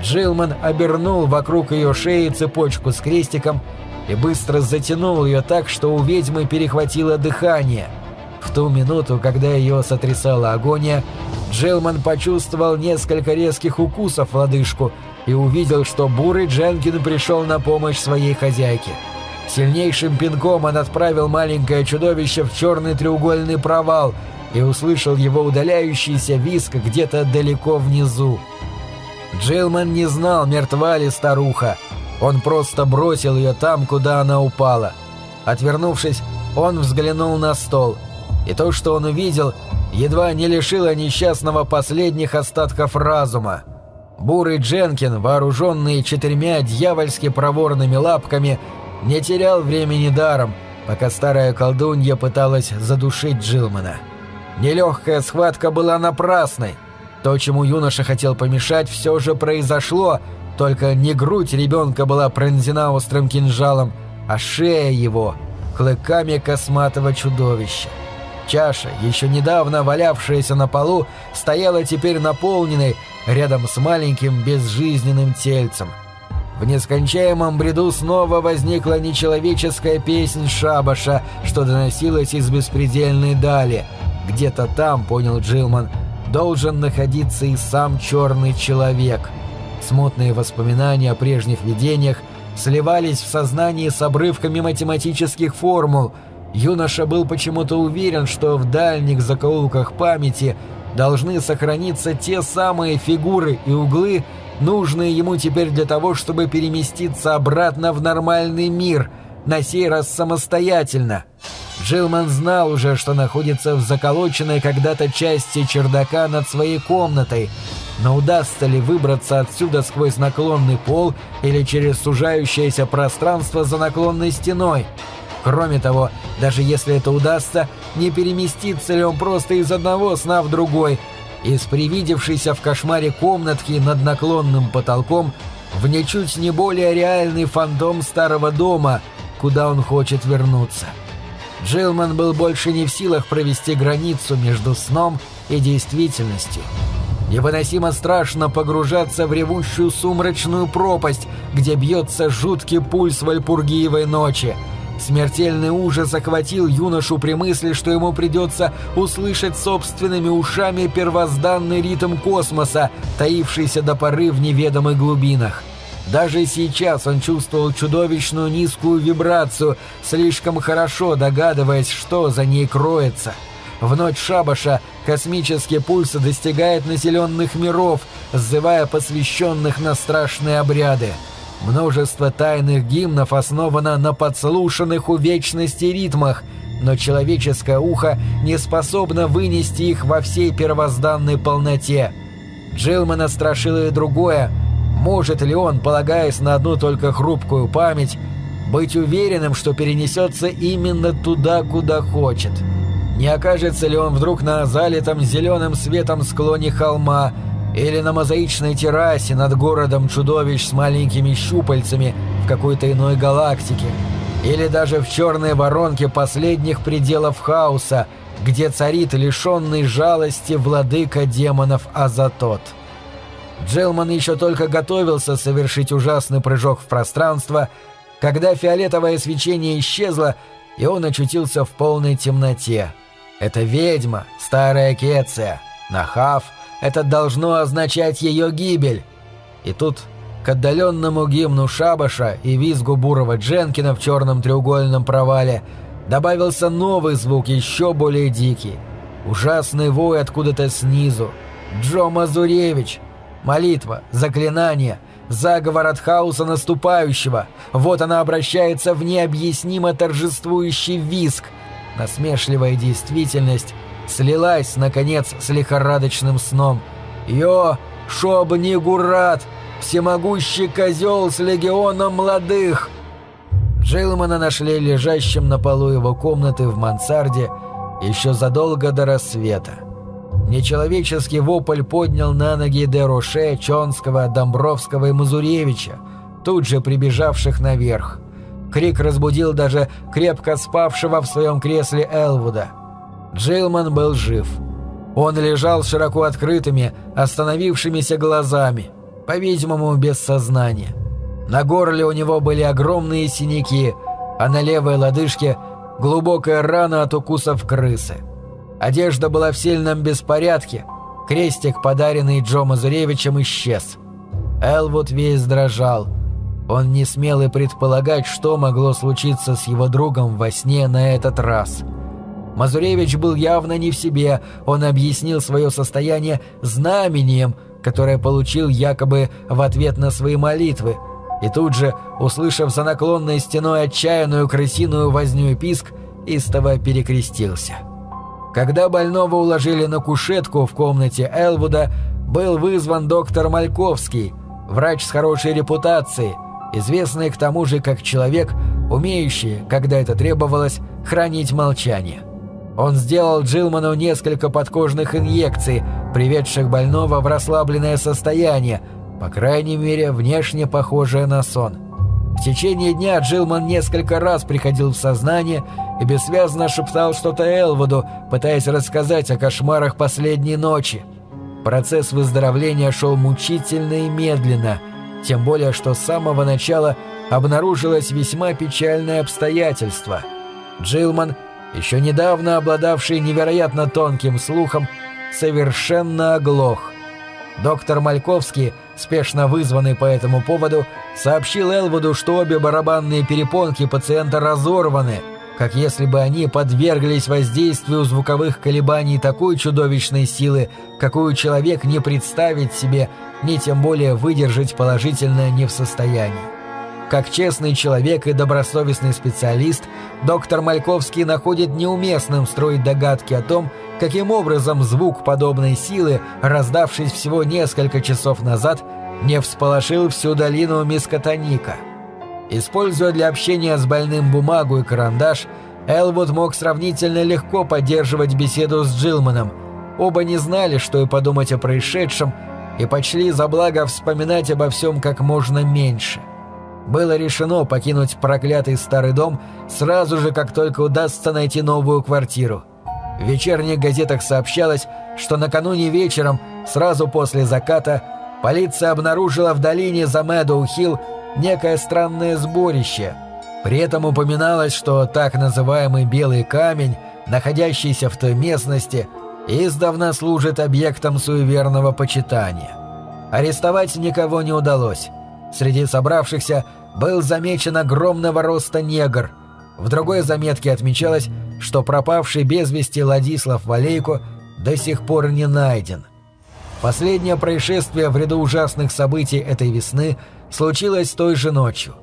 Джилман обернул вокруг ее шеи цепочку с крестиком и быстро затянул ее так, что у ведьмы перехватило дыхание. В ту минуту, когда ее сотрясала агония, Джилман почувствовал несколько резких укусов в лодыжку и увидел, что бурый Дженкин пришел на помощь своей хозяйке. Сильнейшим пинком он отправил маленькое чудовище в черный треугольный провал и услышал его удаляющийся виск где-то далеко внизу. Джилман не знал, мертва ли старуха. Он просто бросил ее там, куда она упала. Отвернувшись, он взглянул на стол. И то, что он увидел – едва не лишила несчастного последних остатков разума. Бурый Дженкин, вооруженный четырьмя дьявольски проворными лапками, не терял времени даром, пока старая колдунья пыталась задушить Джилмана. Нелегкая схватка была напрасной. То, чему юноша хотел помешать, все же произошло, только не грудь ребенка была пронзена острым кинжалом, а шея его — клыками косматого чудовища. Чаша, еще недавно валявшаяся на полу, стояла теперь наполненной рядом с маленьким безжизненным тельцем. В нескончаемом бреду снова возникла нечеловеческая песнь шабаша, что доносилась из беспредельной дали. Где-то там, понял Джилман, должен находиться и сам черный человек. Смутные воспоминания о прежних видениях сливались в сознании с обрывками математических формул – Юноша был почему-то уверен, что в дальних закоулках памяти должны сохраниться те самые фигуры и углы, нужные ему теперь для того, чтобы переместиться обратно в нормальный мир, на сей раз самостоятельно. Джилман знал уже, что находится в заколоченной когда-то части чердака над своей комнатой, но удастся ли выбраться отсюда сквозь наклонный пол или через сужающееся пространство за наклонной стеной – Кроме того, даже если это удастся, не переместится ли он просто из одного сна в другой, из привидевшейся в кошмаре комнатки над наклонным потолком в ничуть не более реальный фантом старого дома, куда он хочет вернуться. Джилман был больше не в силах провести границу между сном и действительностью. Невыносимо страшно погружаться в ревущую сумрачную пропасть, где бьется жуткий пульс вальпургиевой ночи – Смертельный ужас охватил юношу при мысли, что ему придется услышать собственными ушами первозданный ритм космоса, таившийся до поры в неведомых глубинах. Даже сейчас он чувствовал чудовищную низкую вибрацию, слишком хорошо догадываясь, что за ней кроется. В ночь шабаша космический пульс достигает населенных миров, сзывая посвященных на страшные обряды. Множество тайных гимнов основано на подслушанных у вечности ритмах, но человеческое ухо не способно вынести их во всей первозданной полноте. Джилмана страшило и другое — может ли он, полагаясь на одну только хрупкую память, быть уверенным, что перенесется именно туда, куда хочет? Не окажется ли он вдруг на залитом зеленым светом склоне холма или на мозаичной террасе над городом чудовищ с маленькими щупальцами в какой-то иной галактике? Или даже в черной воронке последних пределов хаоса, где царит лишенный жалости владыка демонов Азатот? — Джилман еще только готовился совершить ужасный прыжок в пространство, когда фиолетовое свечение исчезло, и он очутился в полной темноте. Это ведьма, старая Кетция. Нахав — это должно означать ее гибель. И тут к отдаленному гимну Шабаша и визгу бурого Дженкина в черном треугольном провале добавился новый звук, еще более дикий. Ужасный вой откуда-то снизу. Джо Мазуревич — Молитва, заклинание, заговор от хаоса наступающего. Вот она обращается в необъяснимо торжествующий виск. Насмешливая действительность слилась, наконец, с лихорадочным сном. «Йо, шоб Нигурат, всемогущий козел с легионом молодых!» Джилмана нашли лежащим на полу его комнаты в мансарде еще задолго до рассвета. Нечеловеческий вопль поднял на ноги Деруше, Чонского, Домбровского и Мазуревича, тут же прибежавших наверх. Крик разбудил даже крепко спавшего в своем кресле Элвуда. Джилман был жив. Он лежал широко открытыми, остановившимися глазами, по-видимому, без сознания. На горле у него были огромные синяки, а на левой лодыжке глубокая рана от укусов крысы. Одежда была в сильном беспорядке. Крестик, подаренный Джо Мазуревичем, исчез. Элвуд весь дрожал. Он не смел и предполагать, что могло случиться с его другом во сне на этот раз. Мазуревич был явно не в себе, он объяснил свое состояние знамением, которое получил якобы в ответ на свои молитвы, и тут же, услышав за наклонной стеной отчаянную крысиную возню и писк, истово перекрестился. Когда больного уложили на кушетку в комнате Элвуда, был вызван доктор Мальковский, врач с хорошей репутацией, известный к тому же как человек, умеющий, когда это требовалось, хранить молчание. Он сделал Джилману несколько подкожных инъекций, приведших больного в расслабленное состояние, по крайней мере, внешне похожее на сон. В течение дня Джилман несколько раз приходил в сознание и бессвязно шептал что-то Элвуду, пытаясь рассказать о кошмарах последней ночи. Процесс выздоровления шел мучительно и медленно, тем более что с самого начала обнаружилось весьма печальное обстоятельство. Джилман, еще недавно обладавший невероятно тонким слухом, совершенно оглох. Доктор Мальковский, спешно вызванный по этому поводу, сообщил Элвуду, что обе барабанные перепонки пациента разорваны – как если бы они подверглись воздействию звуковых колебаний такой чудовищной силы, какую человек не представить себе, ни тем более выдержать положительно не в состоянии. Как честный человек и добросовестный специалист, доктор Мальковский находит неуместным строить догадки о том, каким образом звук подобной силы, раздавшись всего несколько часов назад, не всполошил всю долину Мискотоника – Используя для общения с больным бумагу и карандаш, Элвуд мог сравнительно легко поддерживать беседу с Джилманом. Оба не знали, что и подумать о происшедшем, и почли за благо вспоминать обо всем как можно меньше. Было решено покинуть проклятый старый дом сразу же, как только удастся найти новую квартиру. В вечерних газетах сообщалось, что накануне вечером, сразу после заката, полиция обнаружила в долине за Мэдоу-Хилл некое странное сборище. При этом упоминалось, что так называемый «белый камень», находящийся в той местности, издавна служит объектом суеверного почитания. Арестовать никого не удалось. Среди собравшихся был замечен огромного роста негр. В другой заметке отмечалось, что пропавший без вести Ладислав Валейко до сих пор не найден. Последнее происшествие в ряду ужасных событий этой весны случилось той же ночью.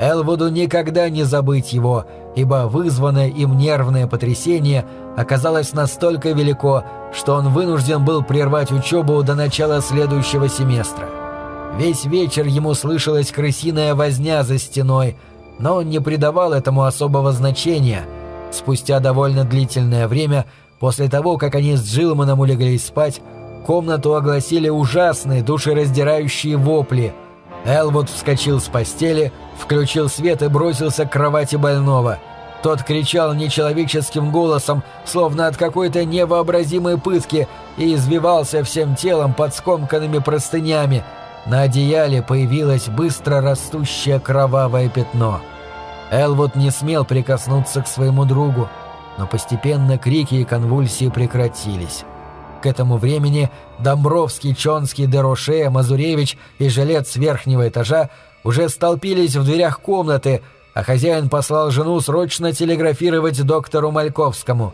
Элвуду никогда не забыть его, ибо вызванное им нервное потрясение оказалось настолько велико, что он вынужден был прервать учебу до начала следующего семестра. Весь вечер ему слышалась крысиная возня за стеной, но он не придавал этому особого значения. Спустя довольно длительное время, после того, как они с Джилманом улеглись спать, комнату огласили ужасные, душераздирающие вопли. Элвуд вскочил с постели, включил свет и бросился к кровати больного. Тот кричал нечеловеческим голосом, словно от какой-то невообразимой пытки, и извивался всем телом под скомканными простынями. На одеяле появилось быстро растущее кровавое пятно. Элвуд не смел прикоснуться к своему другу, но постепенно крики и конвульсии прекратились. К этому времени Домбровский, Чонский, Дероше, Мазуревич и жилец верхнего этажа уже столпились в дверях комнаты, а хозяин послал жену срочно телеграфировать доктору Мальковскому.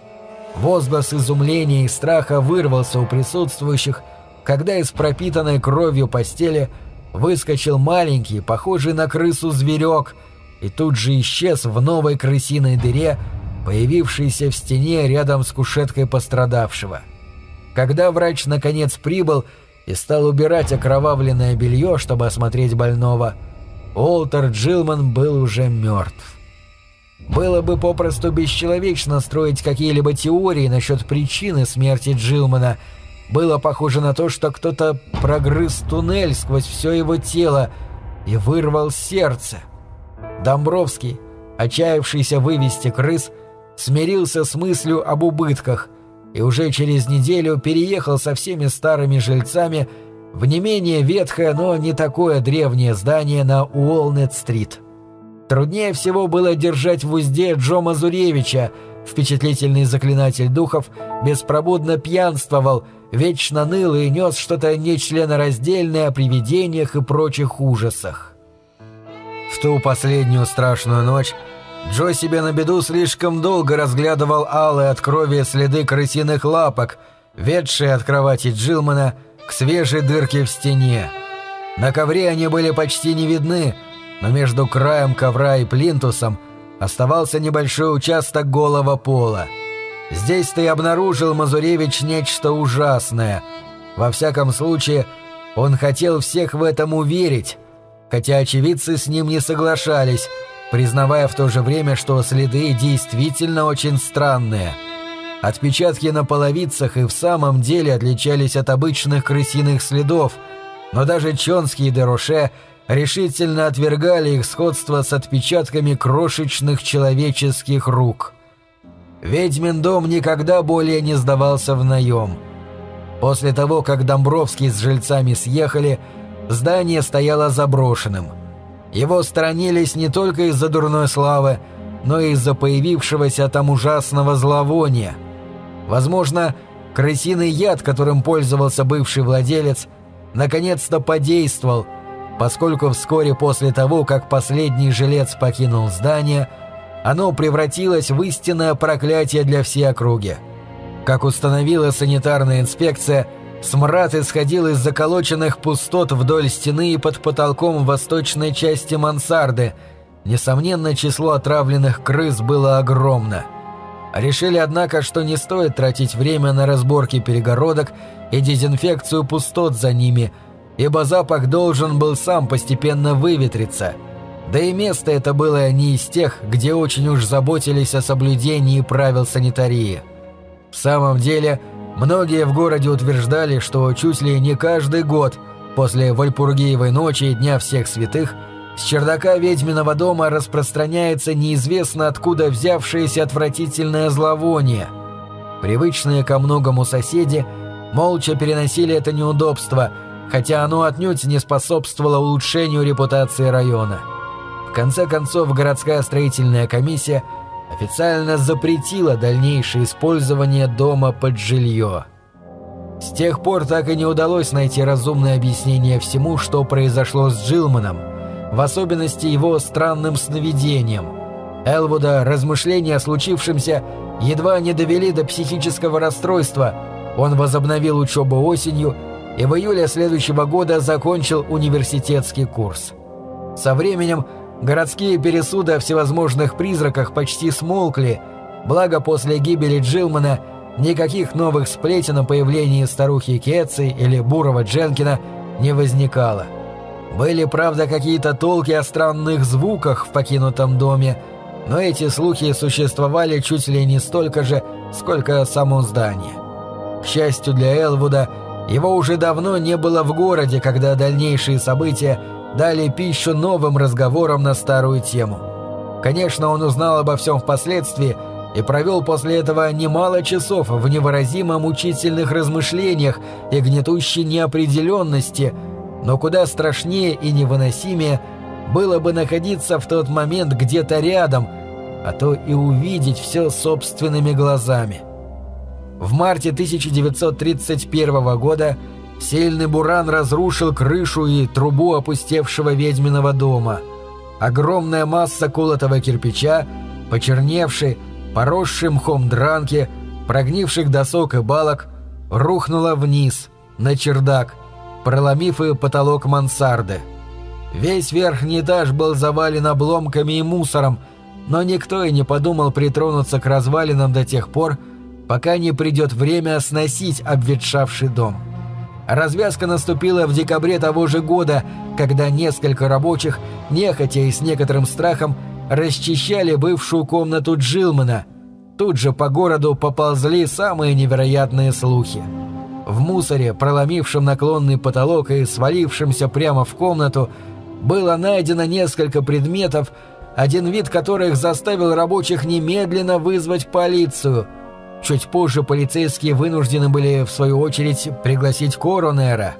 Возглас изумления и страха вырвался у присутствующих, когда из пропитанной кровью постели выскочил маленький, похожий на крысу зверек, и тут же исчез в новой крысиной дыре, появившейся в стене рядом с кушеткой пострадавшего. Когда врач наконец прибыл и стал убирать окровавленное белье, чтобы осмотреть больного, Уолтер Джилман был уже мертв. Было бы попросту бесчеловечно строить какие-либо теории насчет причины смерти Джилмана. Было похоже на то, что кто-то прогрыз туннель сквозь все его тело и вырвал сердце. Домбровский, отчаявшийся вывести крыс, смирился с мыслью об убытках – и уже через неделю переехал со всеми старыми жильцами в не менее ветхое, но не такое древнее здание на Уолнет-стрит. Труднее всего было держать в узде Джо Мазуревича, впечатлительный заклинатель духов, беспробудно пьянствовал, вечно ныл и нес что-то нечленораздельное о привидениях и прочих ужасах. В ту последнюю страшную ночь Джо себе на беду слишком долго разглядывал алые от крови следы крысиных лапок, ведшие от кровати Джилмана к свежей дырке в стене. На ковре они были почти не видны, но между краем ковра и плинтусом оставался небольшой участок голого пола. Здесь-то и обнаружил Мазуревич нечто ужасное. Во всяком случае, он хотел всех в этом уверить, хотя очевидцы с ним не соглашались – признавая в то же время, что следы действительно очень странные. Отпечатки на половицах и в самом деле отличались от обычных крысиных следов, но даже Чонский и Дероше решительно отвергали их сходство с отпечатками крошечных человеческих рук. Ведьмин дом никогда более не сдавался в наем. После того, как Домбровский с жильцами съехали, здание стояло заброшенным – его сторонились не только из-за дурной славы, но и из-за появившегося там ужасного зловония. Возможно, крысиный яд, которым пользовался бывший владелец, наконец-то подействовал, поскольку вскоре после того, как последний жилец покинул здание, оно превратилось в истинное проклятие для всей округи. Как установила санитарная инспекция – Смрад исходил из заколоченных пустот вдоль стены и под потолком восточной части мансарды. Несомненно, число отравленных крыс было огромно. Решили, однако, что не стоит тратить время на разборки перегородок и дезинфекцию пустот за ними, ибо запах должен был сам постепенно выветриться. Да и место это было не из тех, где очень уж заботились о соблюдении правил санитарии. В самом деле, Многие в городе утверждали, что чуть ли не каждый год после Вальпургиевой ночи и Дня всех святых с чердака ведьминого дома распространяется неизвестно откуда взявшееся отвратительное зловоние. Привычные ко многому соседи молча переносили это неудобство, хотя оно отнюдь не способствовало улучшению репутации района. Конце концов, городская строительная комиссия – официально запретила дальнейшее использование дома под жилье. С тех пор так и не удалось найти разумное объяснение всему, что произошло с Джилманом, в особенности его странным сновидением. Элвуда размышления о случившемся едва не довели до психического расстройства. Он возобновил учебу осенью и в июле следующего года закончил университетский курс. Со временем городские пересуды о всевозможных призраках почти смолкли, благо после гибели Джилмана никаких новых сплетен о появлении старухи Кетси или Бурова Дженкина не возникало. Были, правда, какие-то толки о странных звуках в покинутом доме, но эти слухи существовали чуть ли не столько же, сколько само здание. К счастью для Элвуда, его уже давно не было в городе, когда дальнейшие события дали пищу новым разговорам на старую тему. Конечно, он узнал обо всем впоследствии и провел после этого немало часов в невыразимо мучительных размышлениях и гнетущей неопределенности, но куда страшнее и невыносимее было бы находиться в тот момент где-то рядом, а то и увидеть все собственными глазами. В марте 1931 года сильный буран разрушил крышу и трубу опустевшего ведьминого дома. Огромная масса колотого кирпича, почерневшей, поросшей мхом дранки, прогнивших досок и балок, рухнула вниз, на чердак, проломив и потолок мансарды. Весь верхний этаж был завален обломками и мусором, но никто и не подумал притронуться к развалинам до тех пор, пока не придет время сносить обветшавший дом. Развязка наступила в декабре того же года, когда несколько рабочих, нехотя и с некоторым страхом, расчищали бывшую комнату Джилмана. Тут же по городу поползли самые невероятные слухи. В мусоре, проломившем наклонный потолок и свалившемся прямо в комнату, было найдено несколько предметов, один вид которых заставил рабочих немедленно вызвать полицию – Чуть позже полицейские вынуждены были, в свою очередь, пригласить коронера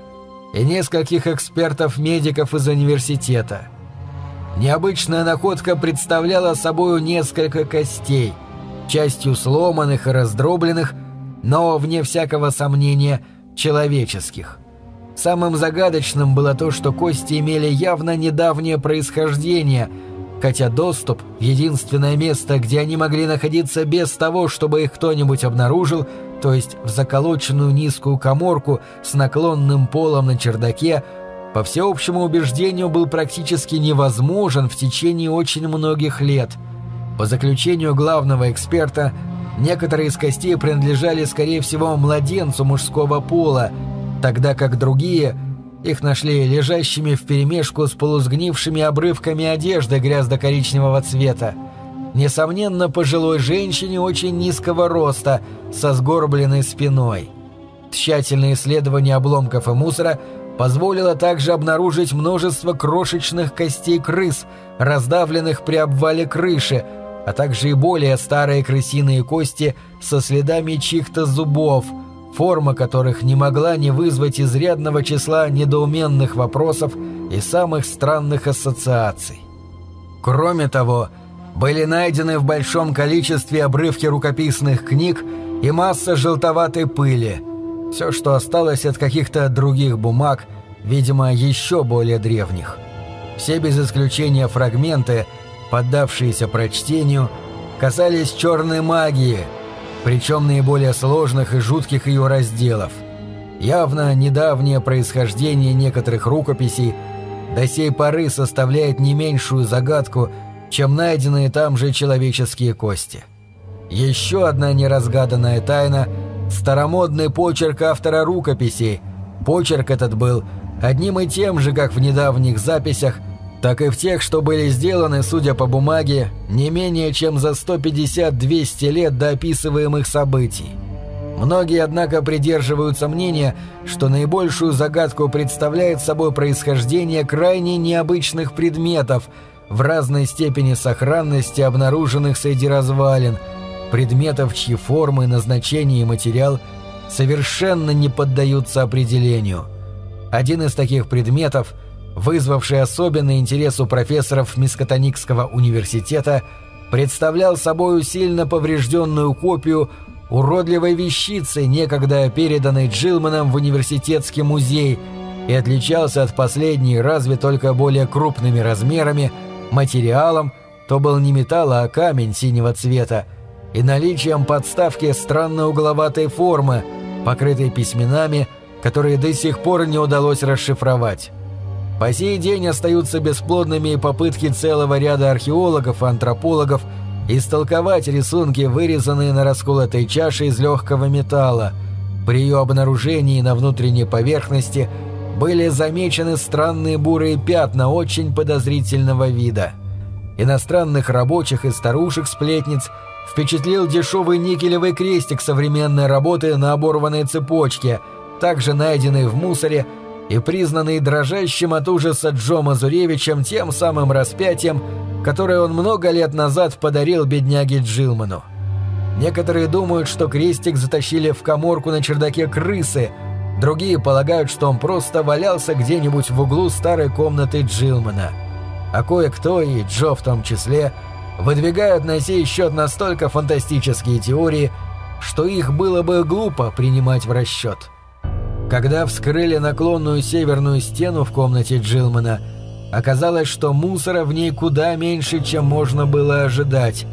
и нескольких экспертов-медиков из университета. Необычная находка представляла собою несколько костей, частью сломанных и раздробленных, но, вне всякого сомнения, человеческих. Самым загадочным было то, что кости имели явно недавнее происхождение – хотя доступ единственное место, где они могли находиться без того, чтобы их кто-нибудь обнаружил, то есть в заколоченную низкую коморку с наклонным полом на чердаке, по всеобщему убеждению был практически невозможен в течение очень многих лет. По заключению главного эксперта, некоторые из костей принадлежали, скорее всего, младенцу мужского пола, тогда как другие – их нашли лежащими вперемешку с полусгнившими обрывками одежды грязно-коричневого цвета. Несомненно, пожилой женщине очень низкого роста, со сгорбленной спиной. Тщательное исследование обломков и мусора позволило также обнаружить множество крошечных костей крыс, раздавленных при обвале крыши, а также и более старые крысиные кости со следами чьих-то зубов – форма которых не могла не вызвать изрядного числа недоуменных вопросов и самых странных ассоциаций. Кроме того, были найдены в большом количестве обрывки рукописных книг и масса желтоватой пыли, все, что осталось от каких-то других бумаг, видимо, еще более древних. Все без исключения фрагменты, поддавшиеся прочтению, касались черной магии – причем наиболее сложных и жутких ее разделов. Явно недавнее происхождение некоторых рукописей до сей поры составляет не меньшую загадку, чем найденные там же человеческие кости. Еще одна неразгаданная тайна – старомодный почерк автора рукописей. Почерк этот был одним и тем же, как в недавних записях – так и в тех, что были сделаны, судя по бумаге, не менее чем за 150-200 лет до описываемых событий. Многие, однако, придерживаются мнения, что наибольшую загадку представляет собой происхождение крайне необычных предметов в разной степени сохранности обнаруженных среди развалин, предметов, чьи формы, назначение и материал совершенно не поддаются определению. Один из таких предметов – вызвавший особенный интерес у профессоров Мискотоникского университета, представлял собою сильно поврежденную копию уродливой вещицы, некогда переданной Джилманом в университетский музей и отличался от последней разве только более крупными размерами, материалом, то был не металл, а камень синего цвета, и наличием подставки странной угловатой формы, покрытой письменами, которые до сих пор не удалось расшифровать. По сей день остаются бесплодными попытки целого ряда археологов и антропологов истолковать рисунки, вырезанные на расколотой чаше из легкого металла. При ее обнаружении на внутренней поверхности были замечены странные бурые пятна очень подозрительного вида. Иностранных рабочих и старушек-сплетниц впечатлил дешевый никелевый крестик современной работы на оборванной цепочке, также найденный в мусоре и признанный дрожащим от ужаса Джо Мазуревичем тем самым распятием, которое он много лет назад подарил бедняге Джилману. Некоторые думают, что крестик затащили в коморку на чердаке крысы, другие полагают, что он просто валялся где-нибудь в углу старой комнаты Джилмана. А кое-кто, и Джо в том числе, выдвигают на сей счет настолько фантастические теории, что их было бы глупо принимать в расчет. Когда вскрыли наклонную северную стену в комнате Джилмана, оказалось, что мусора в ней куда меньше, чем можно было ожидать,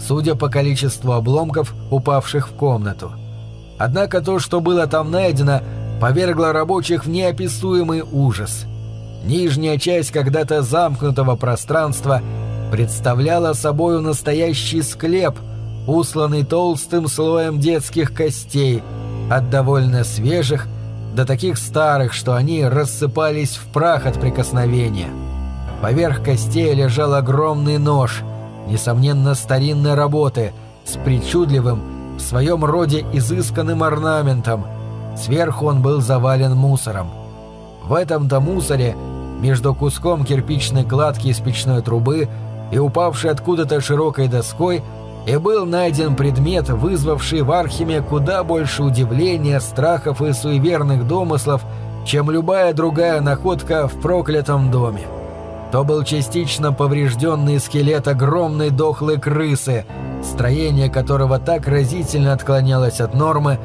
судя по количеству обломков, упавших в комнату. Однако то, что было там найдено, повергло рабочих в неописуемый ужас. Нижняя часть когда-то замкнутого пространства представляла собою настоящий склеп, усланный толстым слоем детских костей, от довольно свежих до таких старых, что они рассыпались в прах от прикосновения. Поверх костей лежал огромный нож, несомненно старинной работы, с причудливым, в своем роде изысканным орнаментом. Сверху он был завален мусором. В этом-то мусоре, между куском кирпичной кладки из печной трубы и упавшей откуда-то широкой доской, и был найден предмет, вызвавший в Архиме куда больше удивления, страхов и суеверных домыслов, чем любая другая находка в проклятом доме. То был частично поврежденный скелет огромной дохлой крысы, строение которого так разительно отклонялось от нормы,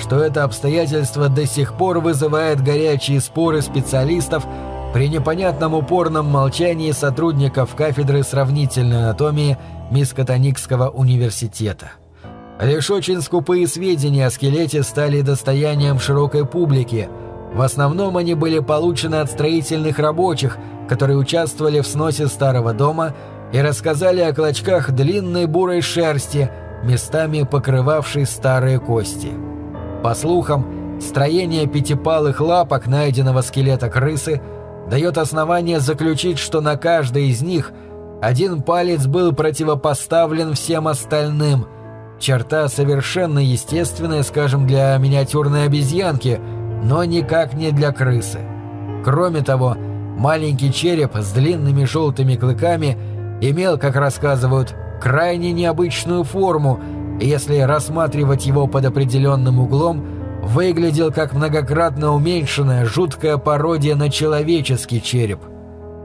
что это обстоятельство до сих пор вызывает горячие споры специалистов при непонятном упорном молчании сотрудников кафедры сравнительной анатомии Мискотоникского университета. Лишь очень скупые сведения о скелете стали достоянием широкой публики. В основном они были получены от строительных рабочих, которые участвовали в сносе старого дома и рассказали о клочках длинной бурой шерсти, местами покрывавшей старые кости. По слухам, строение пятипалых лапок найденного скелета крысы дает основание заключить, что на каждой из них – один палец был противопоставлен всем остальным. Черта совершенно естественная, скажем, для миниатюрной обезьянки, но никак не для крысы. Кроме того, маленький череп с длинными желтыми клыками имел, как рассказывают, крайне необычную форму, если рассматривать его под определенным углом, выглядел как многократно уменьшенная жуткая пародия на человеческий череп.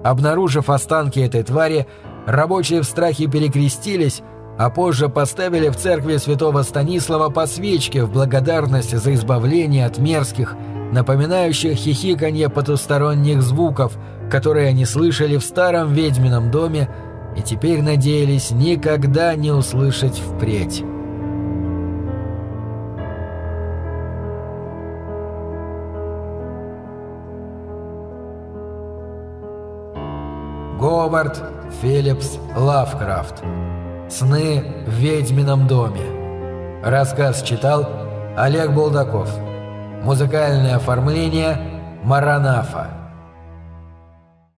Обнаружив останки этой твари, рабочие в страхе перекрестились, а позже поставили в церкви святого Станислава по свечке в благодарность за избавление от мерзких, напоминающих хихиканье потусторонних звуков, которые они слышали в старом ведьмином доме и теперь надеялись никогда не услышать впредь. Говард Филлипс Лавкрафт. Сны в ведьмином доме. Рассказ читал Олег Булдаков. Музыкальное оформление Маранафа.